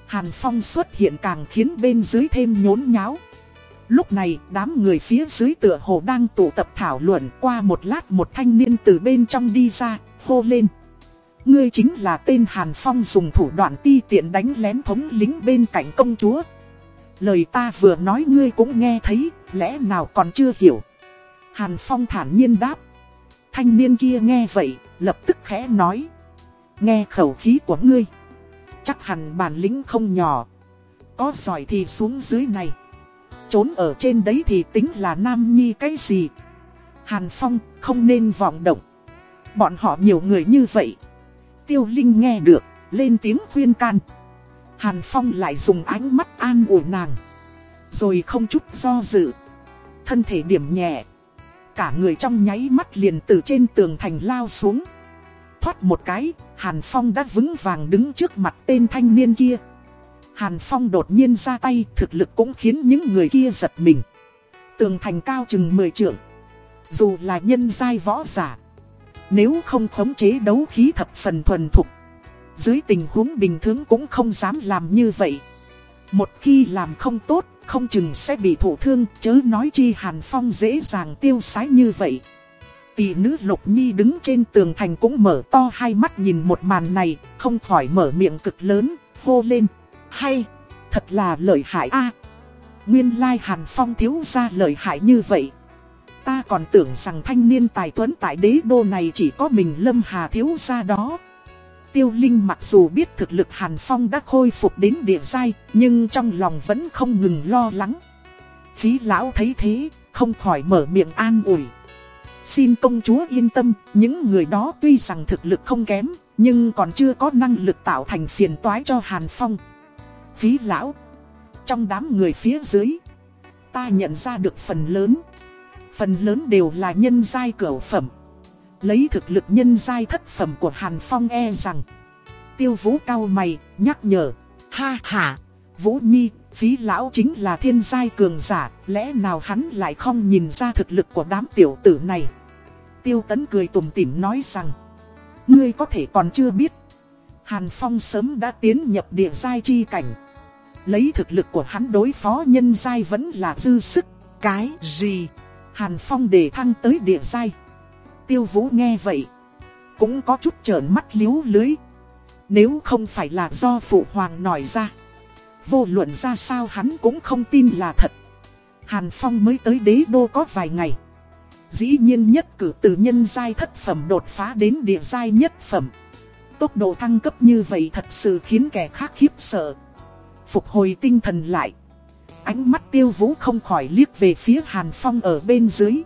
Hàn Phong xuất hiện càng khiến bên dưới thêm nhốn nháo. Lúc này đám người phía dưới tựa hồ đang tụ tập thảo luận qua một lát một thanh niên từ bên trong đi ra, hô lên. Ngươi chính là tên Hàn Phong dùng thủ đoạn ti tiện đánh lén thống lính bên cạnh công chúa. Lời ta vừa nói ngươi cũng nghe thấy, lẽ nào còn chưa hiểu? Hàn Phong thản nhiên đáp. Thanh niên kia nghe vậy, lập tức khẽ nói. Nghe khẩu khí của ngươi. Chắc hẳn bản lĩnh không nhỏ. Có giỏi thì xuống dưới này. Trốn ở trên đấy thì tính là nam nhi cái gì? Hàn Phong, không nên vọng động. Bọn họ nhiều người như vậy. Tiêu Linh nghe được, Lên tiếng khuyên can. Hàn Phong lại dùng ánh mắt an ủi nàng. Rồi không chút do dự. Thân thể điểm nhẹ. Cả người trong nháy mắt liền từ trên tường thành lao xuống thoát một cái, Hàn Phong đã vững vàng đứng trước mặt tên thanh niên kia. Hàn Phong đột nhiên ra tay, thực lực cũng khiến những người kia giật mình. Tường thành cao chừng 10 trượng. Dù là nhân giai võ giả, nếu không khống chế đấu khí thập phần thuần thục, dưới tình huống bình thường cũng không dám làm như vậy. Một khi làm không tốt, không chừng sẽ bị thụ thương, chớ nói chi Hàn Phong dễ dàng tiêu sái như vậy. Tỷ nữ Lục Nhi đứng trên tường thành cũng mở to hai mắt nhìn một màn này, không khỏi mở miệng cực lớn, hô lên. Hay, thật là lợi hại a Nguyên lai Hàn Phong thiếu ra lợi hại như vậy. Ta còn tưởng rằng thanh niên tài tuấn tại đế đô này chỉ có mình Lâm Hà thiếu ra đó. Tiêu Linh mặc dù biết thực lực Hàn Phong đã khôi phục đến địa giai, nhưng trong lòng vẫn không ngừng lo lắng. Phí lão thấy thế, không khỏi mở miệng an ủi. Xin công chúa yên tâm, những người đó tuy rằng thực lực không kém, nhưng còn chưa có năng lực tạo thành phiền toái cho Hàn Phong. Phí lão, trong đám người phía dưới, ta nhận ra được phần lớn. Phần lớn đều là nhân giai cửu phẩm. Lấy thực lực nhân giai thất phẩm của Hàn Phong e rằng. Tiêu vũ cao mày, nhắc nhở. Ha ha, Vũ Nhi, phí lão chính là thiên giai cường giả, lẽ nào hắn lại không nhìn ra thực lực của đám tiểu tử này. Tiêu tấn cười tùm tỉm nói rằng, ngươi có thể còn chưa biết. Hàn Phong sớm đã tiến nhập địa giai chi cảnh. Lấy thực lực của hắn đối phó nhân giai vẫn là dư sức. Cái gì? Hàn Phong đề thăng tới địa giai. Tiêu Vũ nghe vậy. Cũng có chút trợn mắt liếu lưới. Nếu không phải là do phụ hoàng nói ra. Vô luận ra sao hắn cũng không tin là thật. Hàn Phong mới tới đế đô có vài ngày. Dĩ nhiên nhất cử từ nhân giai thất phẩm đột phá đến địa giai nhất phẩm. Tốc độ thăng cấp như vậy thật sự khiến kẻ khác khiếp sợ. Phục hồi tinh thần lại. Ánh mắt tiêu vũ không khỏi liếc về phía Hàn Phong ở bên dưới.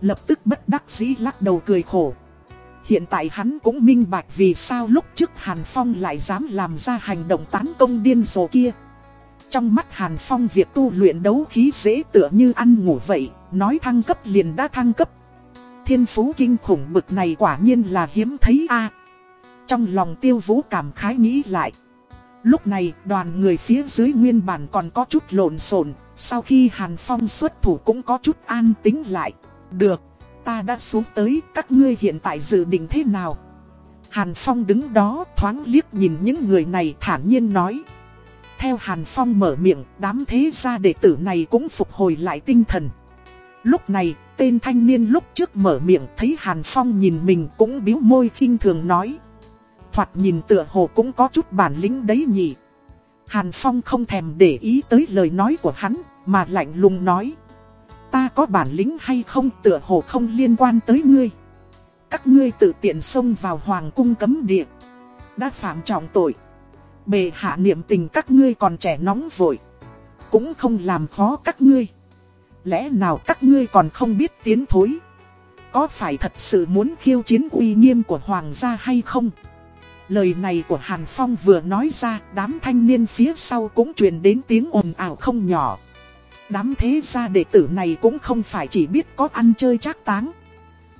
Lập tức bất đắc dĩ lắc đầu cười khổ. Hiện tại hắn cũng minh bạch vì sao lúc trước Hàn Phong lại dám làm ra hành động tán công điên rồ kia. Trong mắt Hàn Phong việc tu luyện đấu khí dễ tựa như ăn ngủ vậy, nói thăng cấp liền đã thăng cấp. Thiên phú kinh khủng bực này quả nhiên là hiếm thấy a. Trong lòng tiêu vũ cảm khái nghĩ lại. Lúc này đoàn người phía dưới nguyên bản còn có chút lộn xộn, sau khi Hàn Phong xuất thủ cũng có chút an tính lại. Được, ta đã xuống tới, các ngươi hiện tại dự định thế nào? Hàn Phong đứng đó thoáng liếc nhìn những người này thản nhiên nói. Theo Hàn Phong mở miệng, đám thế gia đệ tử này cũng phục hồi lại tinh thần. Lúc này, tên thanh niên lúc trước mở miệng thấy Hàn Phong nhìn mình cũng biếu môi khinh thường nói. Thoạt nhìn tựa hồ cũng có chút bản lĩnh đấy nhỉ. Hàn Phong không thèm để ý tới lời nói của hắn, mà lạnh lùng nói. Ta có bản lĩnh hay không tựa hồ không liên quan tới ngươi. Các ngươi tự tiện xông vào hoàng cung cấm địa. Đã phạm trọng tội. Bề hạ niệm tình các ngươi còn trẻ nóng vội. Cũng không làm khó các ngươi. Lẽ nào các ngươi còn không biết tiến thối? Có phải thật sự muốn khiêu chiến uy nghiêm của hoàng gia hay không? Lời này của Hàn Phong vừa nói ra, đám thanh niên phía sau cũng truyền đến tiếng ồn ào không nhỏ. Đám thế gia đệ tử này cũng không phải chỉ biết có ăn chơi trác táng.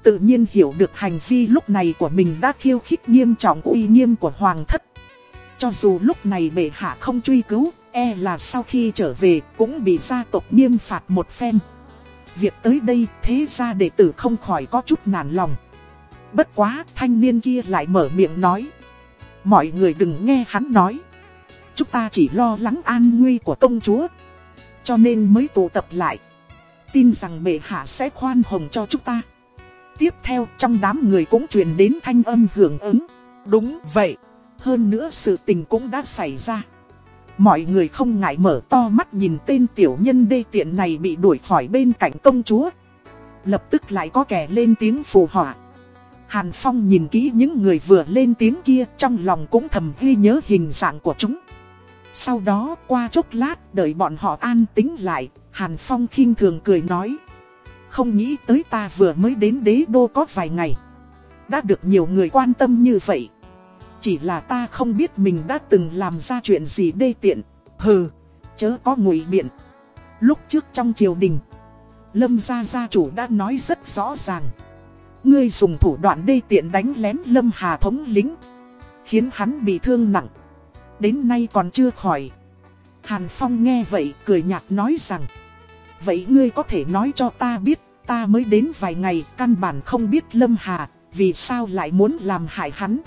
Tự nhiên hiểu được hành vi lúc này của mình đã khiêu khích nghiêm trọng uy nghiêm của hoàng thất. Cho dù lúc này bệ hạ không truy cứu, e là sau khi trở về cũng bị gia tộc nghiêm phạt một phen. Việc tới đây thế gia đệ tử không khỏi có chút nản lòng. Bất quá thanh niên kia lại mở miệng nói. Mọi người đừng nghe hắn nói. Chúng ta chỉ lo lắng an nguy của công chúa. Cho nên mới tụ tập lại. Tin rằng bệ hạ sẽ khoan hồng cho chúng ta. Tiếp theo, trong đám người cũng truyền đến thanh âm hưởng ứng. Đúng vậy. Hơn nữa sự tình cũng đã xảy ra. Mọi người không ngại mở to mắt nhìn tên tiểu nhân đê tiện này bị đuổi khỏi bên cạnh công chúa. Lập tức lại có kẻ lên tiếng phù họa. Hàn Phong nhìn kỹ những người vừa lên tiếng kia, trong lòng cũng thầm ghi nhớ hình dạng của chúng. Sau đó qua chốc lát đợi bọn họ an tính lại, Hàn Phong khinh thường cười nói. Không nghĩ tới ta vừa mới đến đế đô có vài ngày. Đã được nhiều người quan tâm như vậy. Chỉ là ta không biết mình đã từng làm ra chuyện gì đê tiện. Hừ, chớ có ngụy biện. Lúc trước trong triều đình, Lâm gia gia chủ đã nói rất rõ ràng. Ngươi dùng thủ đoạn đê tiện đánh lén Lâm Hà thống lính. Khiến hắn bị thương nặng. Đến nay còn chưa khỏi. Hàn Phong nghe vậy cười nhạt nói rằng. Vậy ngươi có thể nói cho ta biết, ta mới đến vài ngày căn bản không biết Lâm Hà, vì sao lại muốn làm hại hắn.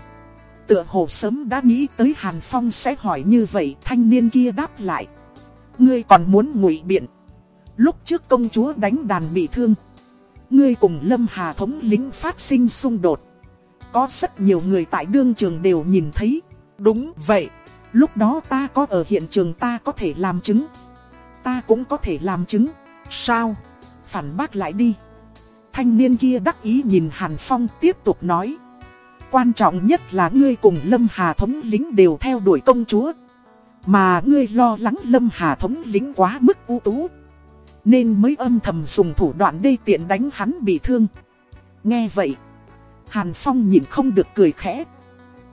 Tựa hồ sớm đã nghĩ tới Hàn Phong sẽ hỏi như vậy, thanh niên kia đáp lại. Ngươi còn muốn ngụy biện. Lúc trước công chúa đánh đàn bị thương. Ngươi cùng Lâm Hà thống lính phát sinh xung đột. Có rất nhiều người tại đương trường đều nhìn thấy. Đúng vậy. Lúc đó ta có ở hiện trường ta có thể làm chứng. Ta cũng có thể làm chứng. Sao? Phản bác lại đi. Thanh niên kia đắc ý nhìn Hàn Phong tiếp tục nói. Quan trọng nhất là ngươi cùng Lâm Hà thống lính đều theo đuổi công chúa. Mà ngươi lo lắng Lâm Hà thống lính quá mức ưu tú. Nên mới âm thầm dùng thủ đoạn đê tiện đánh hắn bị thương. Nghe vậy. Hàn Phong nhìn không được cười khẽ.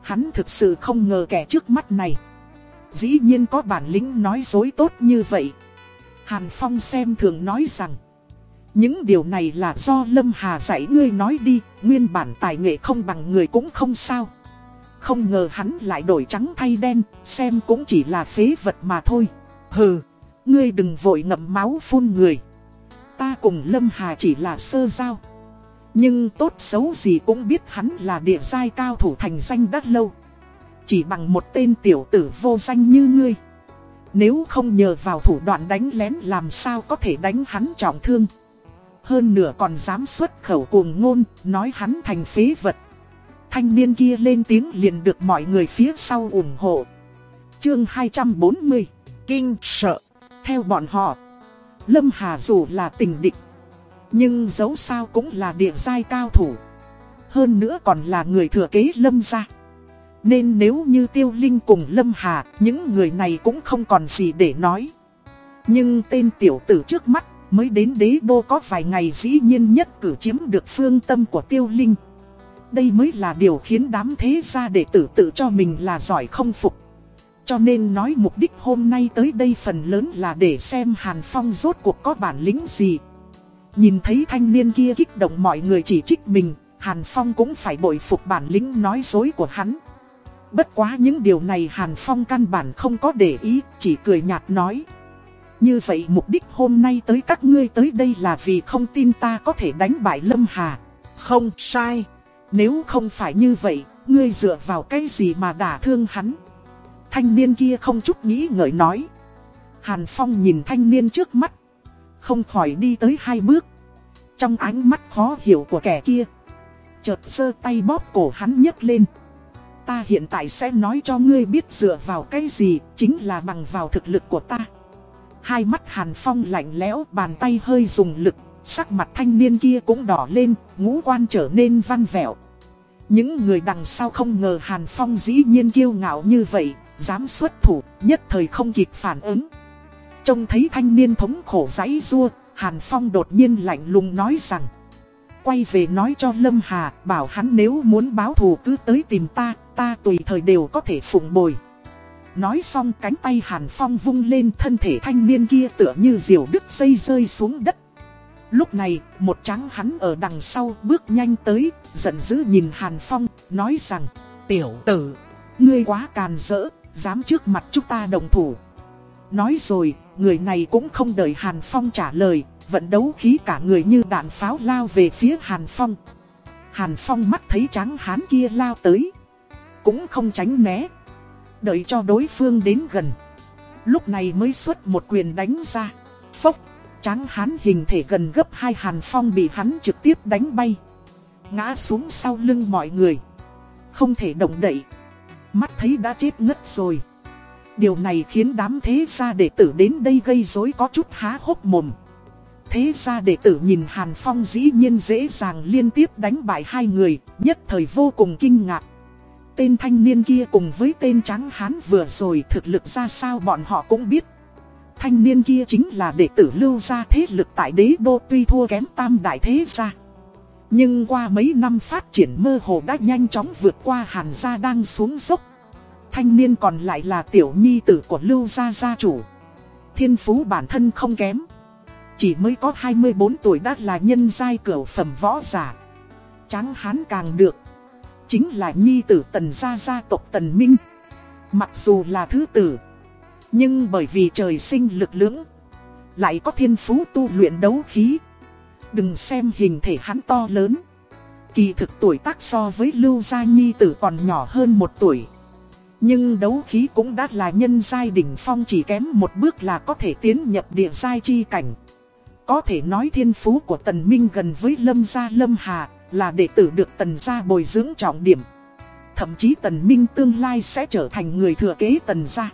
Hắn thực sự không ngờ kẻ trước mắt này. Dĩ nhiên có bản lĩnh nói dối tốt như vậy. Hàn Phong xem thường nói rằng. Những điều này là do Lâm Hà dạy ngươi nói đi, nguyên bản tài nghệ không bằng người cũng không sao. Không ngờ hắn lại đổi trắng thay đen, xem cũng chỉ là phế vật mà thôi. Hừ, ngươi đừng vội ngậm máu phun người. Ta cùng Lâm Hà chỉ là sơ giao. Nhưng tốt xấu gì cũng biết hắn là địa giai cao thủ thành danh đắt lâu. Chỉ bằng một tên tiểu tử vô danh như ngươi. Nếu không nhờ vào thủ đoạn đánh lén làm sao có thể đánh hắn trọng thương. Hơn nửa còn dám xuất khẩu cuồng ngôn, nói hắn thành phế vật. Thanh niên kia lên tiếng liền được mọi người phía sau ủng hộ. Chương 240 Kinh sợ Theo bọn họ Lâm Hà dù là tình địch Nhưng dẫu sao cũng là địa giai cao thủ Hơn nữa còn là người thừa kế Lâm gia nên nếu như Tiêu Linh cùng Lâm Hà Những người này cũng không còn gì để nói Nhưng tên tiểu tử trước mắt Mới đến đế đô có vài ngày dĩ nhiên nhất cử chiếm được phương tâm của Tiêu Linh Đây mới là điều khiến đám thế gia đệ tử tự cho mình là giỏi không phục cho nên nói mục đích hôm nay tới đây phần lớn là để xem Hàn Phong rốt cuộc có bản lĩnh gì. Nhìn thấy thanh niên kia kích động mọi người chỉ trích mình, Hàn Phong cũng phải bội phục bản lĩnh nói dối của hắn. Bất quá những điều này Hàn Phong căn bản không có để ý, chỉ cười nhạt nói. Như vậy mục đích hôm nay tới các ngươi tới đây là vì không tin ta có thể đánh bại Lâm Hà. Không sai, nếu không phải như vậy, ngươi dựa vào cái gì mà đả thương hắn. Thanh niên kia không chút nghĩ ngợi nói. Hàn Phong nhìn thanh niên trước mắt. Không khỏi đi tới hai bước. Trong ánh mắt khó hiểu của kẻ kia. Chợt sơ tay bóp cổ hắn nhấc lên. Ta hiện tại sẽ nói cho ngươi biết dựa vào cái gì, chính là bằng vào thực lực của ta. Hai mắt Hàn Phong lạnh lẽo, bàn tay hơi dùng lực, sắc mặt thanh niên kia cũng đỏ lên, ngũ quan trở nên văn vẹo. Những người đằng sau không ngờ Hàn Phong dĩ nhiên kiêu ngạo như vậy, dám xuất thủ, nhất thời không kịp phản ứng. Trông thấy thanh niên thống khổ giấy rua, Hàn Phong đột nhiên lạnh lùng nói rằng Quay về nói cho Lâm Hà, bảo hắn nếu muốn báo thù cứ tới tìm ta, ta tùy thời đều có thể phụng bồi. Nói xong cánh tay Hàn Phong vung lên thân thể thanh niên kia tựa như diều đứt dây rơi xuống đất. Lúc này, một trắng hắn ở đằng sau bước nhanh tới, giận dữ nhìn Hàn Phong, nói rằng Tiểu tử, ngươi quá càn rỡ, dám trước mặt chúng ta đồng thủ. Nói rồi, người này cũng không đợi Hàn Phong trả lời, vận đấu khí cả người như đạn pháo lao về phía Hàn Phong. Hàn Phong mắt thấy trắng hán kia lao tới, cũng không tránh né, đợi cho đối phương đến gần. Lúc này mới xuất một quyền đánh ra, phốc, trắng hán hình thể gần gấp hai Hàn Phong bị hắn trực tiếp đánh bay. Ngã xuống sau lưng mọi người, không thể động đậy mắt thấy đã chết ngất rồi. Điều này khiến đám thế gia đệ tử đến đây gây rối có chút há hốc mồm. Thế gia đệ tử nhìn Hàn Phong dĩ nhiên dễ dàng liên tiếp đánh bại hai người, nhất thời vô cùng kinh ngạc. Tên thanh niên kia cùng với tên trắng hán vừa rồi thực lực ra sao bọn họ cũng biết. Thanh niên kia chính là đệ tử lưu gia thế lực tại đế đô tuy thua kém tam đại thế gia. Nhưng qua mấy năm phát triển mơ hồ đã nhanh chóng vượt qua hàn gia đang xuống dốc. Thanh niên còn lại là tiểu nhi tử của lưu gia gia chủ. Thiên phú bản thân không kém. Chỉ mới có 24 tuổi đã là nhân giai cửa phẩm võ giả. Tráng hán càng được. Chính là nhi tử tần gia gia tộc tần minh. Mặc dù là thứ tử. Nhưng bởi vì trời sinh lực lưỡng. Lại có thiên phú tu luyện đấu khí. Đừng xem hình thể hắn to lớn. Kỳ thực tuổi tác so với Lưu Gia Nhi tử còn nhỏ hơn một tuổi. Nhưng đấu khí cũng đã là nhân giai đỉnh phong, chỉ kém một bước là có thể tiến nhập địa giai chi cảnh. Có thể nói thiên phú của Tần Minh gần với Lâm Gia Lâm Hà là đệ tử được Tần Gia bồi dưỡng trọng điểm. Thậm chí Tần Minh tương lai sẽ trở thành người thừa kế Tần Gia.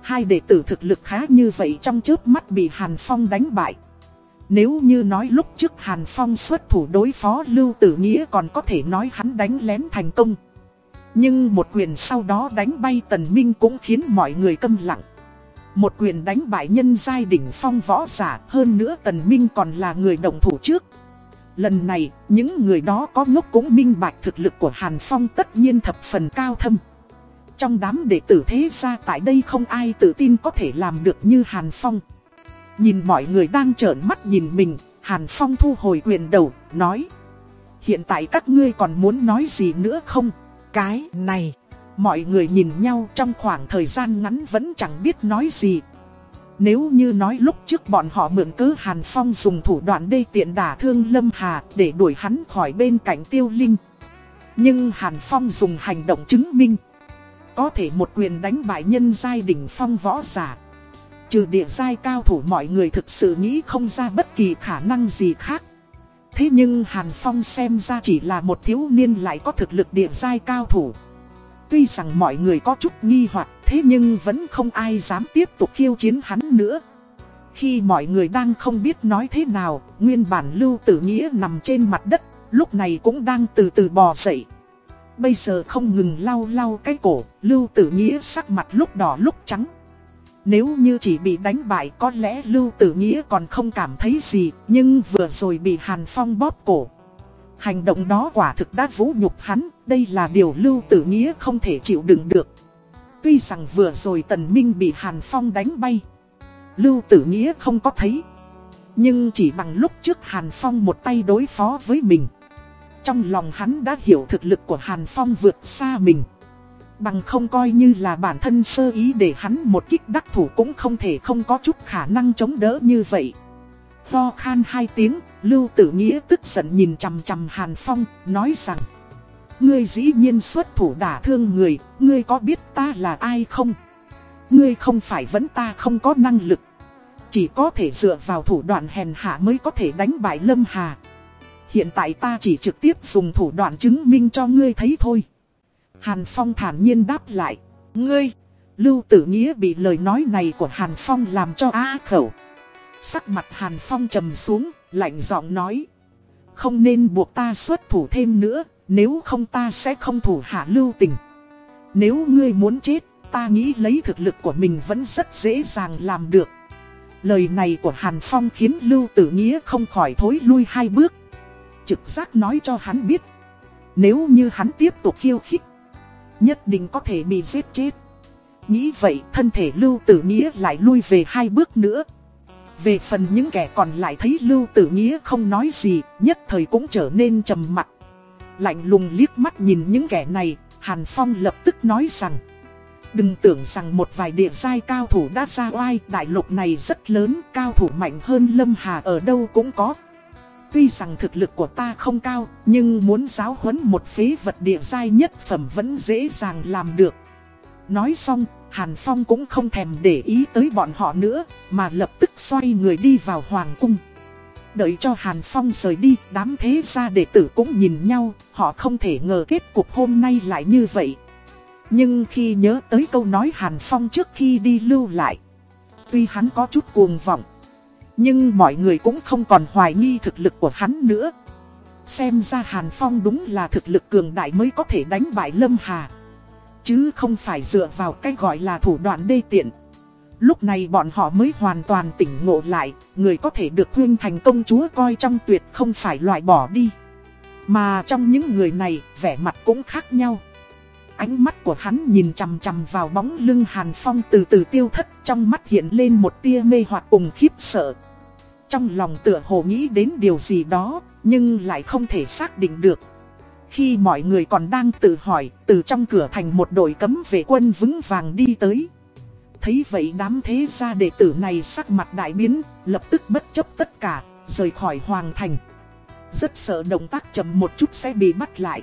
Hai đệ tử thực lực khá như vậy trong trước mắt bị Hàn Phong đánh bại. Nếu như nói lúc trước Hàn Phong xuất thủ đối phó Lưu Tử Nghĩa còn có thể nói hắn đánh lén thành công. Nhưng một quyền sau đó đánh bay Tần Minh cũng khiến mọi người câm lặng. Một quyền đánh bại nhân giai đỉnh phong võ giả, hơn nữa Tần Minh còn là người đồng thủ trước. Lần này, những người đó có ngốc cũng minh bạch thực lực của Hàn Phong tất nhiên thập phần cao thâm. Trong đám đệ tử thế gia tại đây không ai tự tin có thể làm được như Hàn Phong. Nhìn mọi người đang trợn mắt nhìn mình, Hàn Phong thu hồi quyền đầu, nói Hiện tại các ngươi còn muốn nói gì nữa không? Cái này, mọi người nhìn nhau trong khoảng thời gian ngắn vẫn chẳng biết nói gì nếu như nói lúc trước bọn họ mượn cớ Hàn Phong dùng thủ đoạn đê tiện đả thương Lâm Hà để đuổi hắn khỏi bên cạnh tiêu linh Nhưng Hàn Phong dùng hành động chứng minh Có thể một quyền đánh bại nhân giai đỉnh phong võ giả Trừ địa giai cao thủ mọi người thực sự nghĩ không ra bất kỳ khả năng gì khác. Thế nhưng Hàn Phong xem ra chỉ là một thiếu niên lại có thực lực địa giai cao thủ. Tuy rằng mọi người có chút nghi hoặc thế nhưng vẫn không ai dám tiếp tục khiêu chiến hắn nữa. Khi mọi người đang không biết nói thế nào, nguyên bản Lưu Tử Nghĩa nằm trên mặt đất, lúc này cũng đang từ từ bò dậy. Bây giờ không ngừng lau lau cái cổ, Lưu Tử Nghĩa sắc mặt lúc đỏ lúc trắng. Nếu như chỉ bị đánh bại có lẽ Lưu Tử Nghĩa còn không cảm thấy gì, nhưng vừa rồi bị Hàn Phong bóp cổ. Hành động đó quả thực đã vũ nhục hắn, đây là điều Lưu Tử Nghĩa không thể chịu đựng được. Tuy rằng vừa rồi Tần Minh bị Hàn Phong đánh bay. Lưu Tử Nghĩa không có thấy. Nhưng chỉ bằng lúc trước Hàn Phong một tay đối phó với mình. Trong lòng hắn đã hiểu thực lực của Hàn Phong vượt xa mình. Bằng không coi như là bản thân sơ ý để hắn một kích đắc thủ cũng không thể không có chút khả năng chống đỡ như vậy. do khan hai tiếng, Lưu Tử Nghĩa tức giận nhìn chằm chằm Hàn Phong, nói rằng Ngươi dĩ nhiên xuất thủ đả thương người, ngươi có biết ta là ai không? Ngươi không phải vẫn ta không có năng lực. Chỉ có thể dựa vào thủ đoạn hèn hạ mới có thể đánh bại Lâm Hà. Hiện tại ta chỉ trực tiếp dùng thủ đoạn chứng minh cho ngươi thấy thôi. Hàn Phong thản nhiên đáp lại. Ngươi Lưu Tử Nghĩa bị lời nói này của Hàn Phong làm cho á khẩu. Sắc mặt Hàn Phong trầm xuống, lạnh giọng nói. Không nên buộc ta xuất thủ thêm nữa nếu không ta sẽ không thủ hạ lưu tình. Nếu ngươi muốn chết, Ta nghĩ lấy thực lực của mình vẫn rất dễ dàng làm được. Lời này của Hàn Phong khiến Lưu Tử Nghĩa không khỏi thối lui hai bước. Trực giác nói cho hắn biết, Nếu như hắn tiếp tục khiêu khích, Nhất định có thể bị giết chết. Nghĩ vậy, thân thể Lưu Tử Nghĩa lại lui về hai bước nữa. Về phần những kẻ còn lại thấy Lưu Tử Nghĩa không nói gì, Nhất thời cũng trở nên trầm mặc. Lạnh lùng liếc mắt nhìn những kẻ này, Hàn Phong lập tức nói rằng, Đừng tưởng rằng một vài địa giai cao thủ đã ra oai, Đại lục này rất lớn, Cao thủ mạnh hơn Lâm Hà ở đâu cũng có. Tuy rằng thực lực của ta không cao, Nhưng muốn giáo huấn một phế vật địa giai nhất phẩm vẫn dễ dàng làm được. Nói xong, Hàn Phong cũng không thèm để ý tới bọn họ nữa, Mà lập tức xoay người đi vào Hoàng Cung. Đợi cho Hàn Phong rời đi, Đám thế gia đệ tử cũng nhìn nhau, Họ không thể ngờ kết cục hôm nay lại như vậy. Nhưng khi nhớ tới câu nói Hàn Phong trước khi đi lưu lại, Tuy hắn có chút cuồng vọng, Nhưng mọi người cũng không còn hoài nghi thực lực của hắn nữa. Xem ra Hàn Phong đúng là thực lực cường đại mới có thể đánh bại Lâm Hà, Chứ không phải dựa vào cái gọi là thủ đoạn đê tiện. Lúc này bọn họ mới hoàn toàn tỉnh ngộ lại Người có thể được huyên thành công chúa coi trong tuyệt không phải loại bỏ đi Mà trong những người này vẻ mặt cũng khác nhau Ánh mắt của hắn nhìn chằm chằm vào bóng lưng Hàn Phong từ từ tiêu thất trong mắt hiện lên một tia mê hoặc cùng khiếp sợ. Trong lòng tựa hồ nghĩ đến điều gì đó, nhưng lại không thể xác định được. Khi mọi người còn đang tự hỏi, từ trong cửa thành một đội cấm vệ quân vững vàng đi tới. Thấy vậy đám thế gia đệ tử này sắc mặt đại biến, lập tức bất chấp tất cả, rời khỏi hoàng thành. Rất sợ động tác chậm một chút sẽ bị bắt lại.